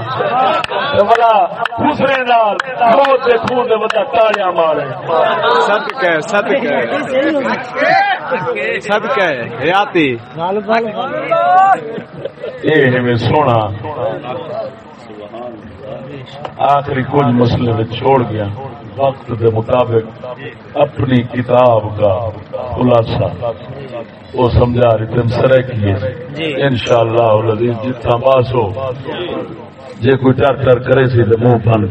تے بڑا دوسرے نال موت دے خون دے ودا تالیاں مارے۔ صدقے صدقے۔ حیاتی۔ اے میں سونا۔ آخری کچھ مسئلے میں چھوڑ گیا۔ وقت کے مطابق اپنی کتاب کا خلاصہ۔ وہ سمجھا رہی تم سرے کیے۔ ان شاء اللہ جتنا باس ہو جے کوئی ٹر ٹر کرے سی تو منہ بن